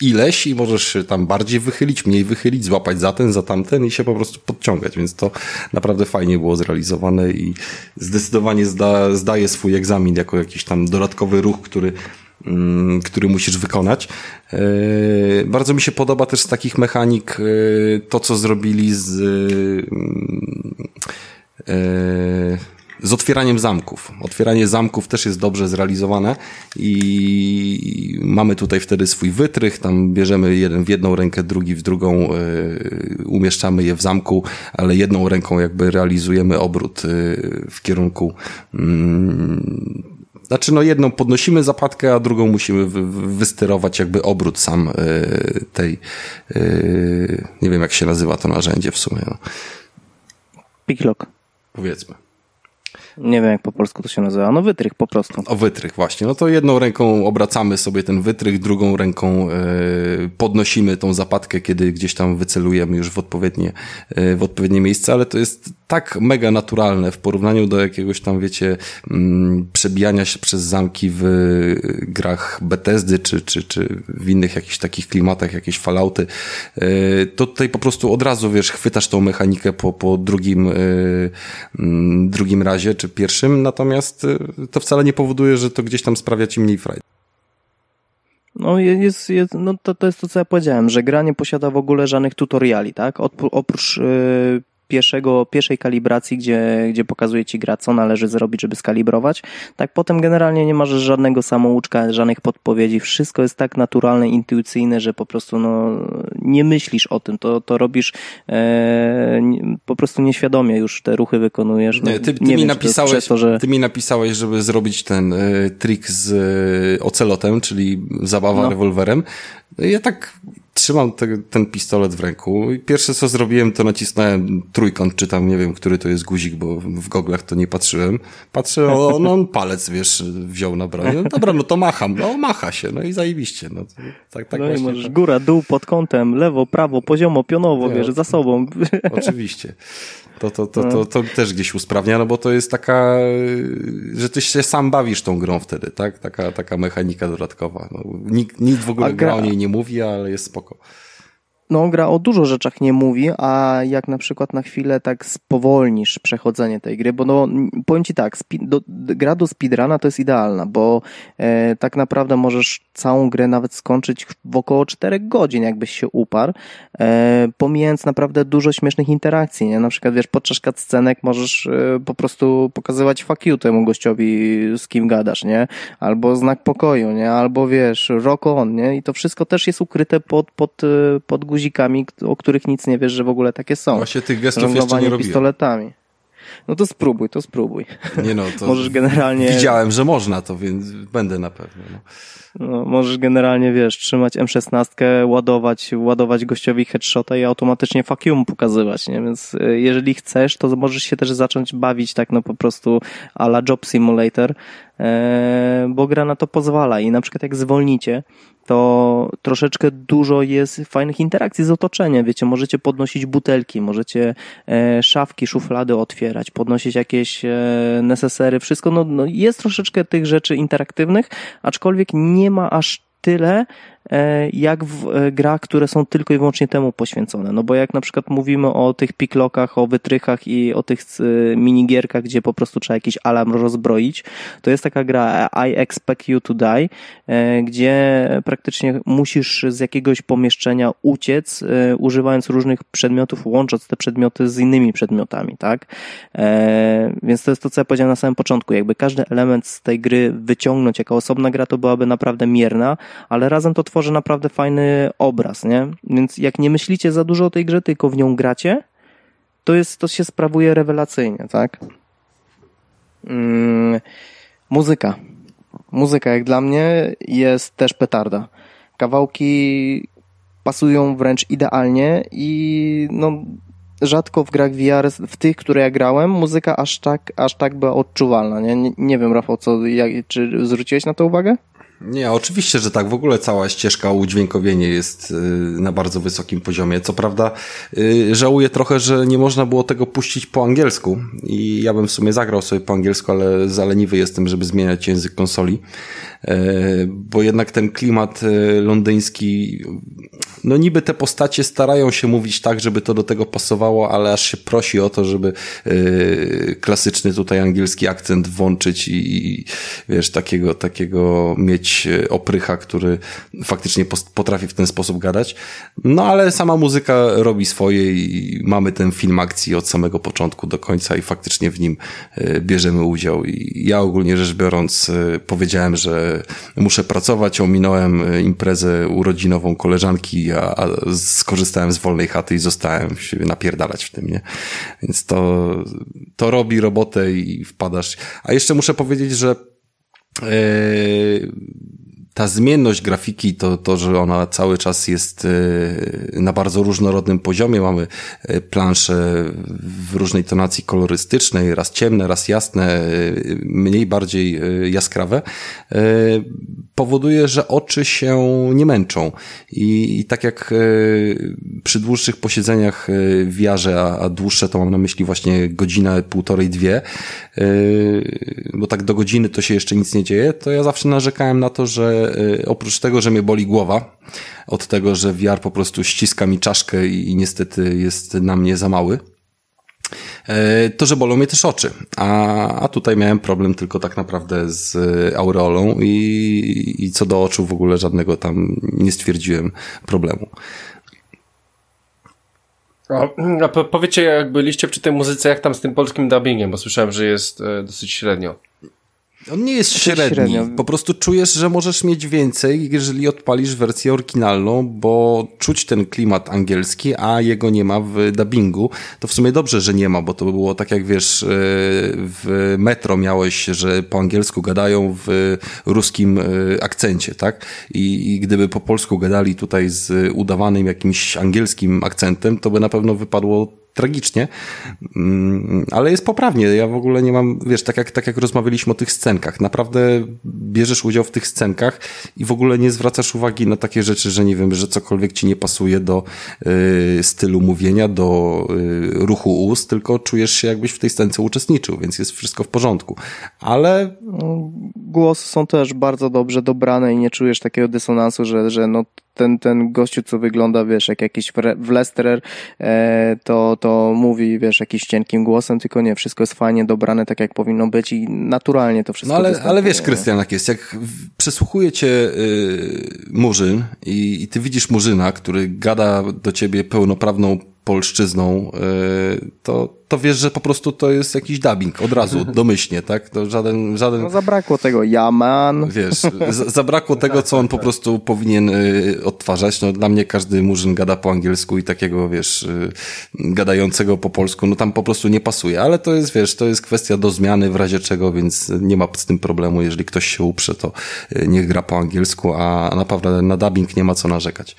ileś i możesz się tam bardziej wychylić, mniej wychylić, złapać za ten, za tamten i się po prostu podciągać, więc to naprawdę fajnie było zrealizowane i zdecydowanie zda, zdaje swój egzamin jako jakiś tam dodatkowy ruch, który mm, który musisz wykonać. E, bardzo mi się podoba też z takich mechanik to, co zrobili z z otwieraniem zamków. Otwieranie zamków też jest dobrze zrealizowane i mamy tutaj wtedy swój wytrych, tam bierzemy jeden w jedną rękę, drugi w drugą, yy, umieszczamy je w zamku, ale jedną ręką jakby realizujemy obrót yy, w kierunku yy, znaczy, no jedną podnosimy zapadkę, a drugą musimy wy, wysterować jakby obrót sam yy, tej, yy, nie wiem jak się nazywa to narzędzie w sumie. No.
Picklock.
Powiedzmy.
Nie wiem, jak po polsku to się nazywa. No wytrych po prostu.
O wytrych, właśnie. No to jedną ręką obracamy sobie ten wytrych, drugą ręką e, podnosimy tą zapadkę, kiedy gdzieś tam wycelujemy już w odpowiednie, e, w odpowiednie miejsce, ale to jest tak mega naturalne w porównaniu do jakiegoś tam, wiecie, mm, przebijania się przez zamki w grach Bethesdy, czy, czy, czy w innych jakichś takich klimatach, jakieś falauty. E, to tutaj po prostu od razu, wiesz, chwytasz tą mechanikę po, po drugim, mm, drugim razie, czy pierwszym, natomiast y, to wcale nie powoduje, że to gdzieś tam sprawia ci mniej frajdy.
No, jest, jest, no to, to jest to, co ja powiedziałem, że gra nie posiada w ogóle żadnych tutoriali, tak? Oprócz yy, pierwszego, pierwszej kalibracji, gdzie, gdzie pokazuje ci gra, co należy zrobić, żeby skalibrować. Tak potem generalnie nie masz żadnego samouczka, żadnych podpowiedzi. Wszystko jest tak naturalne, intuicyjne, że po prostu no, nie myślisz o tym. To, to robisz e, po prostu nieświadomie już te ruchy wykonujesz. No,
nie, ty, ty nie mi wiem, napisałeś, to, że... ty mi napisałeś, żeby zrobić ten y, trik z y, ocelotem, czyli zabawa no. rewolwerem. Ja tak trzymam te, ten pistolet w ręku i pierwsze co zrobiłem to nacisnąłem trójkąt, czy tam nie wiem, który to jest guzik, bo w goglach to nie patrzyłem. Patrzę, o, no on palec, wiesz, wziął na broń. No, dobra, no to macham. No macha się, no i zajebiście. No,
tak, tak no i możesz tak. góra, dół, pod kątem, lewo, prawo, poziomo, pionowo, wiesz, za sobą.
Oczywiście. To, to, to, to, to też gdzieś usprawnia, no bo to jest taka, że ty się sam bawisz tą grą wtedy, tak? Taka, taka mechanika dodatkowa. No, nikt, nikt w ogóle gra... gra o niej nie mówi, ale jest spoko
no, gra o dużo rzeczach nie mówi, a jak na przykład na chwilę tak spowolnisz przechodzenie tej gry, bo no, powiem Ci tak, do, gra do speedruna to jest idealna, bo e, tak naprawdę możesz całą grę nawet skończyć w około 4 godzin, jakbyś się uparł, e, pomijając naprawdę dużo śmiesznych interakcji, nie? Na przykład, wiesz, podczas scenek możesz e, po prostu pokazywać fuck you temu gościowi, z kim gadasz, nie? Albo znak pokoju, nie? Albo, wiesz, rock on, nie? I to wszystko też jest ukryte pod, pod, e, pod guzikami, o których nic nie wiesz, że w ogóle takie są.
Właśnie tych gestów jeszcze nie robiłem.
pistoletami. No to spróbuj, to spróbuj.
Nie no, to
możesz generalnie...
Widziałem, że można to, więc będę na pewno. No.
No, możesz generalnie, wiesz, trzymać M16, ładować, ładować gościowi headshota i automatycznie fuck you mu pokazywać, nie? Więc y, jeżeli chcesz, to możesz się też zacząć bawić tak no po prostu a la Job Simulator, bo gra na to pozwala i na przykład jak zwolnicie, to troszeczkę dużo jest fajnych interakcji z otoczeniem. Wiecie, możecie podnosić butelki, możecie e, szafki, szuflady otwierać, podnosić jakieś e, nesesery, wszystko. No, no jest troszeczkę tych rzeczy interaktywnych, aczkolwiek nie ma aż tyle, E, jak w e, grach, które są tylko i wyłącznie temu poświęcone. No bo jak na przykład mówimy o tych piklokach, o wytrychach i o tych e, minigierkach, gdzie po prostu trzeba jakiś alarm rozbroić, to jest taka gra I Expect You to Die, gdzie praktycznie musisz z jakiegoś pomieszczenia uciec, używając różnych przedmiotów, łącząc te przedmioty z innymi przedmiotami, tak? Więc to jest to, co ja powiedziałem na samym początku. Jakby każdy element z tej gry wyciągnąć jako osobna gra, to byłaby naprawdę mierna, ale razem to tworzy naprawdę fajny obraz, nie? Więc jak nie myślicie za dużo o tej grze, tylko w nią gracie, to jest, to się sprawuje rewelacyjnie, tak? Mm, muzyka. Muzyka, jak dla mnie, jest też petarda. Kawałki pasują wręcz idealnie i no, rzadko w grach VR, w tych, które ja grałem, muzyka aż tak, aż tak była odczuwalna. Nie, nie, nie wiem, Rafał, co, jak, czy zwróciłeś na to uwagę?
Nie, oczywiście, że tak. W ogóle cała ścieżka udźwiękowienie jest y, na bardzo wysokim poziomie. Co prawda y, żałuję trochę, że nie można było tego puścić po angielsku i ja bym w sumie zagrał sobie po angielsku, ale zaleniwy jestem, żeby zmieniać język konsoli. E, bo jednak ten klimat e, londyński, no niby te postacie starają się mówić tak, żeby to do tego pasowało, ale aż się prosi o to, żeby e, klasyczny tutaj angielski akcent włączyć i, wiesz, takiego, takiego mieć oprycha, który faktycznie potrafi w ten sposób gadać. No ale sama muzyka robi swoje i mamy ten film akcji od samego początku do końca i faktycznie w nim bierzemy udział. I ja ogólnie rzecz biorąc powiedziałem, że muszę pracować, ominąłem imprezę urodzinową koleżanki, a, a skorzystałem z wolnej chaty i zostałem się napierdalać w tym, nie? Więc to, to robi robotę i wpadasz. A jeszcze muszę powiedzieć, że Yy, ta zmienność grafiki, to, to, że ona cały czas jest e, na bardzo różnorodnym poziomie. Mamy e, plansze w różnej tonacji kolorystycznej, raz ciemne, raz jasne, e, mniej, bardziej jaskrawe, powoduje, że oczy się nie męczą. I, i tak jak przy dłuższych posiedzeniach w jarze, a, a dłuższe to mam na myśli właśnie godzinę, półtorej, dwie, bo tak do godziny to się jeszcze nic nie dzieje, to ja zawsze narzekałem na to, że Y, oprócz tego, że mnie boli głowa, od tego, że VR po prostu ściska mi czaszkę i, niestety jest na mnie za mały, y, to, że bolą mnie też oczy. A, a tutaj miałem problem tylko tak naprawdę z aureolą i, i co do oczu w ogóle żadnego tam nie stwierdziłem problemu.
A, a powiecie, jak byliście przy tej muzyce, jak tam z tym polskim dubbingiem, bo słyszałem, że jest e, dosyć średnio.
On nie jest średni. Średnio. Po prostu czujesz, że możesz mieć więcej, jeżeli odpalisz wersję oryginalną, bo czuć ten klimat angielski, a jego nie ma w dubbingu. To w sumie dobrze, że nie ma, bo to by było tak jak wiesz, e, w metro miałeś, że po angielsku gadają w ruskim e, akcencie, tak? I, I gdyby po polsku gadali tutaj z udawanym jakimś angielskim akcentem, to by na pewno wypadło tragicznie, mm, ale jest poprawnie. Ja w ogóle nie mam, wiesz, tak jak, tak jak rozmawialiśmy o tych scenkach, naprawdę bierzesz udział w tych scenkach i w ogóle nie zwracasz uwagi na takie rzeczy, że nie wiem, że cokolwiek ci nie pasuje do y, stylu mówienia, do y, ruchu ust, tylko czujesz się jakbyś w tej scence uczestniczył, więc jest wszystko w porządku. Ale...
Głosy są też bardzo dobrze dobrane i nie czujesz takiego dysonansu, że, że no ten, ten gościu, co wygląda, wiesz, jak jakiś w Lesterer, e, to, to mówi, wiesz, jakiś cienkim głosem, tylko nie, wszystko jest fajnie dobrane, tak jak powinno być i naturalnie to wszystko
No ale, ale wiesz, Krystian, jak jest, jak przesłuchuje cię y, murzyn i, i ty widzisz murzyna, który gada do ciebie pełnoprawną polszczyzną, y, to, to wiesz, że po prostu to jest jakiś dubbing od razu, domyślnie, tak? To żaden, żaden... No
zabrakło tego Yaman.
Wiesz, zabrakło tego, co on po prostu powinien y, odtwarzać. No dla mnie każdy murzyn gada po angielsku i takiego, wiesz, y, gadającego po polsku, no tam po prostu nie pasuje, ale to jest, wiesz, to jest kwestia do zmiany w razie czego, więc nie ma z tym problemu. Jeżeli ktoś się uprze, to niech gra po angielsku, a naprawdę na dubbing nie ma co narzekać.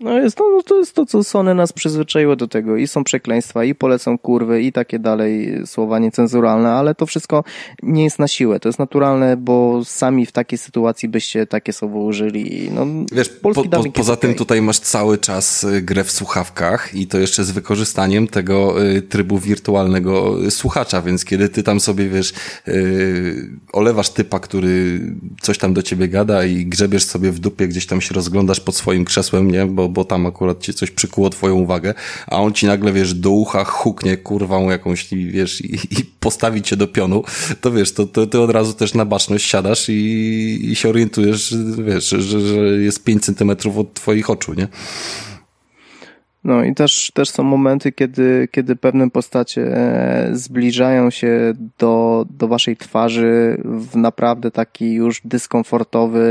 No jest to, no to jest to, co Sony nas przyzwyczaiło do tego. I są przekleństwa, i polecą kurwy, i takie dalej słowa niecenzuralne, ale to wszystko nie jest na siłę. To jest naturalne, bo sami w takiej sytuacji byście takie słowo użyli. No,
Wiesz, po, po, poza okay. tym tutaj masz cały czas y, grę w słuchawkach i to jeszcze z wykorzystaniem tego y, trybu wirtualnego słuchacza, więc kiedy ty tam sobie, wiesz, y, olewasz typa, który coś tam do ciebie gada i grzebiesz sobie w dupie, gdzieś tam się rozglądasz pod swoim krzesłem, nie? Bo bo, tam akurat ci coś przykuło twoją uwagę, a on ci nagle, wiesz, do ucha huknie kurwą jakąś, wiesz, i, i postawi cię do pionu, to wiesz, to, to ty od razu też na baczność siadasz i, i się orientujesz, wiesz, że, że jest 5 centymetrów od twoich oczu, nie?
No i też, też są momenty, kiedy, kiedy pewne postacie e, zbliżają się do, do waszej twarzy w naprawdę taki już dyskomfortowy,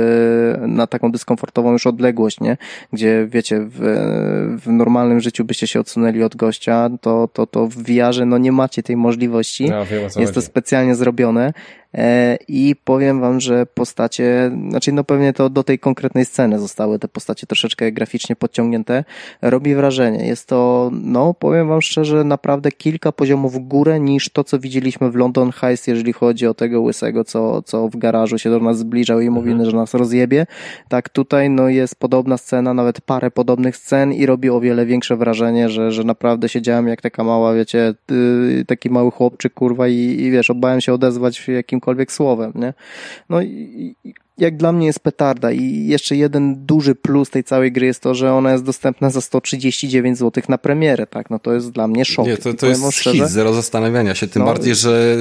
na taką dyskomfortową już odległość, nie? Gdzie wiecie, w, w normalnym życiu byście się odsunęli od gościa, to, to, to w VR no nie macie tej możliwości. Ja wiem, Jest to specjalnie zrobione. E, i powiem wam, że postacie, znaczy no pewnie to do tej konkretnej sceny zostały te postacie troszeczkę graficznie podciągnięte, robi wrażenie. Jest to, no powiem wam szczerze, naprawdę kilka poziomów w górę niż to, co widzieliśmy w London Heist, jeżeli chodzi o tego łysego, co, co w garażu się do nas zbliżał i mówił, mhm. że nas rozjebie. Tak tutaj no jest podobna scena, nawet parę podobnych scen i robi o wiele większe wrażenie, że, że naprawdę siedziałem jak taka mała, wiecie, taki mały chłopczyk, kurwa i, i wiesz, obałem się odezwać w jakim jakimkolwiek słowem, nie? No i, jak dla mnie jest petarda i jeszcze jeden duży plus tej całej gry jest to, że ona jest dostępna za 139 zł na premierę, tak? No to jest dla mnie szok.
Nie, to, to jest szczerze, hit, zero zastanawiania się, tym no, bardziej, że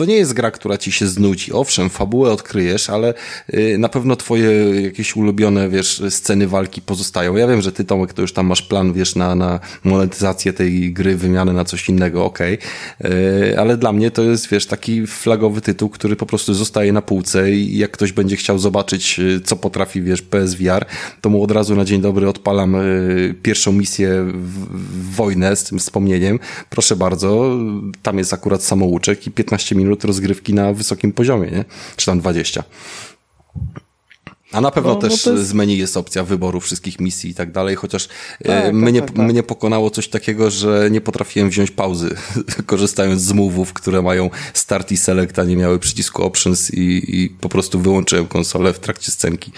to nie jest gra, która ci się znudzi. Owszem, fabułę odkryjesz, ale y, na pewno twoje jakieś ulubione, wiesz, sceny walki pozostają. Ja wiem, że ty, Tomek, to już tam masz plan, wiesz, na, na monetyzację tej gry, wymianę na coś innego, okej. Okay. Ale dla mnie to jest, wiesz, taki flagowy tytuł, który po prostu zostaje na półce i jak ktoś będzie chciał zobaczyć, y, co potrafi, wiesz, PSVR, to mu od razu na dzień dobry odpalam y, pierwszą misję w wojnę z tym wspomnieniem. Proszę bardzo, tam jest akurat samouczek i 15 minut minut rozgrywki na wysokim poziomie, nie? Czy tam 20. A na pewno no, też no jest... z menu jest opcja wyboru wszystkich misji i tak dalej, chociaż e, tak, mnie, tak, tak, tak, mnie pokonało coś takiego, że nie potrafiłem wziąć pauzy, korzystając z move'ów, które mają start i select, a nie miały przycisku options i, i po prostu wyłączyłem konsolę w trakcie scenki.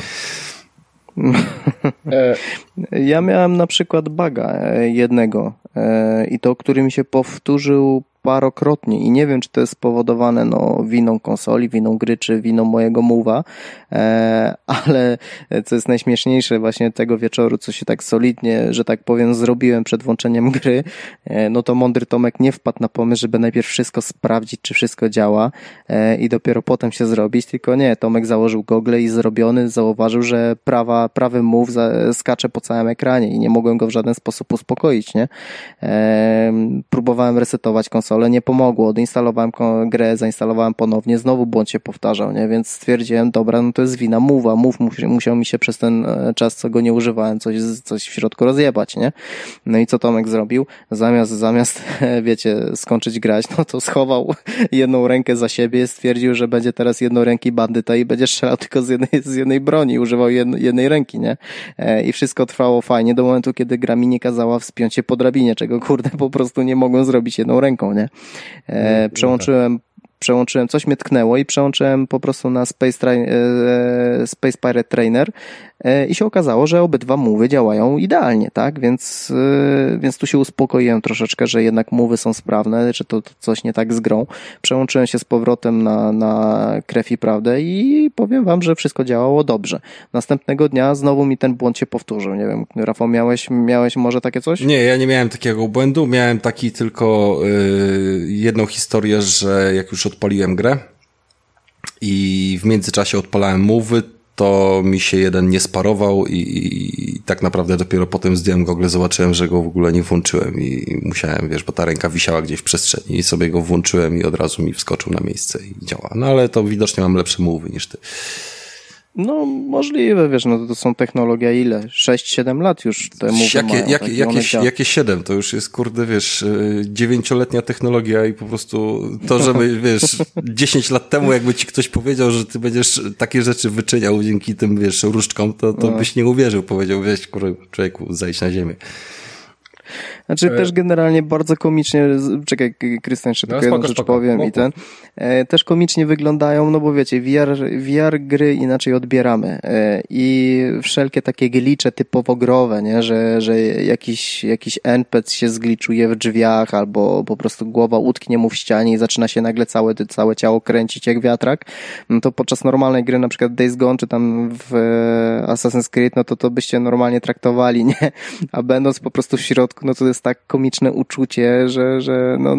Ja miałem na przykład baga e, jednego e, i to, który mi się powtórzył parokrotnie i nie wiem, czy to jest spowodowane no, winą konsoli, winą gry, czy winą mojego mowa, e, ale co jest najśmieszniejsze właśnie tego wieczoru, co się tak solidnie, że tak powiem, zrobiłem przed włączeniem gry, e, no to mądry Tomek nie wpadł na pomysł, żeby najpierw wszystko sprawdzić, czy wszystko działa e, i dopiero potem się zrobić, tylko nie, Tomek założył gogle i zrobiony zauważył, że prawa, prawy move skacze po całym ekranie i nie mogłem go w żaden sposób uspokoić, nie? E, próbowałem resetować konsolę, konsolę, nie pomogło. Odinstalowałem grę, zainstalowałem ponownie, znowu błąd się powtarzał, nie? Więc stwierdziłem, dobra, no to jest wina Move'a. Move musiał mi się przez ten e, czas, co go nie używałem, coś, coś w środku rozjebać, nie? No i co Tomek zrobił? Zamiast, zamiast, wiecie, skończyć grać, no to schował jedną rękę za siebie, stwierdził, że będzie teraz jednoręki bandyta i będzie strzelał tylko z jednej, z jednej broni, używał jednej ręki, nie? E, I wszystko trwało fajnie do momentu, kiedy gra mi nie kazała wspiąć się po drabinie, czego kurde po prostu nie mogłem zrobić jedną ręką, nie? E, przełączyłem przełączyłem, coś mnie tknęło i przełączyłem po prostu na Space, e, Space Pirate Trainer. E, i się okazało, że obydwa mówy działają idealnie, tak? Więc, e, więc tu się uspokoiłem troszeczkę, że jednak mówy są sprawne, że to, to coś nie tak z grą. Przełączyłem się z powrotem na, na krew i prawdę i powiem wam, że wszystko działało dobrze. Następnego dnia znowu mi ten błąd się powtórzył. Nie wiem, Rafał, miałeś, miałeś może takie coś?
Nie, ja nie miałem takiego błędu. Miałem taki tylko yy, jedną historię, że jak już odpaliłem grę i w międzyczasie odpalałem mówy, to mi się jeden nie sparował i, i, tak naprawdę dopiero potem zdjąłem gogle, zobaczyłem, że go w ogóle nie włączyłem i musiałem, wiesz, bo ta ręka wisiała gdzieś w przestrzeni i sobie go włączyłem i od razu mi wskoczył na miejsce i działa. No ale to widocznie mam lepsze mowy niż ty.
No możliwe, wiesz, no to są technologia ile? 6-7 lat już temu
jakie, mają, jakie, jakieś, jakie 7? To już jest, kurde, wiesz, y, dziewięcioletnia technologia i po prostu to, żeby, wiesz, 10 lat temu jakby ci ktoś powiedział, że ty będziesz takie rzeczy wyczyniał dzięki tym, wiesz, różdżkom, to, to no. byś nie uwierzył. Powiedział, wiesz, kurde, człowieku, zejść na ziemię.
Znaczy e... też generalnie bardzo komicznie, czekaj, Krystian, jeszcze no, tylko jedną rzecz spoko, powiem spoko. i ten, e, też komicznie wyglądają, no bo wiecie, VR, VR gry inaczej odbieramy. E, i wszelkie takie glicze typowo growe, nie, że, że jakiś, jakiś NPC się zgliczuje w drzwiach albo po prostu głowa utknie mu w ścianie i zaczyna się nagle całe, całe ciało kręcić jak wiatrak, no to podczas normalnej gry, na przykład Days Gone czy tam w Assassin's Creed, no to to byście normalnie traktowali, nie, a będąc po prostu w środku, no to jest tak komiczne uczucie, że, że no,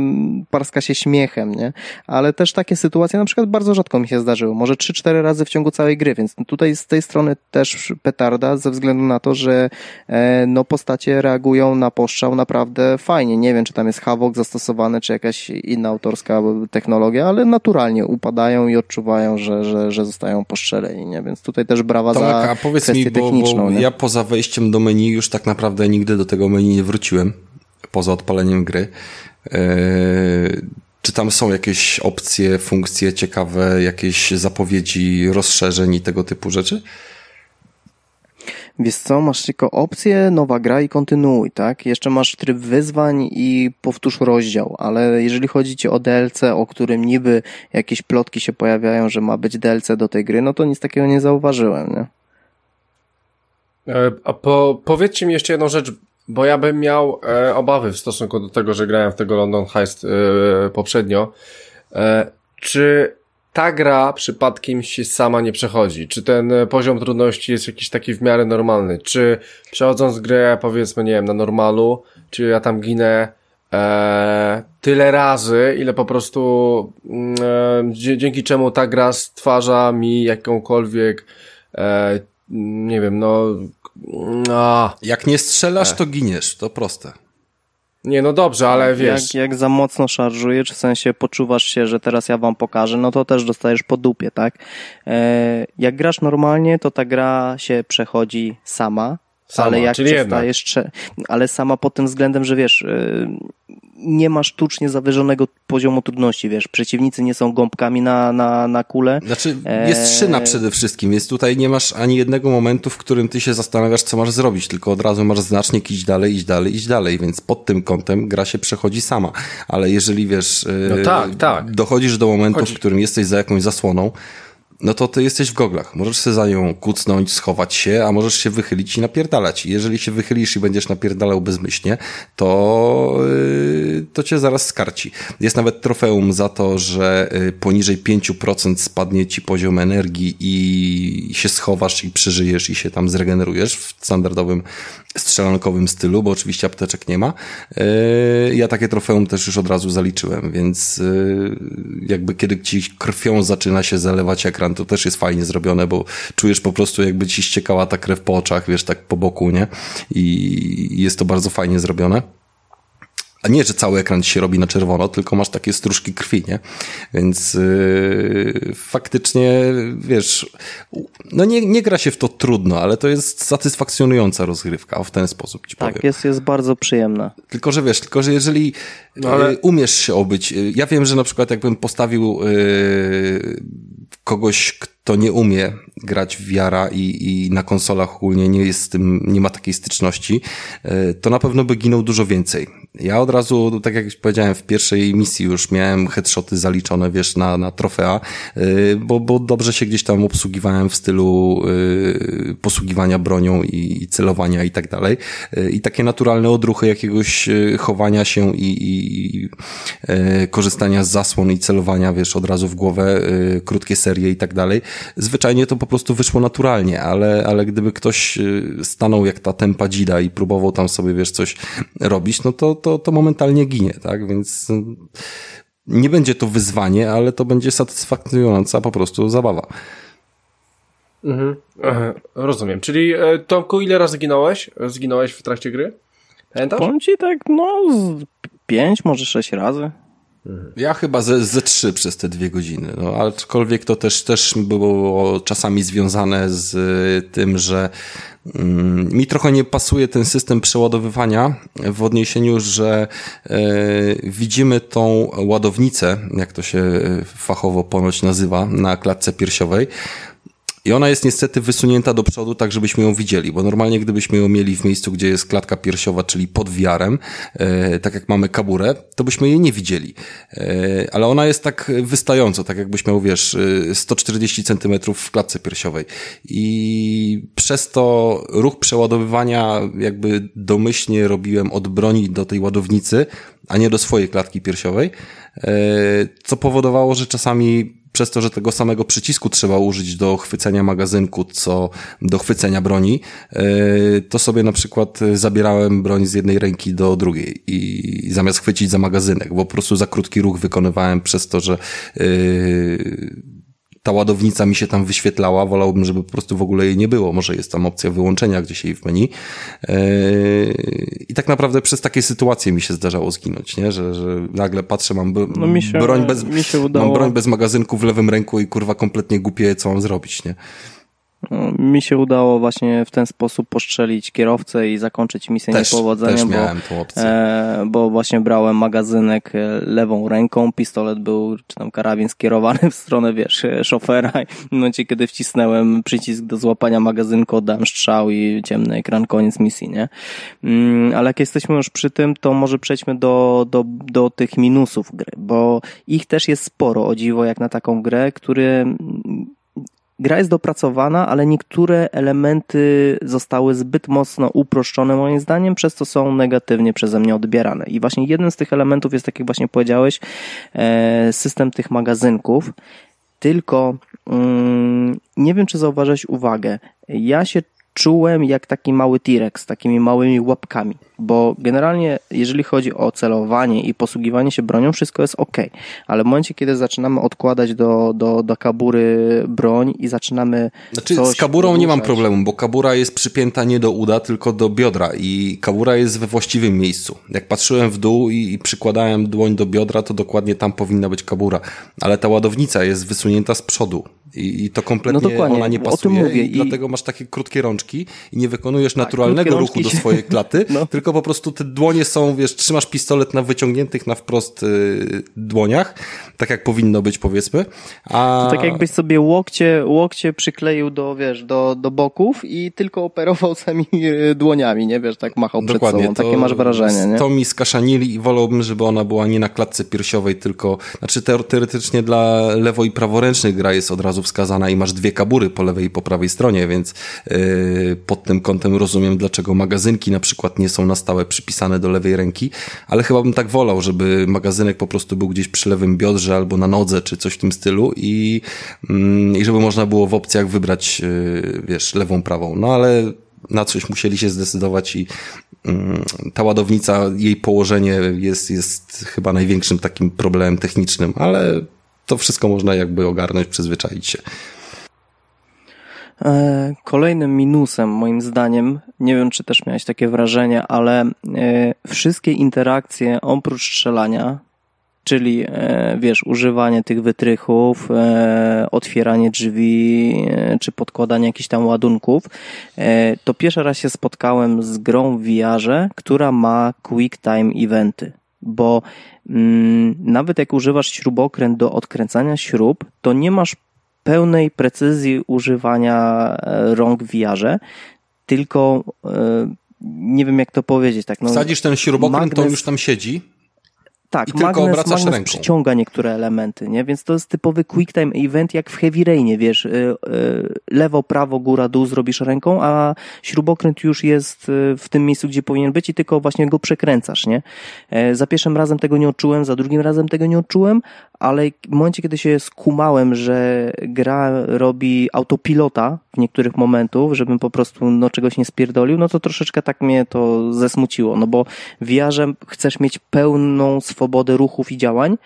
parska się śmiechem, nie? Ale też takie sytuacje na przykład bardzo rzadko mi się zdarzyły, może 3-4 razy w ciągu całej gry, więc tutaj z tej strony też petarda ze względu na to, że e, no postacie reagują na postrzał naprawdę fajnie. Nie wiem, czy tam jest Havok zastosowany, czy jakaś inna autorska technologia, ale naturalnie upadają i odczuwają, że, że, że zostają postrzeleni, nie? Więc tutaj też brawa Tomek, za a powiedz mi, bo, bo
ja poza wejściem do menu już tak naprawdę nigdy do tego menu nie wróciłem poza odpaleniem gry. E, czy tam są jakieś opcje, funkcje ciekawe, jakieś zapowiedzi rozszerzeń i tego typu rzeczy?
Wiesz co, masz tylko opcję, nowa gra i kontynuuj, tak? Jeszcze masz tryb wyzwań i powtórz rozdział, ale jeżeli chodzi ci o DLC, o którym niby jakieś plotki się pojawiają, że ma być DLC do tej gry, no to nic takiego nie zauważyłem, nie?
E, a po, powiedzcie mi jeszcze jedną rzecz, bo ja bym miał e, obawy w stosunku do tego, że grałem w tego London Heist e, poprzednio. E, czy ta gra przypadkiem się sama nie przechodzi? Czy ten e, poziom trudności jest jakiś taki w miarę normalny? Czy przechodząc grę, powiedzmy, nie wiem, na normalu, czy ja tam ginę e, tyle razy, ile po prostu mm, e, dzięki czemu ta gra stwarza mi jakąkolwiek e, nie wiem, no
no. Jak nie strzelasz, to giniesz, to proste.
Nie, no dobrze, ale wiesz.
Jak, jak za mocno szarżujesz, w sensie poczuwasz się, że teraz ja wam pokażę, no to też dostajesz po dupie, tak? E, jak grasz normalnie, to ta gra się przechodzi sama. Sama, ale jak przestajesz, ale sama pod tym względem, że wiesz, e, nie ma sztucznie zawyżonego poziomu trudności, wiesz, przeciwnicy nie są gąbkami na, na, na kulę.
Znaczy, jest szyna przede wszystkim, jest tutaj, nie masz ani jednego momentu, w którym ty się zastanawiasz, co masz zrobić, tylko od razu masz znacznik, iść dalej, iść dalej, iść dalej, więc pod tym kątem gra się przechodzi sama, ale jeżeli, wiesz, no tak, tak. dochodzisz do momentu, Chodzi... w którym jesteś za jakąś zasłoną, no to ty jesteś w goglach. Możesz sobie za nią kucnąć, schować się, a możesz się wychylić i napierdalać. jeżeli się wychylisz i będziesz napierdalał bezmyślnie, to, yy, to cię zaraz skarci. Jest nawet trofeum za to, że yy, poniżej 5% spadnie ci poziom energii i się schowasz i przeżyjesz i się tam zregenerujesz w standardowym strzelankowym stylu, bo oczywiście apteczek nie ma. Yy, ja takie trofeum też już od razu zaliczyłem, więc jakby kiedy ci krwią zaczyna się zalewać ekran, to też jest fajnie zrobione, bo czujesz po prostu jakby ci ściekała ta krew po oczach, wiesz, tak po boku, nie? I jest to bardzo fajnie zrobione. A nie, że cały ekran ci się robi na czerwono, tylko masz takie stróżki krwi, nie? Więc yy, faktycznie, wiesz, no nie, nie gra się w to trudno, ale to jest satysfakcjonująca rozgrywka, w ten sposób ci
tak,
powiem.
Tak, jest, jest bardzo przyjemna.
Tylko, że wiesz, tylko, że jeżeli no ale... yy, umiesz się obyć, yy, ja wiem, że na przykład jakbym postawił yy, kogoś, kto nie umie grać w wiara i, i na konsolach ogólnie nie jest z tym, nie ma takiej styczności, yy, to na pewno by ginął dużo więcej ja od razu, tak jak powiedziałem, w pierwszej misji już miałem headshoty zaliczone, wiesz, na, na trofea, y, bo, bo dobrze się gdzieś tam obsługiwałem w stylu y, posługiwania bronią i, i celowania i tak dalej. Y, I takie naturalne odruchy jakiegoś chowania się i, i, i korzystania z zasłon i celowania, wiesz, od razu w głowę, krótkie serie i tak dalej. Zwyczajnie to po prostu wyszło naturalnie, ale, ale gdyby ktoś stanął jak ta tempa dzida i próbował tam sobie, wiesz, coś robić, no to to, to momentalnie ginie, tak? Więc nie będzie to wyzwanie, ale to będzie satysfakcjonująca po prostu zabawa.
Mhm. rozumiem. Czyli e, Tomku, ile razy zginąłeś? Zginąłeś w trakcie gry?
Pamiętasz? Powiem ci tak, no, z pięć, może sześć razy.
Ja chyba ze, ze trzy przez te dwie godziny, no, aczkolwiek to też, też było czasami związane z tym, że mm, mi trochę nie pasuje ten system przeładowywania w odniesieniu, że e, widzimy tą ładownicę, jak to się fachowo ponoć nazywa, na klatce piersiowej, i ona jest niestety wysunięta do przodu, tak żebyśmy ją widzieli, bo normalnie gdybyśmy ją mieli w miejscu, gdzie jest klatka piersiowa, czyli pod wiarem, e, tak jak mamy kaburę, to byśmy jej nie widzieli. E, ale ona jest tak wystająco, tak jakbyś miał, wiesz, 140 e, centymetrów w klatce piersiowej. I przez to ruch przeładowywania jakby domyślnie robiłem od broni do tej ładownicy, a nie do swojej klatki piersiowej, e, co powodowało, że czasami przez to, że tego samego przycisku trzeba użyć do chwycenia magazynku, co do chwycenia broni, e, to sobie na przykład zabierałem broń z jednej ręki do drugiej i zamiast chwycić za magazynek, bo po prostu za krótki ruch wykonywałem przez to, że e, ta ładownica mi się tam wyświetlała, wolałbym, żeby po prostu w ogóle jej nie było. Może jest tam opcja wyłączenia gdzieś jej w menu. Yy, I tak naprawdę przez takie sytuacje mi się zdarzało zginąć, nie? Że, że nagle patrzę, mam no się, broń bez, mam broń bez magazynku w lewym ręku i kurwa kompletnie głupie, co mam zrobić, nie?
No, mi się udało właśnie w ten sposób postrzelić kierowcę i zakończyć misję też, niepowodzeniem, też
miałem bo, tą opcję.
E, bo właśnie brałem magazynek e, lewą ręką, pistolet był, czy tam karabin skierowany w stronę, wiesz, e, szofera i w momencie, kiedy wcisnąłem przycisk do złapania magazynku, oddałem strzał i ciemny ekran, koniec misji, nie? Mm, ale jak jesteśmy już przy tym, to może przejdźmy do, do, do tych minusów gry, bo ich też jest sporo, o dziwo, jak na taką grę, który gra jest dopracowana, ale niektóre elementy zostały zbyt mocno uproszczone moim zdaniem, przez co są negatywnie przeze mnie odbierane. I właśnie jeden z tych elementów jest, tak jak właśnie powiedziałeś, e, system tych magazynków. Tylko mm, nie wiem, czy zauważyłeś uwagę. Ja się czułem jak taki mały T-Rex z takimi małymi łapkami, bo generalnie jeżeli chodzi o celowanie i posługiwanie się bronią, wszystko jest ok, ale w momencie, kiedy zaczynamy odkładać do, do, do kabury broń i zaczynamy
Znaczy z kaburą nie mam problemu, bo kabura jest przypięta nie do uda, tylko do biodra i kabura jest we właściwym miejscu. Jak patrzyłem w dół i, i przykładałem dłoń do biodra, to dokładnie tam powinna być kabura, ale ta ładownica jest wysunięta z przodu i, i to kompletnie no ona nie pasuje i, I dlatego masz takie krótkie rączki i nie wykonujesz tak, naturalnego ruchu do swojej klaty, no. tylko po prostu te dłonie są, wiesz, trzymasz pistolet na wyciągniętych na wprost y, dłoniach, tak jak powinno być powiedzmy.
A... To tak jakbyś sobie łokcie, łokcie przykleił do, wiesz, do, do boków i tylko operował sami y, dłoniami, nie? Wiesz, tak machał Dokładnie, przed sobą. Takie masz wrażenie, nie?
To mi skaszanili i wolałbym, żeby ona była nie na klatce piersiowej, tylko, znaczy teoretycznie dla lewo i praworęcznych gra jest od razu wskazana i masz dwie kabury po lewej i po prawej stronie, więc yy, pod tym kątem rozumiem, dlaczego magazynki na przykład nie są na stałe przypisane do lewej ręki, ale chyba bym tak wolał, żeby magazynek po prostu był gdzieś przy lewym biodrze albo na nodze, czy coś w tym stylu i, yy, żeby można było w opcjach wybrać, yy, wiesz, lewą, prawą. No ale na coś musieli się zdecydować i mm, ta ładownica, jej położenie jest, jest chyba największym takim problemem technicznym, ale to wszystko można jakby ogarnąć, przyzwyczaić się.
E, kolejnym minusem, moim zdaniem, nie wiem czy też miałeś takie wrażenie, ale e, wszystkie interakcje oprócz strzelania, czyli e, wiesz, używanie tych wytrychów, otwieranie drzwi, czy podkładanie jakichś tam ładunków, to pierwszy raz się spotkałem z grą w VR, która ma quick time eventy bo mm, nawet jak używasz śrubokręt do odkręcania śrub, to nie masz pełnej precyzji używania e, rąk w wiarze, tylko e, nie wiem jak to powiedzieć. Tak,
no, Wsadzisz ten śrubokręt, magnes... to już tam siedzi
tak, I tylko magnes, ręką. przyciąga niektóre elementy, nie? Więc to jest typowy quick time event jak w Heavy Rainie, wiesz, yy, yy, lewo, prawo, góra, dół zrobisz ręką, a śrubokręt już jest y, w tym miejscu, gdzie powinien być i tylko właśnie go przekręcasz, nie? Yy, za pierwszym razem tego nie odczułem, za drugim razem tego nie odczułem, ale w momencie, kiedy się skumałem, że gra robi autopilota w niektórych momentów, żebym po prostu no, czegoś nie spierdolił, no to troszeczkę tak mnie to zesmuciło, no bo w chcesz mieć pełną swobodę ruchów i działań,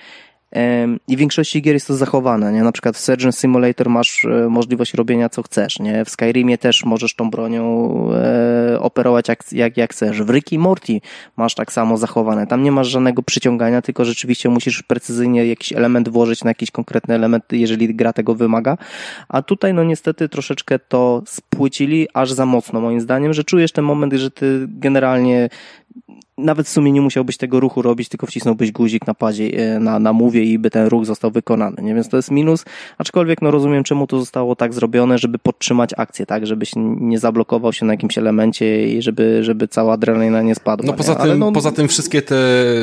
i w większości gier jest to zachowane, nie? Na przykład w Surgeon Simulator masz e, możliwość robienia co chcesz, nie? W Skyrimie też możesz tą bronią e, operować jak, jak, jak chcesz. W Rick Morty masz tak samo zachowane. Tam nie masz żadnego przyciągania, tylko rzeczywiście musisz precyzyjnie jakiś element włożyć na jakiś konkretny element, jeżeli gra tego wymaga. A tutaj no niestety troszeczkę to spłycili aż za mocno moim zdaniem, że czujesz ten moment, że ty generalnie nawet w sumie nie musiałbyś tego ruchu robić, tylko wcisnąłbyś guzik na padzie, e, na, na mówie i by ten ruch został wykonany, nie? Więc to jest minus, aczkolwiek no rozumiem, czemu to zostało tak zrobione, żeby podtrzymać akcję, tak? Żebyś nie zablokował się na jakimś elemencie i żeby, żeby cała adrenalina nie spadła.
No poza,
nie?
tym, no... poza tym wszystkie te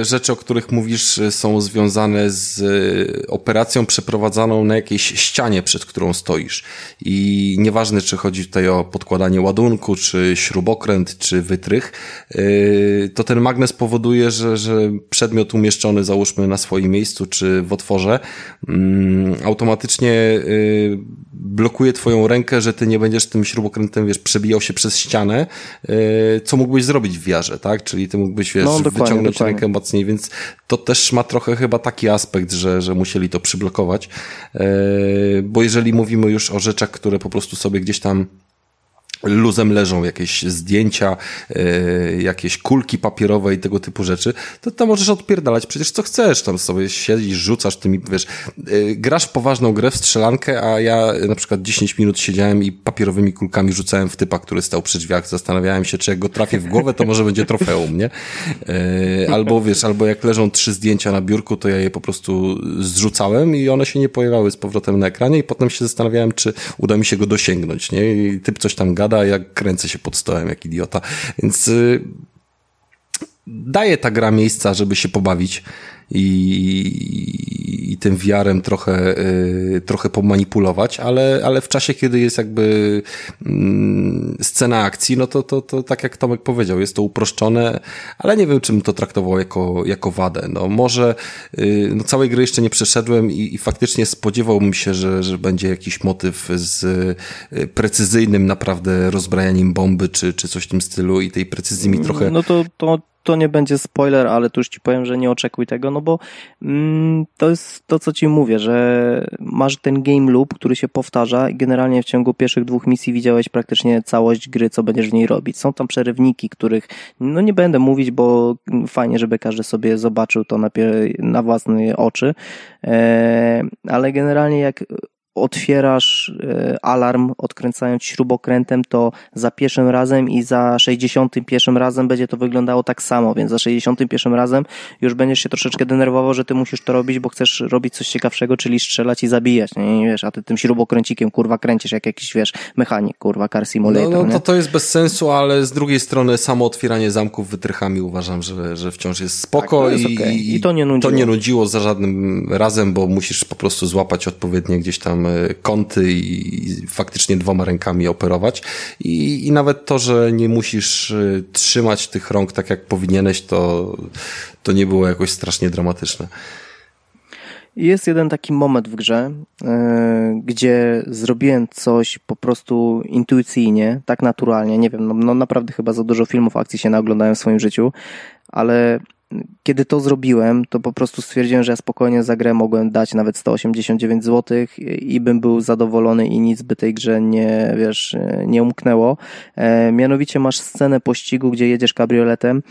rzeczy, o których mówisz, są związane z e, operacją przeprowadzaną na jakiejś ścianie, przed którą stoisz. I nieważne, czy chodzi tutaj o podkładanie ładunku, czy śrubokręt, czy wytrych, e, to ten magnes powoduje, że, że przedmiot umieszczony załóżmy na swoim miejscu czy w otworze mm, automatycznie y, blokuje twoją rękę, że ty nie będziesz tym śrubokrętem, wiesz, przebijał się przez ścianę, y, co mógłbyś zrobić w wiarze, tak? Czyli ty mógłbyś, wiesz, no, wyciągnąć dokładnie. rękę mocniej, więc to też ma trochę chyba taki aspekt, że, że musieli to przyblokować, y, bo jeżeli mówimy już o rzeczach, które po prostu sobie gdzieś tam luzem leżą jakieś zdjęcia, yy, jakieś kulki papierowe i tego typu rzeczy, to tam możesz odpierdalać przecież co chcesz, tam sobie siedzisz, rzucasz tymi, wiesz, yy, grasz poważną grę w strzelankę, a ja na przykład 10 minut siedziałem i papierowymi kulkami rzucałem w typa, który stał przy drzwiach, zastanawiałem się, czy jak go trafię w głowę, to może będzie trofeum, nie? Yy, albo wiesz, albo jak leżą trzy zdjęcia na biurku, to ja je po prostu zrzucałem i one się nie pojawiały z powrotem na ekranie i potem się zastanawiałem, czy uda mi się go dosięgnąć, nie? I typ coś tam gada, a ja kręcę się pod stołem jak idiota. Więc y, daje ta gra miejsca, żeby się pobawić i, i tym wiarem trochę, y, trochę pomanipulować, ale, ale w czasie, kiedy jest jakby mm, scena akcji, no to, to, to tak jak Tomek powiedział, jest to uproszczone, ale nie wiem, czym to traktował jako, jako wadę. No może y, no, całej gry jeszcze nie przeszedłem i, i faktycznie spodziewałbym się, że, że będzie jakiś motyw z y, precyzyjnym naprawdę rozbrajaniem bomby, czy, czy coś w tym stylu i tej precyzji mi trochę...
No to, to to nie będzie spoiler, ale tu już ci powiem, że nie oczekuj tego, no bo mm, to jest to, co ci mówię, że masz ten game loop, który się powtarza i generalnie w ciągu pierwszych dwóch misji widziałeś praktycznie całość gry, co będziesz w niej robić. Są tam przerywniki, których no nie będę mówić, bo fajnie, żeby każdy sobie zobaczył to na, na własne oczy, e, ale generalnie jak otwierasz e, alarm odkręcając śrubokrętem, to za pierwszym razem i za 61 razem będzie to wyglądało tak samo, więc za 61 razem już będziesz się troszeczkę denerwował, że ty musisz to robić, bo chcesz robić coś ciekawszego, czyli strzelać i zabijać, nie, nie wiesz, a ty tym śrubokręcikiem kurwa kręcisz jak jakiś, wiesz, mechanik, kurwa, car simulator.
No, no to to jest bez sensu, ale z drugiej strony samo otwieranie zamków wytrychami uważam, że, że wciąż jest spoko tak, i, okay. i, to nie nudziło. To nie nudziło za żadnym razem, bo musisz po prostu złapać odpowiednie gdzieś tam E, kąty i faktycznie dwoma rękami operować. I, I nawet to, że nie musisz e, trzymać tych rąk tak jak powinieneś, to, to nie było jakoś strasznie dramatyczne.
Jest jeden taki moment w grze, yy, gdzie zrobiłem coś po prostu intuicyjnie, tak naturalnie. Nie wiem, no, no naprawdę chyba za dużo filmów akcji się naoglądałem w swoim życiu, ale kiedy to zrobiłem, to po prostu stwierdziłem, że ja spokojnie za grę mogłem dać nawet 189 zł i bym był zadowolony i nic by tej grze nie, wiesz, nie umknęło. E, mianowicie masz scenę pościgu, gdzie jedziesz kabrioletem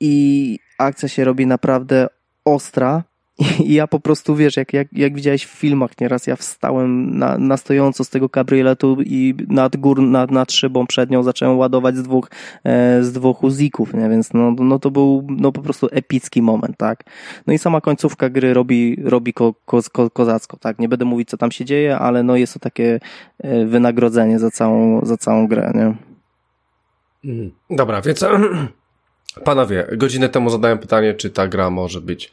i akcja się robi naprawdę ostra, i ja po prostu, wiesz, jak, jak, jak widziałeś w filmach nieraz, ja wstałem na, na stojąco z tego kabrioletu i nad gór, nad, nad szybą przednią zacząłem ładować z dwóch, e, z dwóch uzików, nie? Więc no, no to był no po prostu epicki moment, tak? No i sama końcówka gry robi, robi ko, ko, ko, kozacko, tak? Nie będę mówić, co tam się dzieje, ale no jest to takie e, wynagrodzenie za całą, za całą grę, nie?
Mhm. Dobra, więc panowie, godzinę temu zadałem pytanie, czy ta gra może być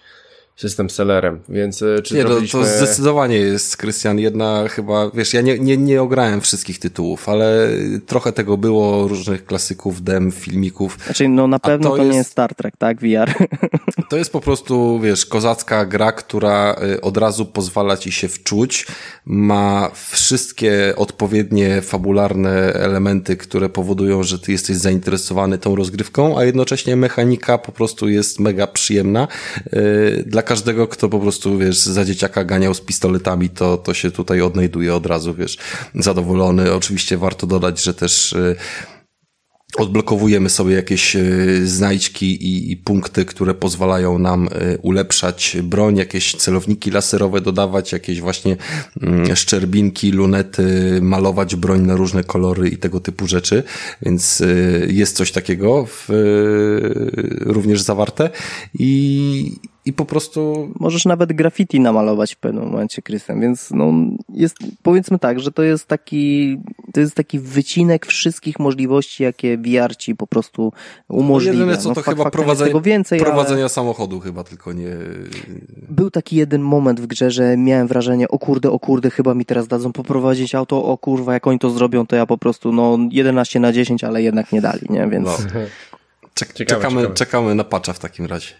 system sellerem, więc e, czy
nie, trafiliśmy... to, to zdecydowanie jest, Krystian, jedna chyba, wiesz, ja nie, nie, nie ograłem wszystkich tytułów, ale trochę tego było, różnych klasyków, dem, filmików.
Znaczy, no na pewno to, to jest... nie jest Star Trek, tak, VR.
To jest po prostu, wiesz, kozacka gra, która e, od razu pozwala ci się wczuć, ma wszystkie odpowiednie fabularne elementy, które powodują, że ty jesteś zainteresowany tą rozgrywką, a jednocześnie mechanika po prostu jest mega przyjemna, e, dla dla każdego, kto po prostu, wiesz, za dzieciaka ganiał z pistoletami, to, to się tutaj odnajduje od razu, wiesz, zadowolony. Oczywiście warto dodać, że też y, odblokowujemy sobie jakieś e, znajdźki i, i, punkty, które pozwalają nam e, ulepszać broń, jakieś celowniki laserowe dodawać, jakieś właśnie mm, szczerbinki, lunety, malować broń na różne kolory i tego typu rzeczy, więc e, jest coś takiego w, również zawarte i, i po prostu...
Możesz nawet graffiti namalować w pewnym momencie, Krystian, więc no jest, powiedzmy tak, że to jest taki, to jest taki wycinek wszystkich możliwości, jakie VR ci po prostu umożliwia.
Jedyne co no, to fakt, chyba prowadzenie, więcej, prowadzenia ale... samochodu chyba, tylko nie...
Był taki jeden moment w grze, że miałem wrażenie, o kurde, o kurde, chyba mi teraz dadzą poprowadzić auto, o kurwa, jak oni to zrobią, to ja po prostu, no 11 na 10, ale jednak nie dali, nie, więc... No.
Czek ciekawe, czekamy, ciekawe. czekamy na patcha w takim razie.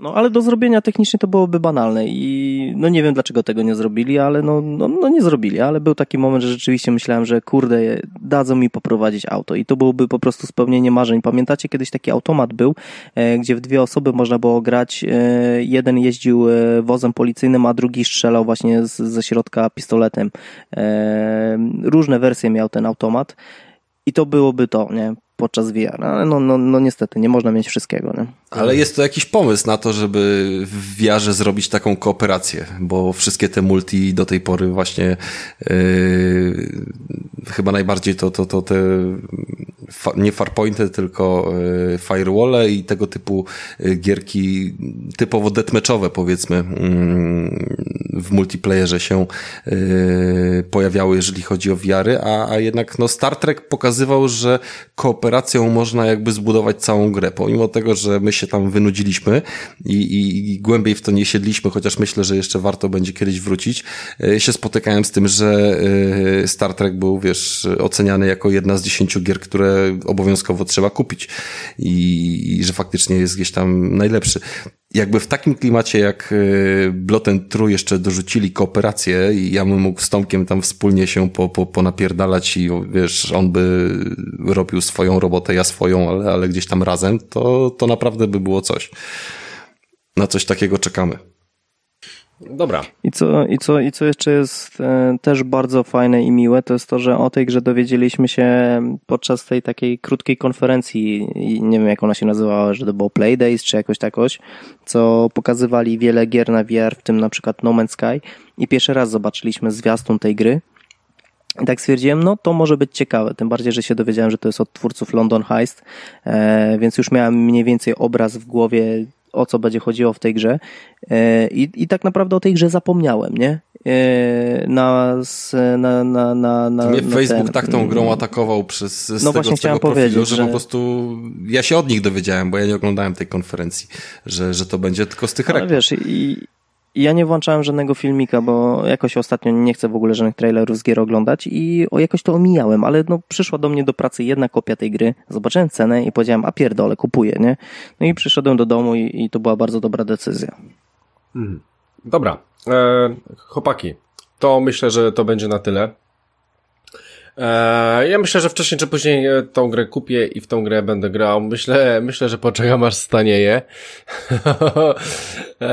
No ale do zrobienia technicznie to byłoby banalne i no nie wiem dlaczego tego nie zrobili, ale no, no, no nie zrobili, ale był taki moment, że rzeczywiście myślałem, że kurde, dadzą mi poprowadzić auto i to byłoby po prostu spełnienie marzeń. Pamiętacie kiedyś taki automat był, e, gdzie w dwie osoby można było grać, e, jeden jeździł e, wozem policyjnym, a drugi strzelał właśnie z, ze środka pistoletem. E, różne wersje miał ten automat i to byłoby to, nie? Podczas VR. Ale no, no, no niestety, nie można mieć wszystkiego. Nie?
Ale jest to jakiś pomysł na to, żeby w VR zrobić taką kooperację, bo wszystkie te multi do tej pory właśnie yy, chyba najbardziej to, to, to te fa, nie farpointy, tylko yy, firewalle i tego typu yy, gierki typowo deathmatchowe powiedzmy yy, w multiplayerze się yy, pojawiały, jeżeli chodzi o wiary, a, a jednak no Star Trek pokazywał, że kooperacja operacją można jakby zbudować całą grę, pomimo tego, że my się tam wynudziliśmy i, i, i głębiej w to nie siedliśmy, chociaż myślę, że jeszcze warto będzie kiedyś wrócić, e, się spotykałem z tym, że e, Star Trek był, wiesz, oceniany jako jedna z dziesięciu gier, które obowiązkowo trzeba kupić i, i że faktycznie jest gdzieś tam najlepszy jakby w takim klimacie jak e, Bloten True jeszcze dorzucili kooperację i ja bym mógł z Tomkiem tam wspólnie się po, po, ponapierdalać i wiesz, on by robił swoją robotę, ja swoją, ale, ale gdzieś tam razem, to, to naprawdę by było coś. Na coś takiego czekamy.
Dobra.
I co, i, co, I co jeszcze jest e, też bardzo fajne i miłe, to jest to, że o tej grze dowiedzieliśmy się podczas tej takiej krótkiej konferencji, nie wiem jak ona się nazywała, że to było Playdays czy jakoś takoś, co pokazywali wiele gier na VR, w tym na przykład No Man's Sky i pierwszy raz zobaczyliśmy zwiastun tej gry. I tak stwierdziłem, no to może być ciekawe, tym bardziej, że się dowiedziałem, że to jest od twórców London Heist, e, więc już miałem mniej więcej obraz w głowie, o co będzie chodziło w tej grze. E, I, i tak naprawdę o tej grze zapomniałem, nie? E, na, na, na, na, na
Mnie Facebook ten. tak tą grą atakował przez z no tego, właśnie chciałem profilu, powiedzieć, że, że po prostu ja się od nich dowiedziałem, bo ja nie oglądałem tej konferencji, że, że to będzie tylko z tych reklam.
wiesz, i, ja nie włączałem żadnego filmika, bo jakoś ostatnio nie chcę w ogóle żadnych trailerów z gier oglądać i o jakoś to omijałem, ale no przyszła do mnie do pracy jedna kopia tej gry, zobaczyłem cenę i powiedziałem, a pierdolę, kupuję, nie? No i przyszedłem do domu i, i to była bardzo dobra decyzja.
Mhm. Dobra, e, chłopaki, to myślę, że to będzie na tyle. E, ja myślę, że wcześniej czy później e, tą grę kupię i w tą grę będę grał. Myślę, myślę, że poczekam aż stanieje. e,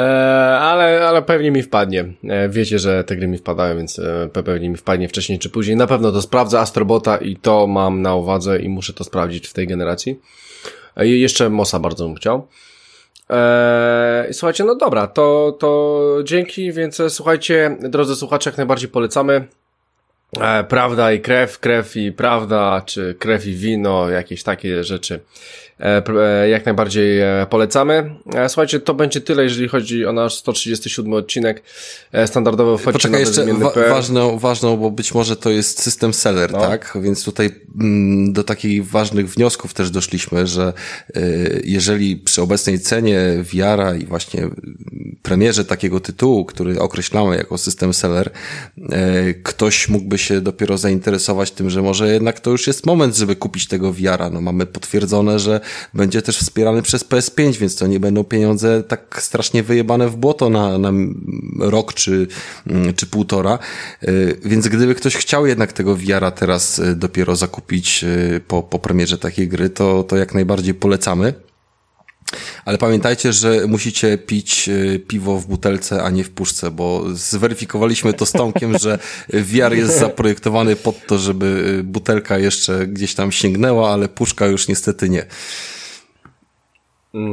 ale, ale pewnie mi wpadnie. Wiecie, że te gry mi wpadają, więc pewnie mi wpadnie wcześniej czy później. Na pewno to sprawdzę Astrobota i to mam na uwadze i muszę to sprawdzić w tej generacji. Jeszcze Mosa bardzo bym chciał. Eee, słuchajcie, no dobra, to, to dzięki, więc słuchajcie, drodzy słuchacze, jak najbardziej polecamy. E, prawda i krew, krew i prawda, czy krew i wino, jakieś takie rzeczy. E, e, jak najbardziej e, polecamy. Słuchajcie, to będzie tyle, jeżeli chodzi o nasz 137 odcinek. Standardowo wchodźcie
Poczekaj, jeszcze wa ważną, ważną, bo być może to jest system seller, no. tak? Więc tutaj mm, do takich ważnych wniosków też doszliśmy, że jeżeli przy obecnej cenie wiara i właśnie premierze takiego tytułu, który określamy jako system seller, ktoś mógłby się dopiero zainteresować tym, że może jednak to już jest moment, żeby kupić tego wiara. No mamy potwierdzone, że będzie też wspierany przez PS5, więc to nie będą pieniądze tak strasznie wyjebane w błoto na, na rok czy, mm, czy półtora. Y, więc gdyby ktoś chciał jednak tego VR-a teraz y, dopiero zakupić y, po, po premierze takiej gry, to, to jak najbardziej polecamy. Ale pamiętajcie, że musicie pić e, piwo w butelce, a nie w puszce, bo zweryfikowaliśmy to z Tomkiem, że wiar jest zaprojektowany pod to, żeby butelka jeszcze gdzieś tam sięgnęła, ale puszka już niestety nie.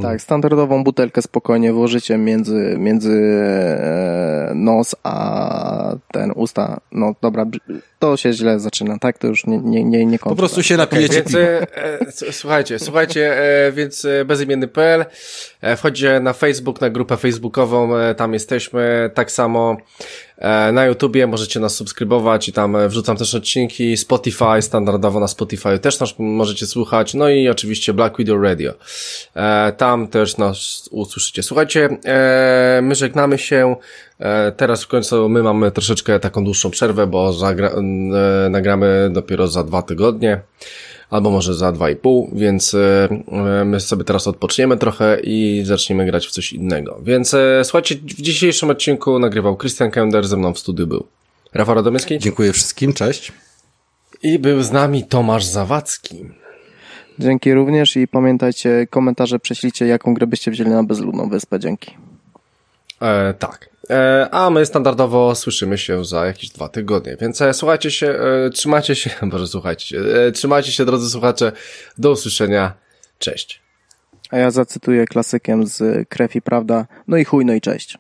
Tak, standardową butelkę spokojnie włożycie między, między e, nos a ten usta. No dobra, to się źle zaczyna, tak? To już nie, nie, nie, nie
Po prostu się napijecie
okay, więc, e, Słuchajcie, słuchajcie, e, więc e, bezimienny.pl e, wchodźcie na Facebook, na grupę facebookową, e, tam jesteśmy, tak samo E, na YouTubie możecie nas subskrybować i tam wrzucam też odcinki. Spotify, standardowo na Spotify też nas możecie słuchać. No i oczywiście Black Widow Radio. E, tam też nas usłyszycie. Słuchajcie, my żegnamy się. Teraz w końcu my mamy troszeczkę taką dłuższą przerwę, bo nagramy dopiero za dwa tygodnie albo może za 2,5, więc e, e, my sobie teraz odpoczniemy trochę i zaczniemy grać w coś innego. Więc e, słuchajcie, w dzisiejszym odcinku nagrywał Christian Kender, ze mną w studiu był Rafał Radomyski.
Dziękuję wszystkim, cześć.
I był z nami Tomasz Zawadzki.
Dzięki również i pamiętajcie, komentarze prześlijcie, jaką grę byście wzięli na bezludną wyspę. Dzięki.
E, tak. E, a my standardowo słyszymy się za jakieś dwa tygodnie. Więc e, słuchajcie się, e, trzymajcie się, może słuchajcie trzymajcie się drodzy słuchacze. Do usłyszenia. Cześć.
A ja zacytuję klasykiem z Krew i Prawda. No i chuj, no i cześć.